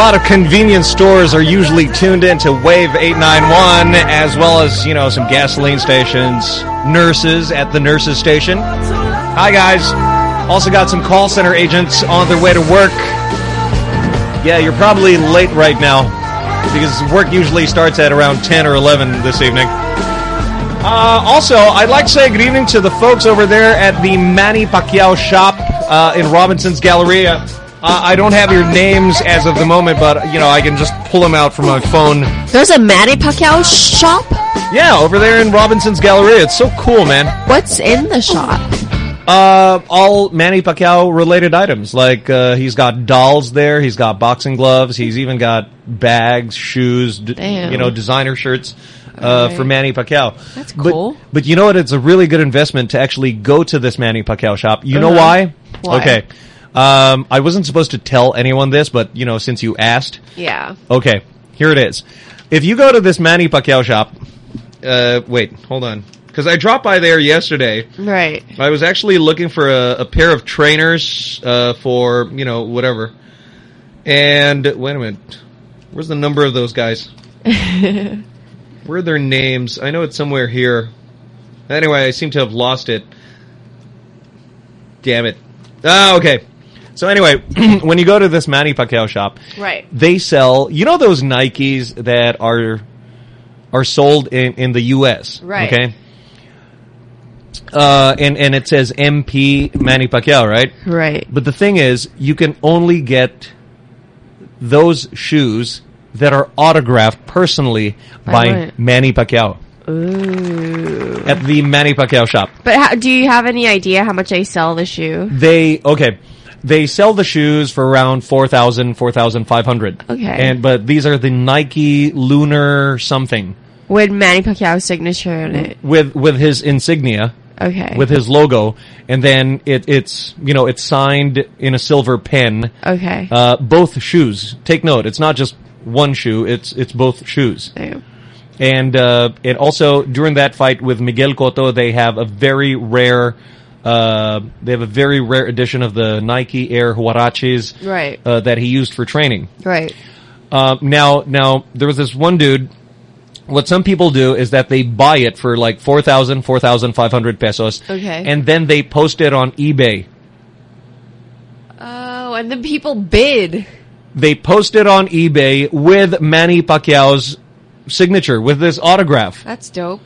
Lot of convenience stores are usually tuned into Wave 891, as well as, you know, some gasoline stations, nurses at the nurses station. Hi, guys. Also got some call center agents on their way to work. Yeah, you're probably late right now, because work usually starts at around 10 or 11 this evening. Uh, also, I'd like to say good evening to the folks over there at the Manny Pacquiao shop uh, in Robinson's Galleria. Uh, I don't have your names as of the moment, but you know I can just pull them out from my phone. There's a Manny Pacquiao shop? Yeah, over there in Robinson's Gallery. It's so cool, man. What's in the shop? Uh, all Manny Pacquiao related items. Like uh, he's got dolls there. He's got boxing gloves. He's even got bags, shoes, you know, designer shirts. uh, Alright. for Manny Pacquiao. That's But- cool. But, you know what? It's a really good investment to actually go to this Manny Pacquiao shop. You know Uh-huh. why? Why? Okay. Um, I wasn't supposed to tell anyone this, but you know, since you asked, Yeah. Okay, here it is. If you go to this Manny Pacquiao shop, uh, wait, hold on, because I dropped by there yesterday. Right. I was actually looking for a, a pair of trainers uh, for you know whatever. And wait a minute, where's the number of those guys? Where are their names? I know it's somewhere here. Anyway, I seem to have lost it. Damn it. Ah, okay. So anyway, when you go to this Manny Pacquiao shop, Right. they sell you know those Nikes that are are sold in in the US Right. okay uh and and it says MP Manny Pacquiao right Right. but the thing is you can only get those shoes that are autographed personally By? Manny Pacquiao Ooh. at the Manny Pacquiao shop But how, do you have any idea how much they sell the shoe? They okay. They sell the shoes for around 4,000, 4,500. Okay. And but these are the Nike Lunar something With Manny Pacquiao's signature on it. with with his insignia. Okay. With his logo, and then it, it's you know it's signed in a silver pen. Okay. Uh, both shoes. Take note. It's not just one shoe. It's it's both shoes. And uh, it also during that fight with Miguel Cotto, they have a very rare. Uh, they have a very rare edition of the Nike Air Huaraches Right. uh, that he used for training. Right. Uh, now, now there was this one dude. What some people do is that they buy it for like 4,000, 4,500 pesos. Okay. And then they post it on eBay. Oh, and then people bid. They post it on eBay with Manny Pacquiao's signature, with this autograph. That's dope.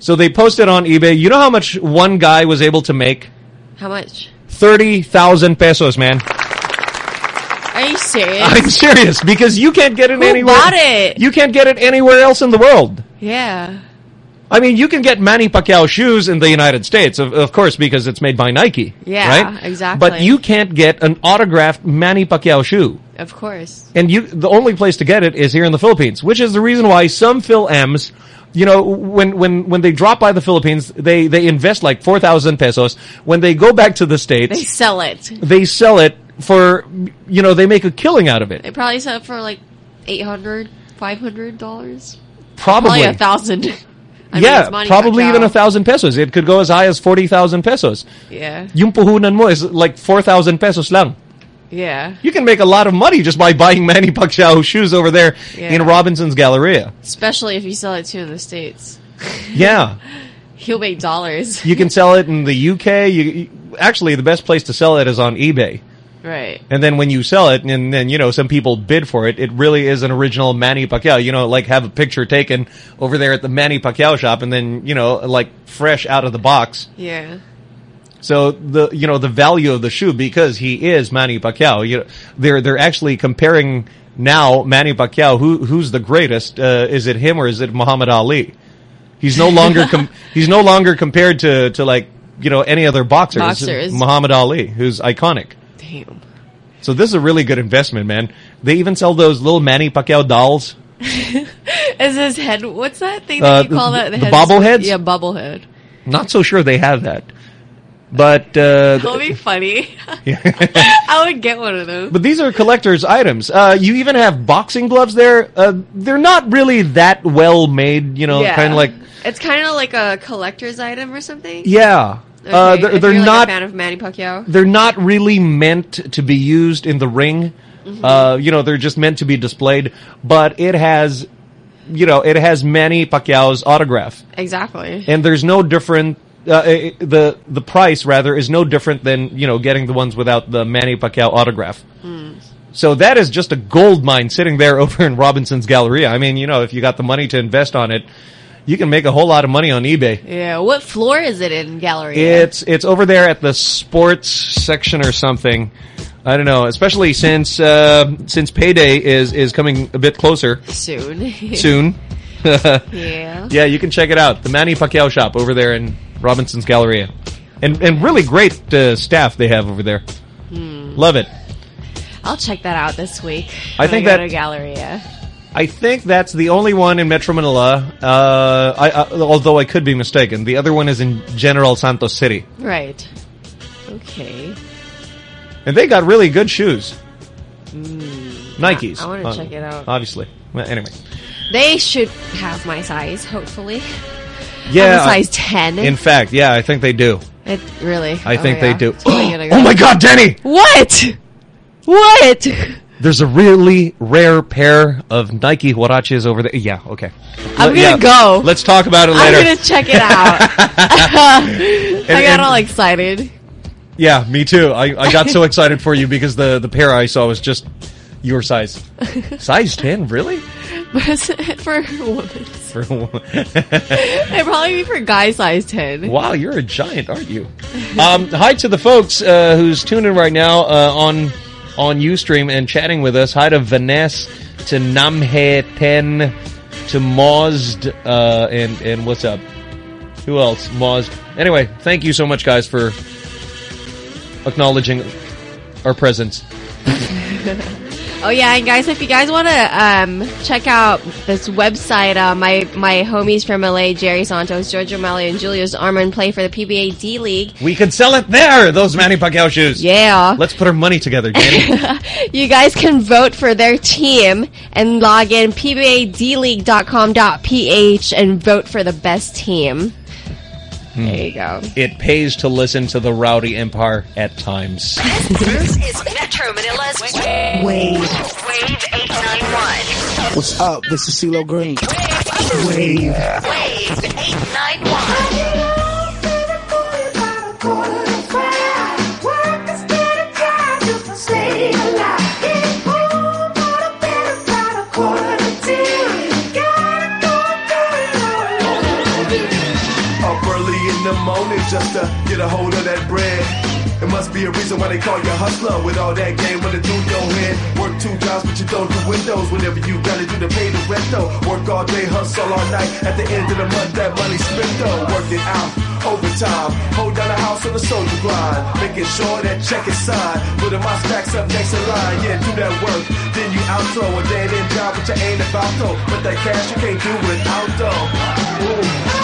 So they posted on eBay. You know how much one guy was able to make? How much? 30,000 pesos, man. Are you serious? I'm serious because you can't get it Who anywhere. bought it? You can't get it anywhere else in the world. Yeah. I mean, you can get Manny Pacquiao shoes in the United States, of, of course, because it's made by Nike. Yeah, right? exactly. But you can't get an autographed Manny Pacquiao shoe. Of course. And you, the only place to get it is here in the Philippines, which is the reason why some Fil-Ams, you know, when, when, when they drop by the Philippines, they, they invest like 4,000 pesos. When they go back to the States, They sell it. they sell it for, you know, they make a killing out of it. They probably sell it for like eight hundred, five hundred dollars. Probably. a thousand. I yeah, Manny probably even a thousand pesos. It could go as high as 40,000 pesos. Yeah. Yung puhunan mo is like 4,000 pesos lang. Yeah. You can make a lot of money just by buying Manny Pacquiao shoes over there Yeah. in Robinson's Galleria. Especially if you sell it to the States. Yeah. He'll make dollars. You can sell it in the UK. You, you- actually, the best place to sell it is on eBay. Right. And then when you sell it, and then you know some people bid for it, it really is an original Manny Pacquiao. You know, like have a picture taken over there at the Manny Pacquiao shop, and then you know, like fresh out of the box. Yeah. So the you know the value of the shoe because he is Manny Pacquiao. You know, they're they're actually comparing now Manny Pacquiao. Who who's the greatest? Uh, is it him or is it Muhammad Ali? He's no longer com- he's no longer compared to to like you know any other boxer. Boxers. Muhammad Ali, who's iconic. Damn. So this is a really good investment, man. They even sell those little Manny Pacquiao dolls. Is his head? What's that thing Uh, you call that? the head's- bobbleheads? Yeah, bobblehead. Not so sure they have that, but uh, That would be funny. I would get one of those. But these are collector's items. Uh, you even have boxing gloves there. Uh, they're not really that well made, you know, Yeah. kind of like, It's kind of like a collector's item or something. yeah. Okay, uh, they're they're like, not, a fan of Manny Pacquiao. they're not really meant to be used in the ring. Mm-hmm. Uh, you know, they're just meant to be displayed, but it has, you know, it has Manny Pacquiao's autograph. Exactly. and there's no different uh, eh, the the price rather is no different than you know getting the ones without the Manny Pacquiao autograph. Hmm. So that is just a gold mine sitting there over in Robinson's Galleria. I mean, you know, if you got the money to invest on it, you can make a whole lot of money on eBay. Yeah. What floor is it in gallery? It's it's over there at the sports section or something. I don't know, especially since uh, since payday is is coming a bit closer soon. soon. Yeah. Yeah, you can check it out. The Manny Pacquiao shop over there in Robinson's Galleria. And and really great uh, staff they have over there. Hmm. Love it. I'll check that out this week. I think go that- to Galleria. I think that's the only one in Metro Manila. Uh, I, uh, although I could be mistaken. The other one is in General Santos City. Right. Okay. And they got really good shoes. Nikes. Mm. I wanna Uh, check it out. Obviously. Well, anyway. They should have my size, hopefully. Yeah. I'm a size 10. In fact, yeah, I think they do. It really. I Oh, think yeah. they do. So I gotta go. Oh my god, Denny! What? What? There's a really rare pair of Nike Huaraches over there. Yeah, okay. I'm gonna go. Let's talk about it later. I'm gonna check it out. I got and- all excited. Yeah, me too. I, I got so excited for you because the, the pair I saw was just your size. size 10, really? But for women. For a woman. It'd probably be for guy size 10. wow, you're a giant, aren't you? Um, hi to the folks uh, who's tuning right now uh, on on Ustream and chatting with us. Hi to Vanessa, to Namhe Ten, to Mozd, uh, and and what's up? Who else? Mozd. Anyway, thank you so much, guys, for acknowledging our presence. Oh yeah, and guys, if you guys want to um, check out this website, uh, my my homies from LA, Jerry Santos, George O'Malley, and Julius Armand play for the PBA D League. We could sell it there. Those Manny Pacquiao shoes. Yeah. Let's put our money together, Danny. You guys can vote for their team and log in pbadleague.com.ph and vote for the best team. Hmm. There you go. It pays to listen to the Rowdy Empire at times. This is Metro Manila's Wave. Wave. Wave 891. What's up? This is CeeLo Green. Wave. Wave 891. Morning just to get a hold of that bread. It must be a reason why they call you hustler with all that game running through your head. Work two jobs, but you don't do windows whenever you gotta do to pay the rent though. Work all day, hustle all night. At the end of the month, that money spent though. Work it out, overtime. Hold down the house on the soldier grind. Making sure that check is signed. Putting my stacks up next in line. Yeah, do that work. Then you outro a dead end job, but you ain't about though. But that cash you can't do without though. Ooh.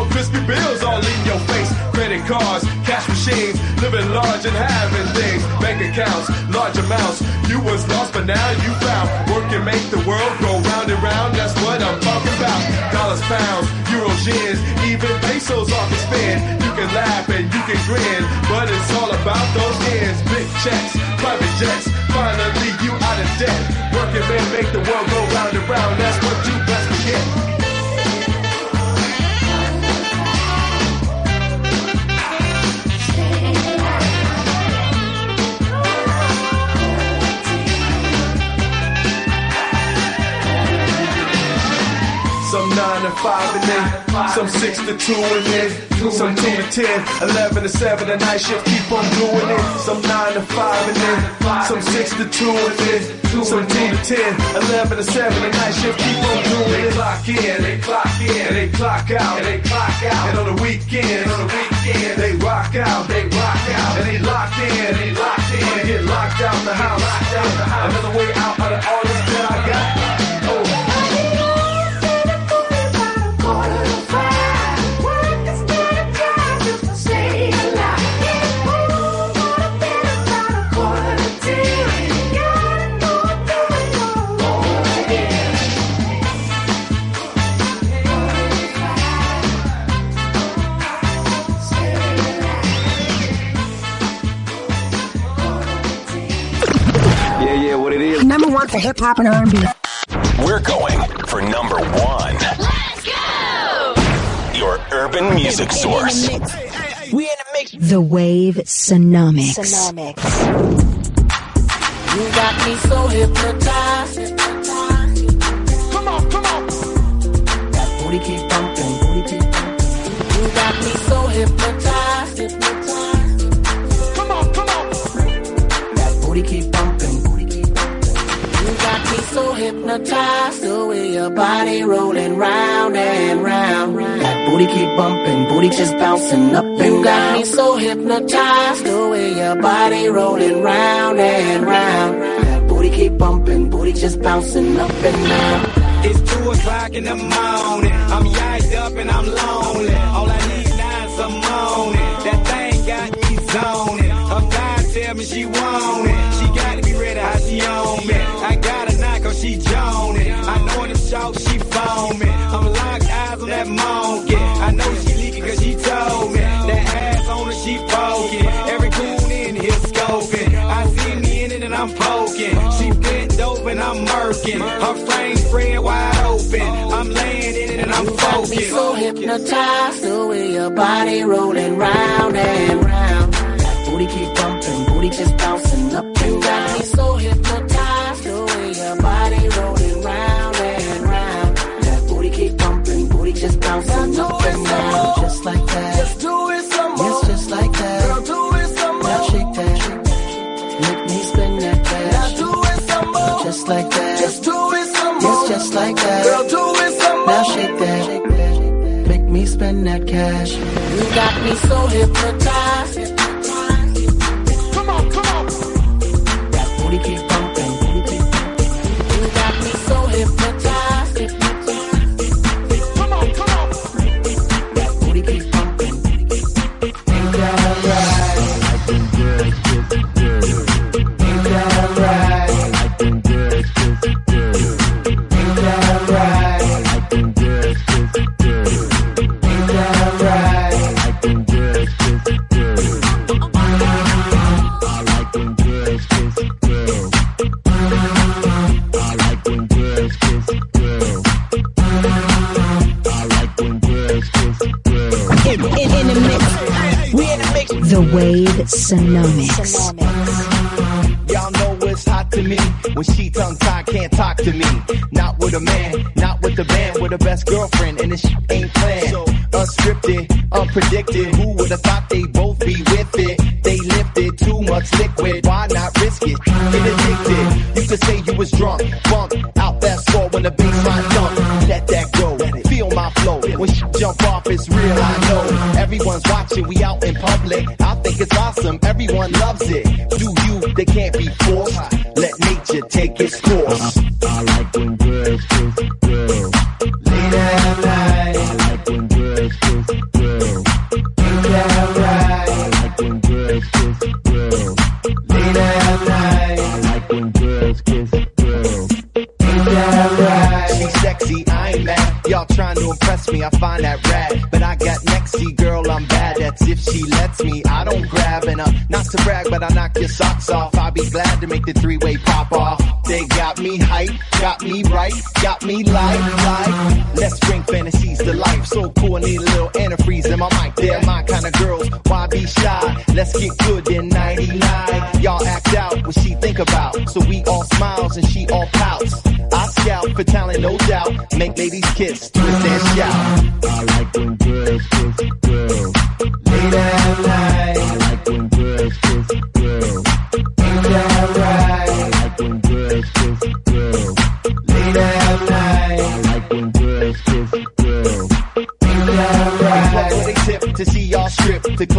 more crispy bills all in your face. Credit cards, cash machines, living large and having things. Bank accounts, large amounts. You was lost, but now you found. Work and make the world go round and round. That's what I'm talking about. Dollars, pounds, euros, yens, even pesos off the spin. You can laugh and you can grin, but it's all about those ends. Big checks, private jets. Finally, you out of debt. Working man, make the world go round and round. That's what you best get. 9 to 5 and then some 6 to 2 and then some 2 to 10, 11 to 7 the night shift keep on doing it. Some 9 to 5 and then some 6 to 2 and then some 2 to 10, 11 to 7 the night shift keep on doing it. They clock in, they clock in, they clock out, they clock out. And on the weekend, on the weekend they rock out, they rock out, and they locked in, they locked in. Get locked out the house, locked out the house. Another way out of all this for hip hop and R&B. We're going for number one. Let's go! Your urban music source. We in the mix. The Wave Sonomics. You got me so hypnotized. Come on, come on. That booty keep bumping, hypnotized, the way your body rolling round and round. That booty keep bumping, booty just bouncing up and down. You got me so hypnotized, the way your body rolling round and round. That booty keep bumping, booty just bouncing up and down. It's two o'clock in the morning. I'm yacked up and I'm lonely. All I need now is some morning. That thing got me zoning. Her thighs tell me she want it. She got to be ready how she on me. I got shop she foaming. I'm locked eyes on that monkey. I know she leaking cause she told me. That ass on her she poking. Every coon in here scoping. I see me in it and I'm poking. She bent and I'm murking. Her frame spread wide open. I'm laying in it and I'm got me so hypnotized, the way your body rolling round and round. Booty keep bumping, booty just bouncing up and down. Me so hypnotized, just bouncing up and down. Just like that. Just do it some more. Yes, just like that. Girl, do it some more. Now shake that. Make me spend that cash. Now do it some more. Just like that. Just do it some more. Yes, just like that. Girl, do it some more. Now shake that. Make me spend that cash. You got me so hypnotized. The Wave Sonomics. Y'all know it's hot to me when she tongue tied can't talk to me. Not with a man, not with the band, with the best girlfriend, and this shit ain't planned. So unscripted, unpredicted. Who would have thought they both be with it? They lifted too much liquid. Why not risk it? Get addicted. You could say you was drunk, bump out that score when the baseline thump. Let that go. Feel flow. When she jump off, it's real. I know everyone's watching. We out in public. I think it's awesome. Everyone loves it. Do you? They can't be forced. Let nature take its course. I like when girls kiss girls. Late at night. I like when girls kiss girls. To make the three-way pop off. They got me hype, got me right, got me like, like. Let's bring fantasies to life. So cool, I need a little antifreeze in my mic. They're my kind of girls, why be shy? Let's get good in 99. Y'all act out what she think about. So we all smiles and she all pouts. I scout for talent, no doubt. Make ladies kiss, twist and shout. I like when girls girls. Late at night.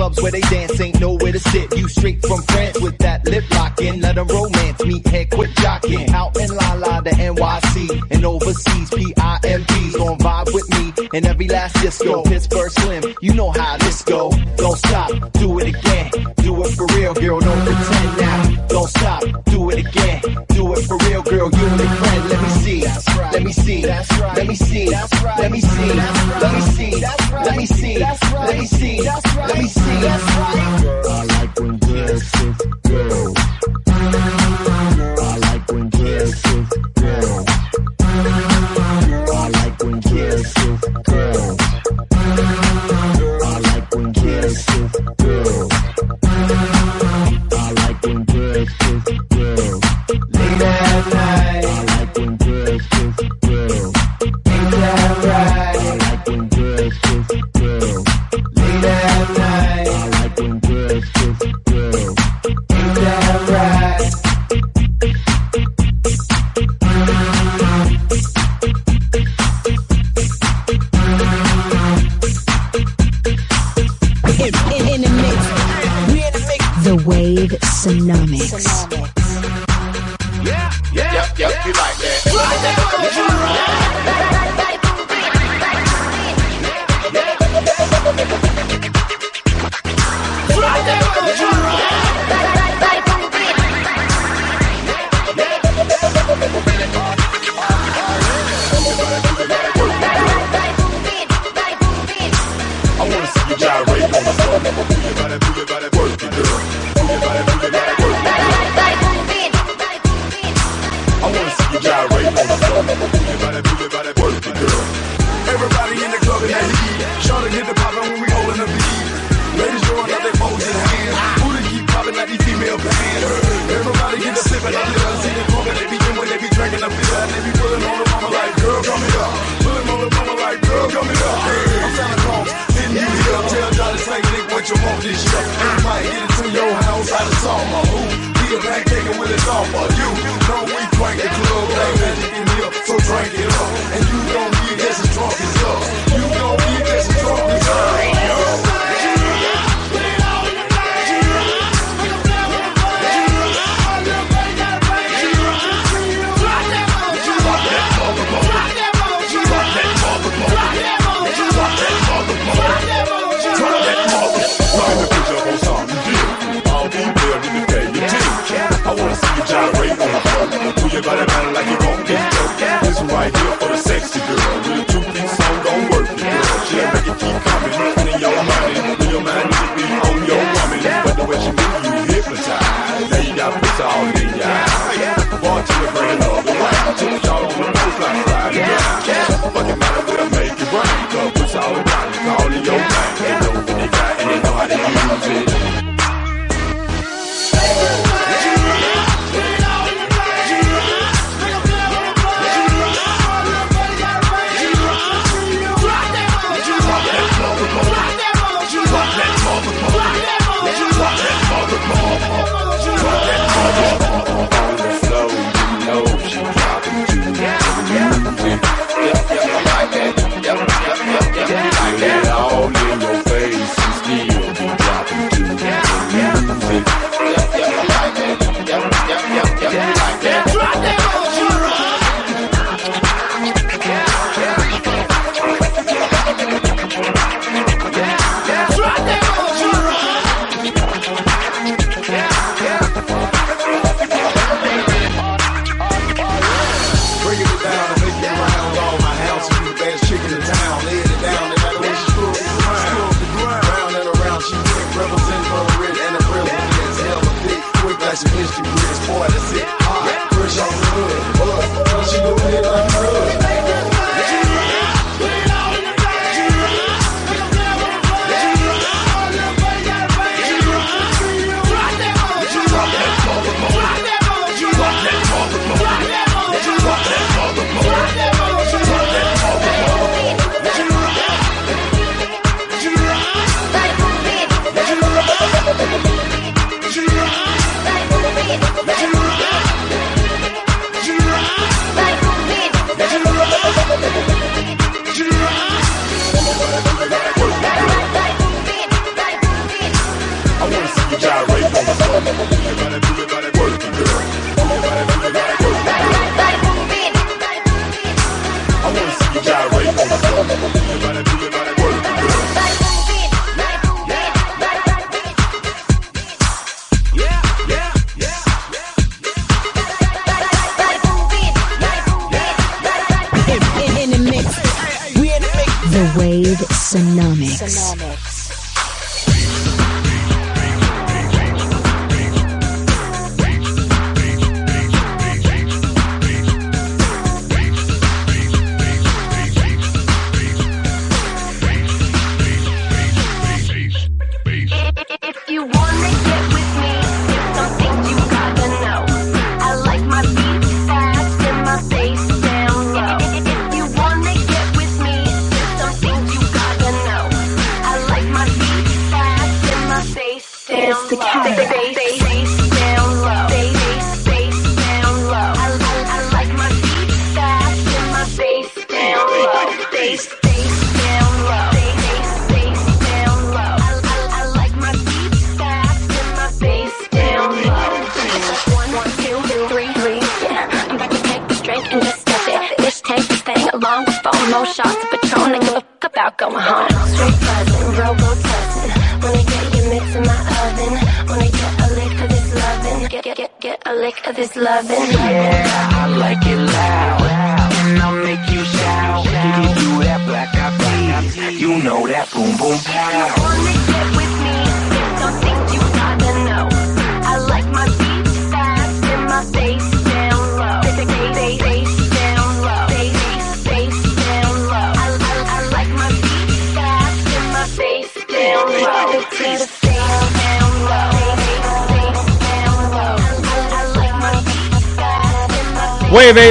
Clubs where they dance ain't nowhere to sit. You straight from France with that lip locking. Let 'em romance me, head quit jocking. Out in La La, the NYC, and overseas, PIMPs. Gon' vibe with me in every last disco. Pittsburgh Slim, you know how this go. Don't stop, do it again. Do it for real, girl, don't pretend now. Don't stop, do it again. Do it for real, girl, you and your friend. Let me see, let me see, let me see, let me see, let me see, let me see, let me see, let me see. I like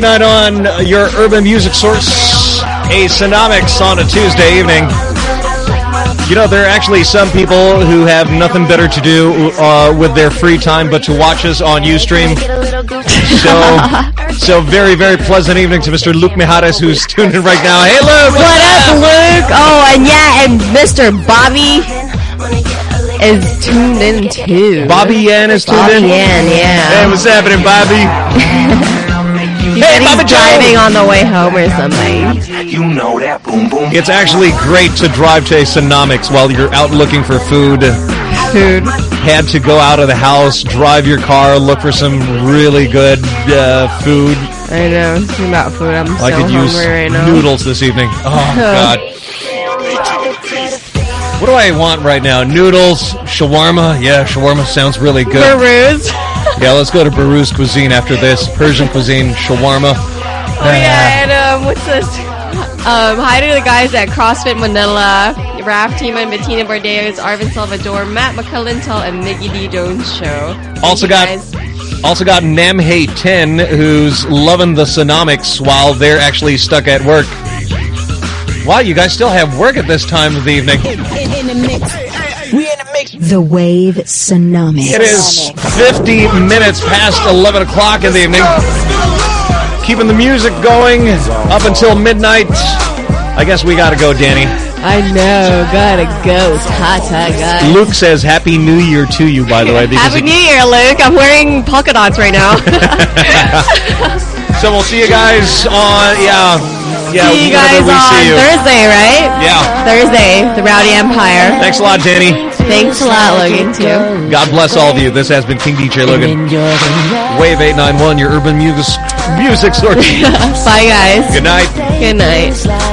Wave 89 on your urban music source. A Sonomics on a Tuesday evening. You know, there are actually some people who have nothing better to do uh, with their free time but to watch us on Ustream. So, so very, very pleasant evening to Mr. Luke Mijares, who's tuned in right now. Hey, Luke! What up, Luke? Oh, and yeah, and Mr. Bobby is tuned in too. Bobby Yan is tuned Bobby in? Yan, yeah. Hey, what's happening, Bobby? He Hey, said he's Bobby Joe! driving on the way home or something. You know that boom boom. It's actually great to drive to a Sonomics while you're out looking for food. Food. Had to go out of the house, drive your car, look for some really good uh, food. I know. Thinking about food. I'm I so could use hungry right now. noodles this evening. Oh God! What do I want right now? Noodles, shawarma. Yeah, shawarma sounds really good. Behrouz. Yeah, let's go to Behrouz's cuisine after this. Persian cuisine, shawarma. Oh yeah, and um, what's this? Um, hi to the guys at CrossFit Manila, Raf Tima and Bettina Bordeaux, Arvin Salvador, Matt McCullintel, and Miggy D Jones show. Thank Also got guys. also got Namhe 10 who's loving the Sonomics while they're actually stuck at work. Wow, you guys still have work at this time of the evening. In the mix. We in the mix. The Wave Tsunami. It is 50 minutes past 11 o'clock in the evening. Keeping the music going up until midnight. I guess we gotta go, Danny. I know, gotta go. It's hot, hot, guys. Luke says Happy New Year to you, by the way. Happy New Year, Luke. I'm wearing polka dots right now. so we'll see you guys on, yeah. Yeah, see you guys on see you. Thursday, right? Yeah. Thursday, the Rowdy Empire. Thanks a lot, Danny. Thanks a lot, Logan, too. God bless all of you. This has been King DJ Logan. Wave 891, your urban music, music source. Bye, guys. Good night. Good night. like the